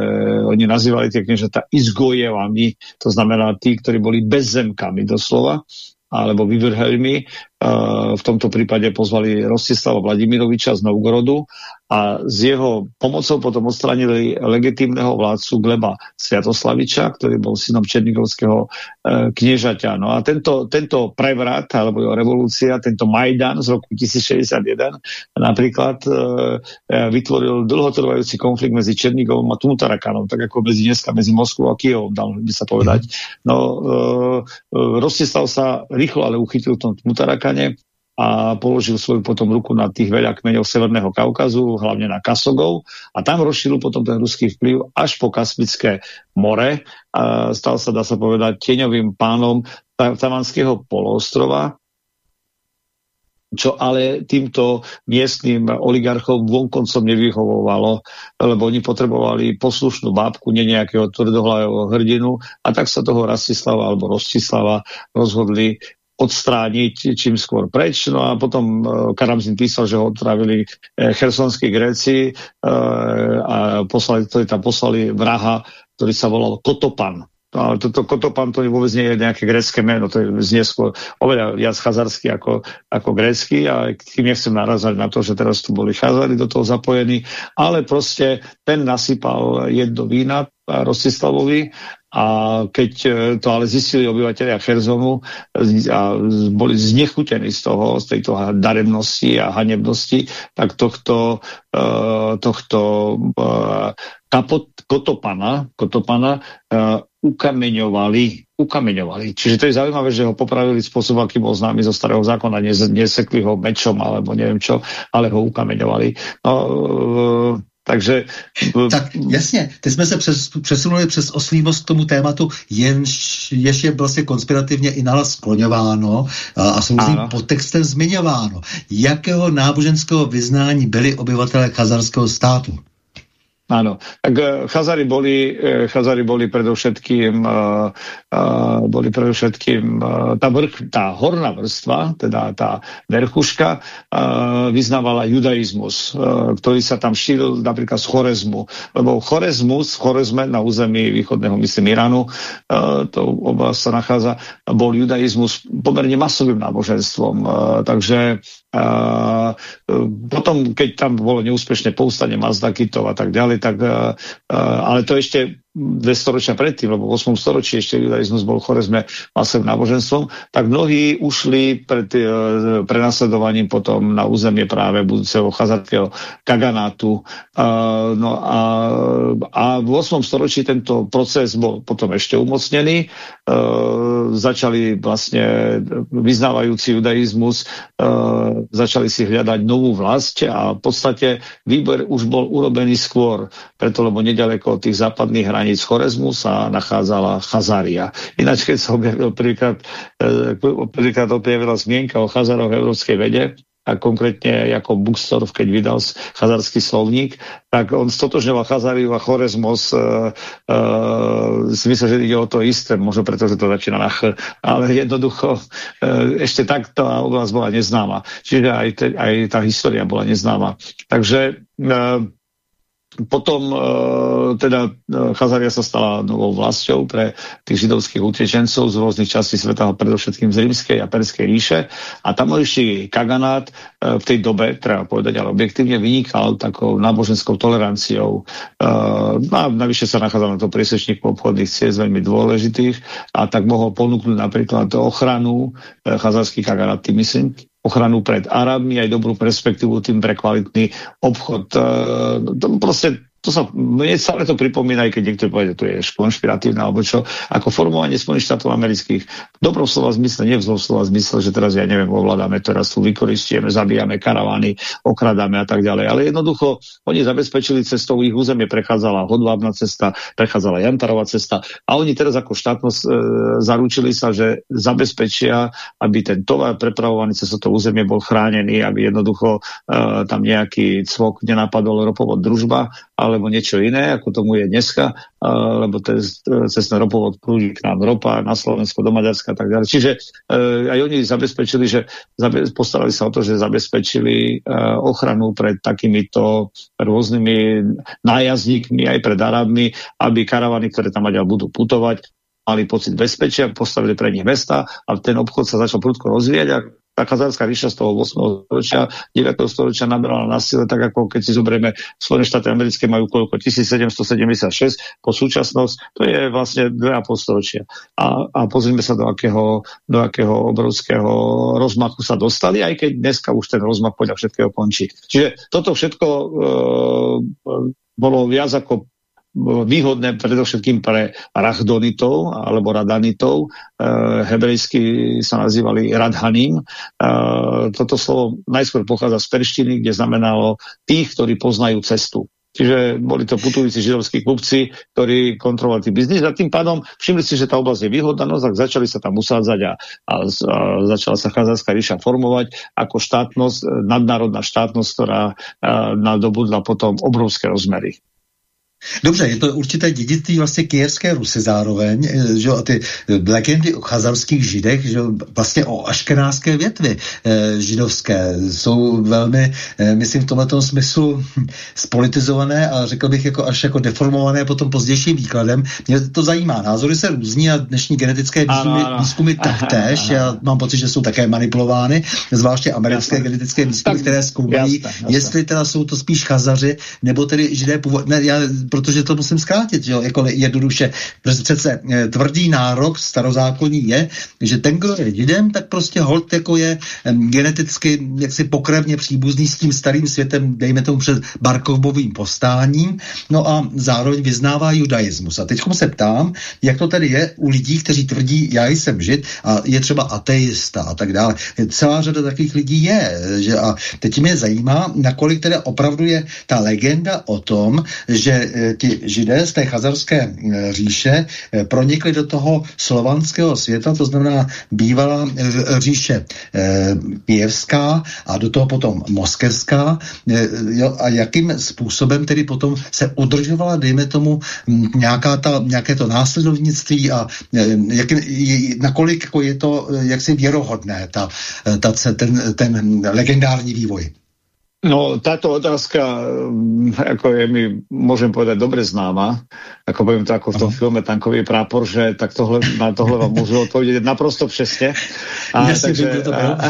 Speaker 3: oni nazývali tie kniežata izgojevami, to znamená tí, ktorí boli bezzemkami doslova alebo vyvrhelmi v tomto prípade pozvali Rostislava Vladimiroviča z Novgorodu a s jeho pomocou potom odstranili legitímneho vládcu Gleba Sviatoslaviča, ktorý bol synom Černigovského e, kniežaťa. No a tento, tento prevrat, alebo revolúcia, tento Majdan z roku 1061 napríklad e, e, vytvoril dlhotrvajúci konflikt medzi Černigovom a Tmutarakanom, tak ako medzi dneska medzi Moskvou a Kijovom, dal by sa povedať. No, e, Rostislav sa rýchlo ale uchytil v tom Tmutarakane a položil svoju potom ruku na tých veľa kmeňov Severného Kaukazu, hlavne na Kasogov. A tam rozšíril potom ten ruský vplyv až po Kaspické more a stal sa, dá sa povedať, tieňovým pánom Tavanského poloostrova, čo ale týmto miestnym oligarchom vonkoncom nevyhovovalo, lebo oni potrebovali poslušnú bábku, nie nejakého tvrdohlavého hrdinu a tak sa toho Rastislava alebo Rostislava rozhodli odstrániť čím skôr preč. No a potom uh, Karamzin písal, že ho odtrávili uh, chersonskí Gréci uh, a poslali, ktorí tam poslali vraha, ktorý sa volal Kotopan. No, ale toto Kotopan to vôbec nie je nejaké grécké meno, to je znie skôr oveľa viac chazarský ako, ako grécky a tým nechcem narazať na to, že teraz tu boli chazari do toho zapojení, ale proste ten nasypal jedno vína Rostislavovi a keď e, to ale zistili obyvateľia Chersonu a boli znechutení z toho, z tejto daremnosti a hanebnosti, tak tohto, uh, tohto uh, kapot, kotopana, kotopana ukameňovali, ukameňovali. Čiže to je zaujímavé, že ho popravili spôsob, aký bol známy zo starého zákona, nesekli ho mečom alebo neviem čo, ale ho ukameňovali. No, takže...
Speaker 2: Tak jasně, teď jsme se přes, přesunuli přes oslývost k tomu tématu, jenž jež je vlastně konspirativně i nahlas skloňováno a, a pod podtextem zmiňováno. Jakého náboženského vyznání byli obyvatelé chazarského státu?
Speaker 3: Áno, tak uh, Chazari boli, uh, Chazari boli predovšetkým, uh, boli predovšetkým tá, vrch, tá horná vrstva, teda tá verchuška, vyznávala judaizmus, ktorý sa tam šíril napríklad z Chorezmu, lebo Chorezmus, Chorezme na území východného, myslím, Iránu, to oblasť sa nachádza, bol judaizmus pomerne masovým náboženstvom, takže uh, potom, keď tam bolo neúspešné povstanie Mazdakitov a tak ďalej, tak, uh, ale to ešte dve storočia predtým, lebo v 8. storočí ešte judaizmus bol chorezme masovým náboženstvom, tak mnohí ušli pred e, prenasledovaním potom na územie práve budúceho chazarského kaganátu. E, no a, a v 8. storočí tento proces bol potom ešte umocnený. E, začali vlastne vyznávajúci judaizmus, začali si hľadať novú vlast a v podstate výber už bol urobený skôr, preto lebo nedaleko od tých západných hraní hraníc Chorezmu sa nachádzala Chazaria. Ináč, keď sa objavil prvýkrát, e, prvýkrát objavila zmienka o Chazaroch v európskej vede, a konkrétne ako Buxtorf, keď vydal chazarský slovník, tak on stotožňoval Chazariu a Chorezmos uh, uh, si že ide o to isté, možno preto, že to začína na ch, ale jednoducho uh, ešte tak tá oblasť bola neznáma. Čiže aj, te, aj tá história bola neznáma. Takže uh, potom e, teda e, Chazaria sa stala novou vlastou pre tých židovských utečencov z rôznych častí sveta, predovšetkým z rímskej a perskej ríše. A tamojší kaganát e, v tej dobe, treba povedať, ale objektívne vynikal takou náboženskou toleranciou. E, a navyše sa nachádzal na to priesečníku obchodných ciest veľmi dôležitých a tak mohol ponúknuť napríklad ochranu e, chazarský kaganát, myslím, ochranu pred Arabmi, aj dobrú perspektívu tým pre kvalitný obchod. E, proste to sa, mne stále to pripomína, aj keď niekto že to je konšpiratívne, alebo čo, ako formovanie Spojených štátov amerických. V dobrom slova zmysle, nie v zlom slova zmysle, že teraz, ja neviem, ovládame, teraz tu vykoristujeme, zabíjame karavány, okradáme a tak ďalej. Ale jednoducho, oni zabezpečili cestou, ich územie prechádzala hodvábna cesta, prechádzala Jantarová cesta a oni teraz ako štátnosť e, zaručili sa, že zabezpečia, aby ten tovar prepravovaný cez toto územie bol chránený, aby jednoducho e, tam nejaký cvok nenapadol ropovod družba, alebo niečo iné, ako tomu je dneska, lebo cez ten ropovod prúdi k nám ropa na Slovensko, do Maďarska a tak ďalej. Čiže e, aj oni zabezpečili, že postarali sa o to, že zabezpečili e, ochranu pred takýmito rôznymi nájazdníkmi, aj pred Arabmi, aby karavany, ktoré tam budú putovať, mali pocit bezpečia, postavili pre nich mesta a ten obchod sa začal prudko rozvíjať a tá chazárska ríša z toho 8. storočia, 9. storočia nabrala na sile, tak ako keď si zoberieme Spojené štáty americké majú koľko 1776, po súčasnosť to je vlastne 2,5 storočia. A, a pozrime sa, do akého, do akého obrovského rozmachu sa dostali, aj keď dneska už ten rozmach podľa všetkého končí. Čiže toto všetko e, bolo viac ako výhodné predovšetkým pre rachdonitov alebo radanitov. E, hebrejsky sa nazývali radhanim. E, toto slovo najskôr pochádza z perštiny, kde znamenalo tých, ktorí poznajú cestu. Čiže boli to putujúci židovskí kupci, ktorí kontrolovali biznis a tým pádom všimli si, že tá oblasť je výhodná, no tak začali sa tam usádzať a, a, a začala sa cházarska ríša formovať ako štátnosť, nadnárodná štátnosť, ktorá a, nadobudla potom obrovské rozmery.
Speaker 2: Dobře, je to určité dědictví vlastně kijevské Rusy zároveň, eh, že ty legendy o chazarských židech, že vlastně o aškenářské větvy eh, židovské jsou velmi, eh, myslím v tomto smyslu hm, spolitizované a řekl bych jako až jako deformované potom pozdějším výkladem. Mě to zajímá, názory se různí a dnešní genetické výzkumy, ano, ano. výzkumy [laughs] taktéž, já mám pocit, že jsou také manipulovány, zvláště americké jasne. genetické výzkumy, které zkoumají, jasne, jasne. jestli teda jsou to spíš chazaři, nebo tedy židé původ, ne, já protože to musím zkrátit, že jo, jako jednoduše. Přece eh, tvrdý nárok starozákonní je, že ten, kdo je židem, tak prostě hold jako je geneticky jaksi pokrevně příbuzný s tím starým světem, dejme tomu před Barkovbovým postáním, no a zároveň vyznává judaismus. A teď se ptám, jak to tedy je u lidí, kteří tvrdí, já jsem žid a je třeba ateista a tak dále. Celá řada takových lidí je. Že a teď mě zajímá, nakolik teda opravdu je ta legenda o tom, že eh, ti židé z té chazarské eh, říše eh, pronikli do toho slovanského světa, to znamená bývala eh, říše kijevská a do toho potom moskevská a jakým způsobem tedy potom se udržovala, dejme tomu, nějaká ta, nějaké to následovnictví a jakým, nakolik je to jaksi věrohodné, ta, ta, ten, ten legendární vývoj.
Speaker 3: No, táto otázka, mm, ako je mi, môžem povedať, dobre známa, ako poviem to ako v tom filme Tankový prápor, že tak tohle, na tohle vám môžu odpovedať naprosto přesne. A, ja takže, a,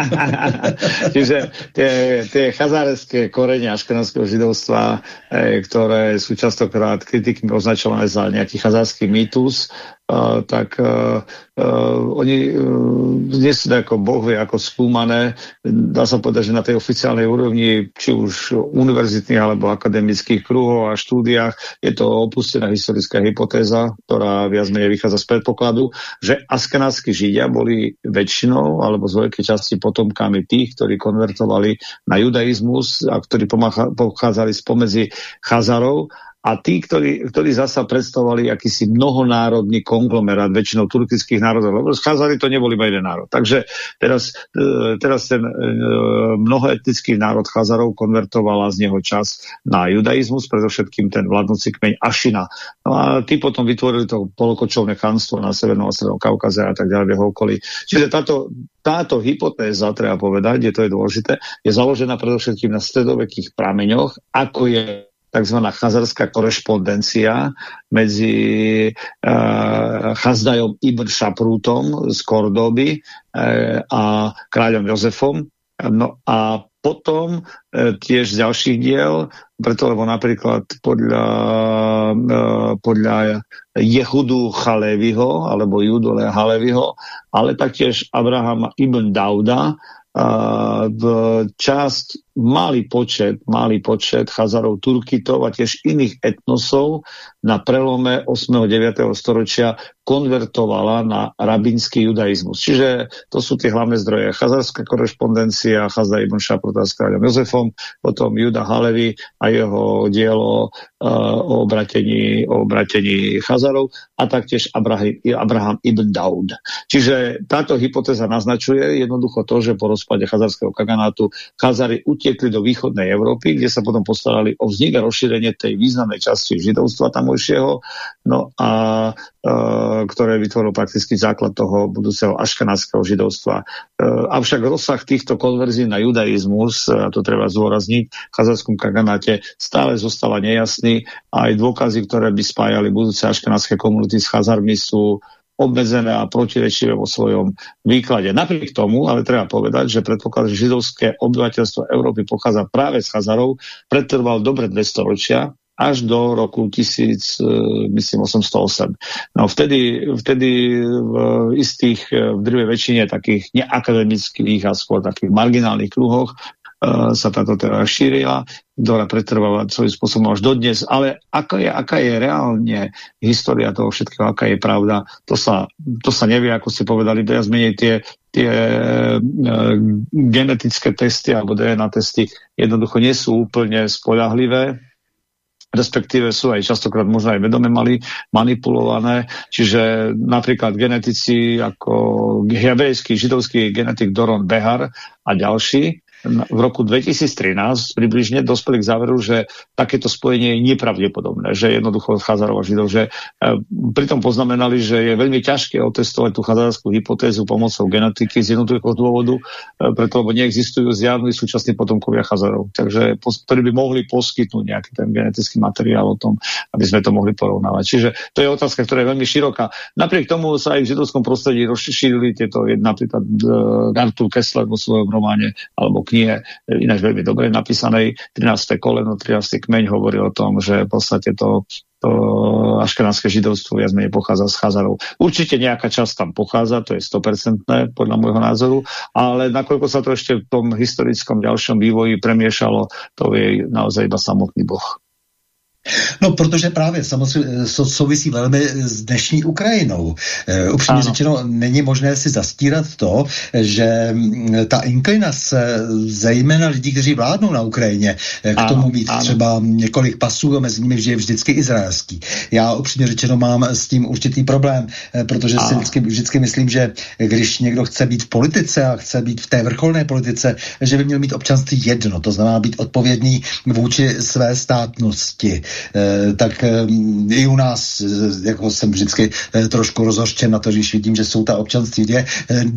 Speaker 3: [laughs] čiže tie, tie chazáreské korene aškenánskeho židovstva, e, ktoré sú častokrát kritikmi označované za nejaký chazársky mýtus, Uh, tak uh, uh, oni uh, nie sú ako boh ako skúmané. Dá sa povedať, že na tej oficiálnej úrovni, či už univerzitných alebo akademických kruhov a štúdiách, je to opustená historická hypotéza, ktorá viac menej vychádza z predpokladu, že askenátsky židia boli väčšinou alebo z veľkej časti potomkami tých, ktorí konvertovali na judaizmus a ktorí pochádzali spomedzi Chazarov a tí, ktorí, ktorí zasa predstavovali akýsi mnohonárodný konglomerát väčšinou turkických národov, lebo scházali to neboli iba jeden národ. Takže teraz, e, teraz ten e, mnohoetnický národ Chazarov konvertovala z neho čas na judaizmus, predovšetkým ten vládnoci kmeň Ašina. No a tí potom vytvorili to polokočovné chanstvo na Severnom a Strednom Kaukaze a tak ďalej v jeho okolí. Čiže táto, táto hypotéza, treba povedať, je to je dôležité, je založená predovšetkým na stredovekých prameňoch, ako je tzv. chazarská korešpondencia medzi uh, Chazdajom Ibn Šaprútom z Kordoby uh, a kráľom Jozefom. No a potom e, tiež z ďalších diel, preto lebo napríklad podľa, e, podľa Jehudu Chaleviho, alebo Judole Haleviho, ale taktiež Abrahama ibn Dauda, v časť malý počet, malý počet Chazarov, Turkitov a tiež iných etnosov na prelome 8. a 9. storočia konvertovala na rabínsky judaizmus. Čiže to sú tie hlavné zdroje. Chazarská korešpondencia, Chazda ibn Šaprota s kráľom Jozefom, potom Juda Halevi a jeho dielo uh, o, obratení, o obratení Chazarov a taktiež Abraham, Abraham ibn Daud. Čiže táto hypotéza naznačuje jednoducho to, že po rozpade Chazarského kaganátu Chazary utiekli do východnej Európy, kde sa potom postarali o vznik a rozšírenie tej významnej časti židovstva tamojšieho, no a uh, ktoré vytvorilo prakticky základ toho budúceho aškanátskeho židovstva. E, avšak rozsah týchto konverzií na judaizmus, a to treba zdôrazniť, v chazarskom kaganáte stále zostáva nejasný a aj dôkazy, ktoré by spájali budúce aškanátske komunity s chazarmi sú obmedzené a protirečivé vo svojom výklade. Napriek tomu, ale treba povedať, že predpoklad, že židovské obyvateľstvo Európy pochádza práve z Chazarov, pretrval dobre 200 ročia až do roku 1808. No vtedy, vtedy v istých, v druhej väčšine takých neakademických a skôr takých marginálnych kruhoch uh, sa táto teda šírila, ktorá pretrváva svojím spôsobom až dodnes. Ale aká je, aká je reálne história toho všetkého, aká je pravda, to sa, to sa nevie, ako ste povedali, viac menej tie, tie uh, genetické testy alebo DNA testy jednoducho nie sú úplne spolahlivé respektíve sú aj častokrát možno aj vedome mali manipulované. Čiže napríklad genetici ako hebrejský, židovský genetik Doron Behar a ďalší v roku 2013 približne dospeli k záveru, že takéto spojenie je nepravdepodobné, že jednoducho Chazarov a Židov, že e, pritom poznamenali, že je veľmi ťažké otestovať tú chazarskú hypotézu pomocou genetiky z jednoduchého dôvodu, e, preto lebo neexistujú zjavní súčasní potomkovia Chazarov, takže ktorí by mohli poskytnúť nejaký ten genetický materiál o tom, aby sme to mohli porovnávať. Čiže to je otázka, ktorá je veľmi široká. Napriek tomu sa aj v židovskom prostredí rozšírili tieto, napríklad uh, Artur Kessler vo svojom románe alebo knihe, ináč veľmi dobre napísanej, 13. koleno, 13. kmeň hovorí o tom, že v podstate to, to aškenánske židovstvo viac menej pochádza z Chazarov. Určite nejaká časť tam pochádza, to je 100% podľa môjho názoru, ale nakoľko sa to ešte v tom historickom ďalšom vývoji premiešalo, to je naozaj iba samotný Boh.
Speaker 2: No, protože právě samozřejmě souvisí velmi s dnešní Ukrajinou. E, upřímně ano. řečeno, není možné si zastírat to, že mm, ta inklinace, zejména lidí, kteří vládnou na Ukrajině, k ano, tomu mít ano. třeba několik pasů a mezi nimi je vždycky izraelský. Já upřímně řečeno mám s tím určitý problém, protože ano. si vždycky, vždycky myslím, že když někdo chce být v politice a chce být v té vrcholné politice, že by měl mít občanství jedno, to znamená být odpovědný vůči své státnosti Eh, tak eh, i u nás, eh, jako jsem vždycky trošku rozhořčen na to, když vidím, že jsou ta občanství dvě.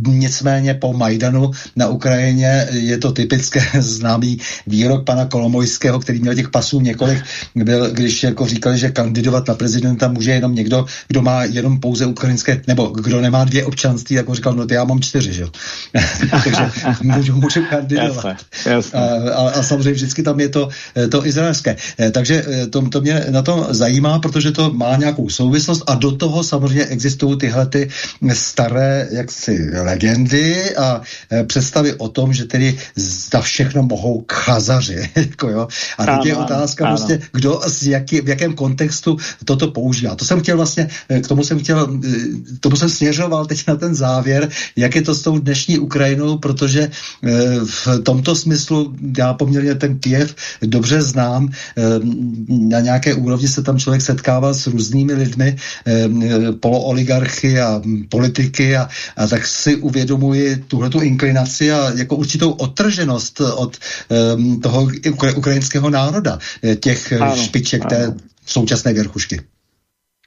Speaker 2: Nicméně po Majdanu na Ukrajině je to typické [laughs] známý výrok pana Kolomojského, který měl těch pasů několik, byl, když jako říkali, že kandidovat na prezidenta může jenom někdo, kdo má jenom pouze ukrajinské, nebo kdo nemá dvě občanství, jako říkal, no to já mám čtyři, že jo. [laughs] Takže můžu, můžu kandidovat. Jasne, jasne. A, a, a samozřejmě vždycky tam je to, to izraelské. Takže to, to mě na to zajímá, protože to má nějakou souvislost a do toho samozřejmě existují tyhle ty staré jaksi legendy a e, představy o tom, že tedy za všechno mohou chazaři. [laughs] jako jo. A teď je otázka ano. prostě, kdo z jaký, v jakém kontextu toto používá. To jsem chtěl vlastně, e, k tomu jsem chtěl, e, k tomu jsem směřoval teď na ten závěr, jak je to s tou dnešní Ukrajinou, protože v tomto smyslu já poměrně ten Kiev dobře znám na nějaké úrovni se tam člověk setkává s různými lidmi, polooligarchy a politiky a, a tak si uvědomuji tuhletu inklinaci a jako určitou otrženost od toho ukrajinského národa, eh, těch ano, špiček ano. té současné věrchušky.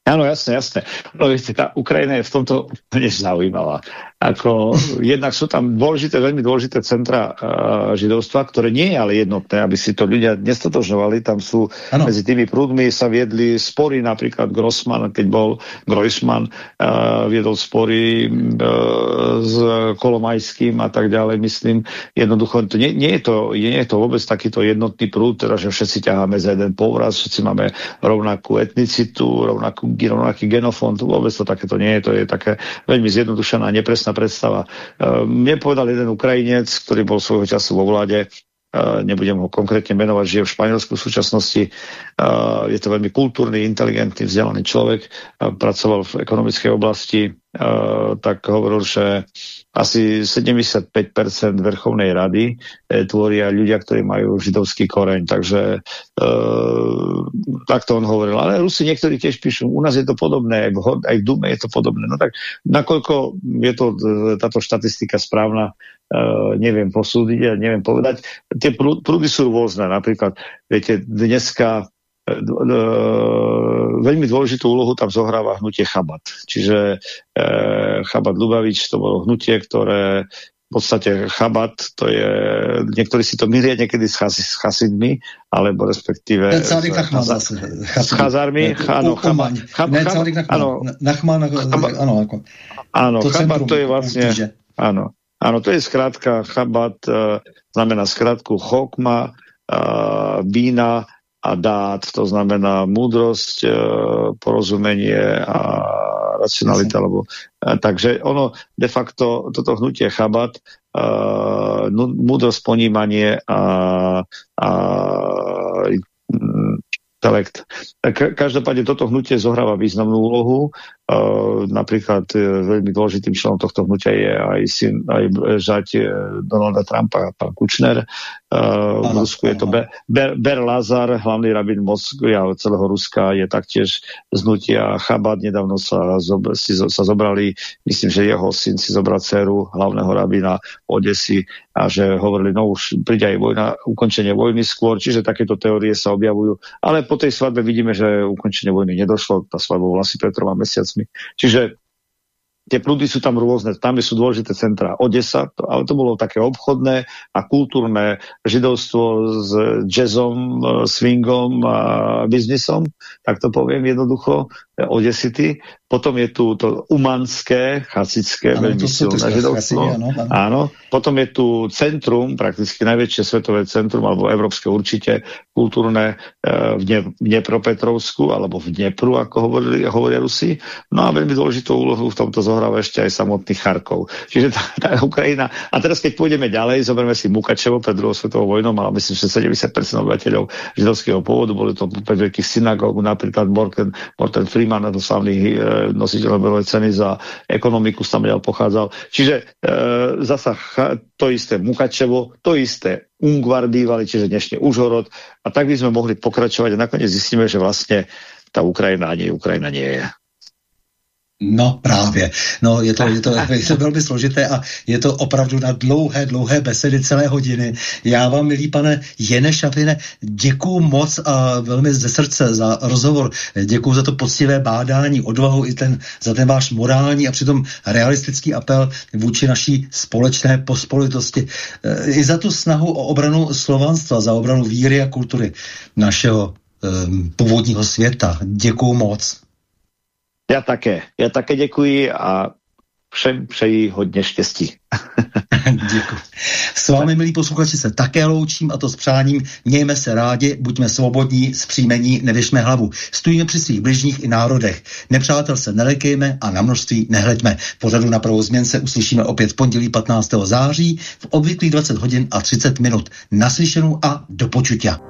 Speaker 3: Áno, jasné, jasné. No viete, tá Ukrajina je v tomto úplne zaujímavá. Ako, jednak sú tam dôležité, veľmi dôležité centra uh, židovstva, ktoré nie je ale jednotné, aby si to ľudia nestotožňovali. Tam sú ano. medzi tými prúdmi sa viedli spory, napríklad Grossman, keď bol Groisman, uh, viedol spory uh, s Kolomajským a tak ďalej. Myslím, jednoducho, to nie, nie, je to, nie je to vôbec takýto jednotný prúd, teda, že všetci ťaháme za jeden povraz, všetci máme rovnakú etnicitu, rovnakú, rovnaký genofond, vôbec to takéto nie je, to je také veľmi zjednodušená, nepresná predstava. E, mne povedal jeden Ukrajinec, ktorý bol svojho času vo vláde, e, nebudem ho konkrétne menovať, žije v Španielsku v súčasnosti. Je to veľmi kultúrny, inteligentný, vzdelaný človek. Pracoval v ekonomickej oblasti, tak hovoril, že asi 75% Vrchovnej rady e, tvoria ľudia, ktorí majú židovský koreň. Takže e, takto on hovoril. Ale Rusi niektorí tiež píšu, u nás je to podobné, aj aj v Dume je to podobné. No tak nakoľko je to e, táto štatistika správna, neviem posúdiť a neviem povedať. Tie prúdy sú rôzne. Napríklad, viete, dneska veľmi dôležitú úlohu tam zohráva hnutie Chabat. Čiže e, Chabat Lubavič to bolo hnutie, ktoré v podstate chabat, to je, niektorí si to milia niekedy s, chas, s chasidmi, alebo respektíve
Speaker 2: s, zase.
Speaker 3: S chazármi, áno, chabat.
Speaker 2: Áno,
Speaker 3: áno, chabat to je vlastne, áno, áno, to je skrátka, chabat uh, znamená skrátku chokma, bína a dát, to znamená múdrosť, uh, porozumenie a racionalita, alebo, uh, takže ono de facto, toto hnutie chabat, múdrosť, ponímanie a, a intelekt. Každopádne toto hnutie zohráva významnú úlohu. Uh, napríklad uh, veľmi dôležitým členom tohto hnutia je aj, syn, aj žať uh, Donalda Trumpa, pán Kučner. V Rusku je to Ber, Ber, Ber Lazar, hlavný rabín Moskvy a celého Ruska je taktiež z hnutia Chabad. Nedávno sa, si, sa zobrali, myslím, že jeho syn si zobral dceru hlavného rabína Odesy a že hovorili, no už príde aj vojna, ukončenie vojny skôr, čiže takéto teórie sa objavujú. Ale po tej svadbe vidíme, že ukončenie vojny nedošlo, tá svadba bola asi pred troma mesiacmi. Čiže tie prúdy sú tam rôzne, tam sú dôležité centra Odesa, to, ale to bolo také obchodné a kultúrne. Židovstvo s jazzom, swingom a biznisom, tak to poviem jednoducho, Odesity. Potom je tu to umanské, chasické, ano, veľmi silné židovstvo. Áno, áno. Potom je tu centrum, prakticky najväčšie svetové centrum, alebo európske určite, kultúrne e, v, ne, v Dnepropetrovsku, alebo v Dnepru, ako hovorili, hovoria Rusi. No a veľmi dôležitú úlohu v tomto zohráva ešte aj samotný Charkov. Čiže tá, tá Ukrajina... A teraz, keď pôjdeme ďalej, zoberieme si Mukačevo pred druhou svetovou vojnou, ale myslím, že 70% obyvateľov židovského pôvodu, boli to pre veľkých synagóg, napríklad Morten, Morten Freeman, To slavný e, nositeľ Nobelovej ceny za ekonomiku, tam pochádzal. Čiže e, zasa to isté Mukačevo, to isté Ungvar bývalý, čiže dnešne Užhorod. A tak by sme mohli pokračovať a nakoniec zistíme, že vlastne tá Ukrajina ani Ukrajina nie je.
Speaker 2: No právě. No je to, je, to, [laughs] je to velmi složité a je to opravdu na dlouhé, dlouhé besedy celé hodiny. Já vám, milý pane Jene Šafine, děkuju moc a velmi ze srdce za rozhovor. Děkuju za to poctivé bádání, odvahu i ten, za ten váš morální a přitom realistický apel vůči naší společné pospolitosti. I za tu snahu o obranu slovanstva, za obranu víry a kultury našeho um, původního světa. Děkuju moc.
Speaker 3: Ja také. Ja také děkuji a všem přeji hodně štěstí. [laughs]
Speaker 2: S vámi, milí posluchači, se také loučím a to s přáním. Mějme se rádi, buďme svobodní, zpříjmení, nevěšme hlavu. Stojíme při svých bližních i národech. Nepřátel se nelekejme a na množství nehleďme. Pořadu na prvou změn se uslyšíme opět pondělí 15. září v obvyklých 20 hodin a 30 minut. Naslyšenou a do počutia.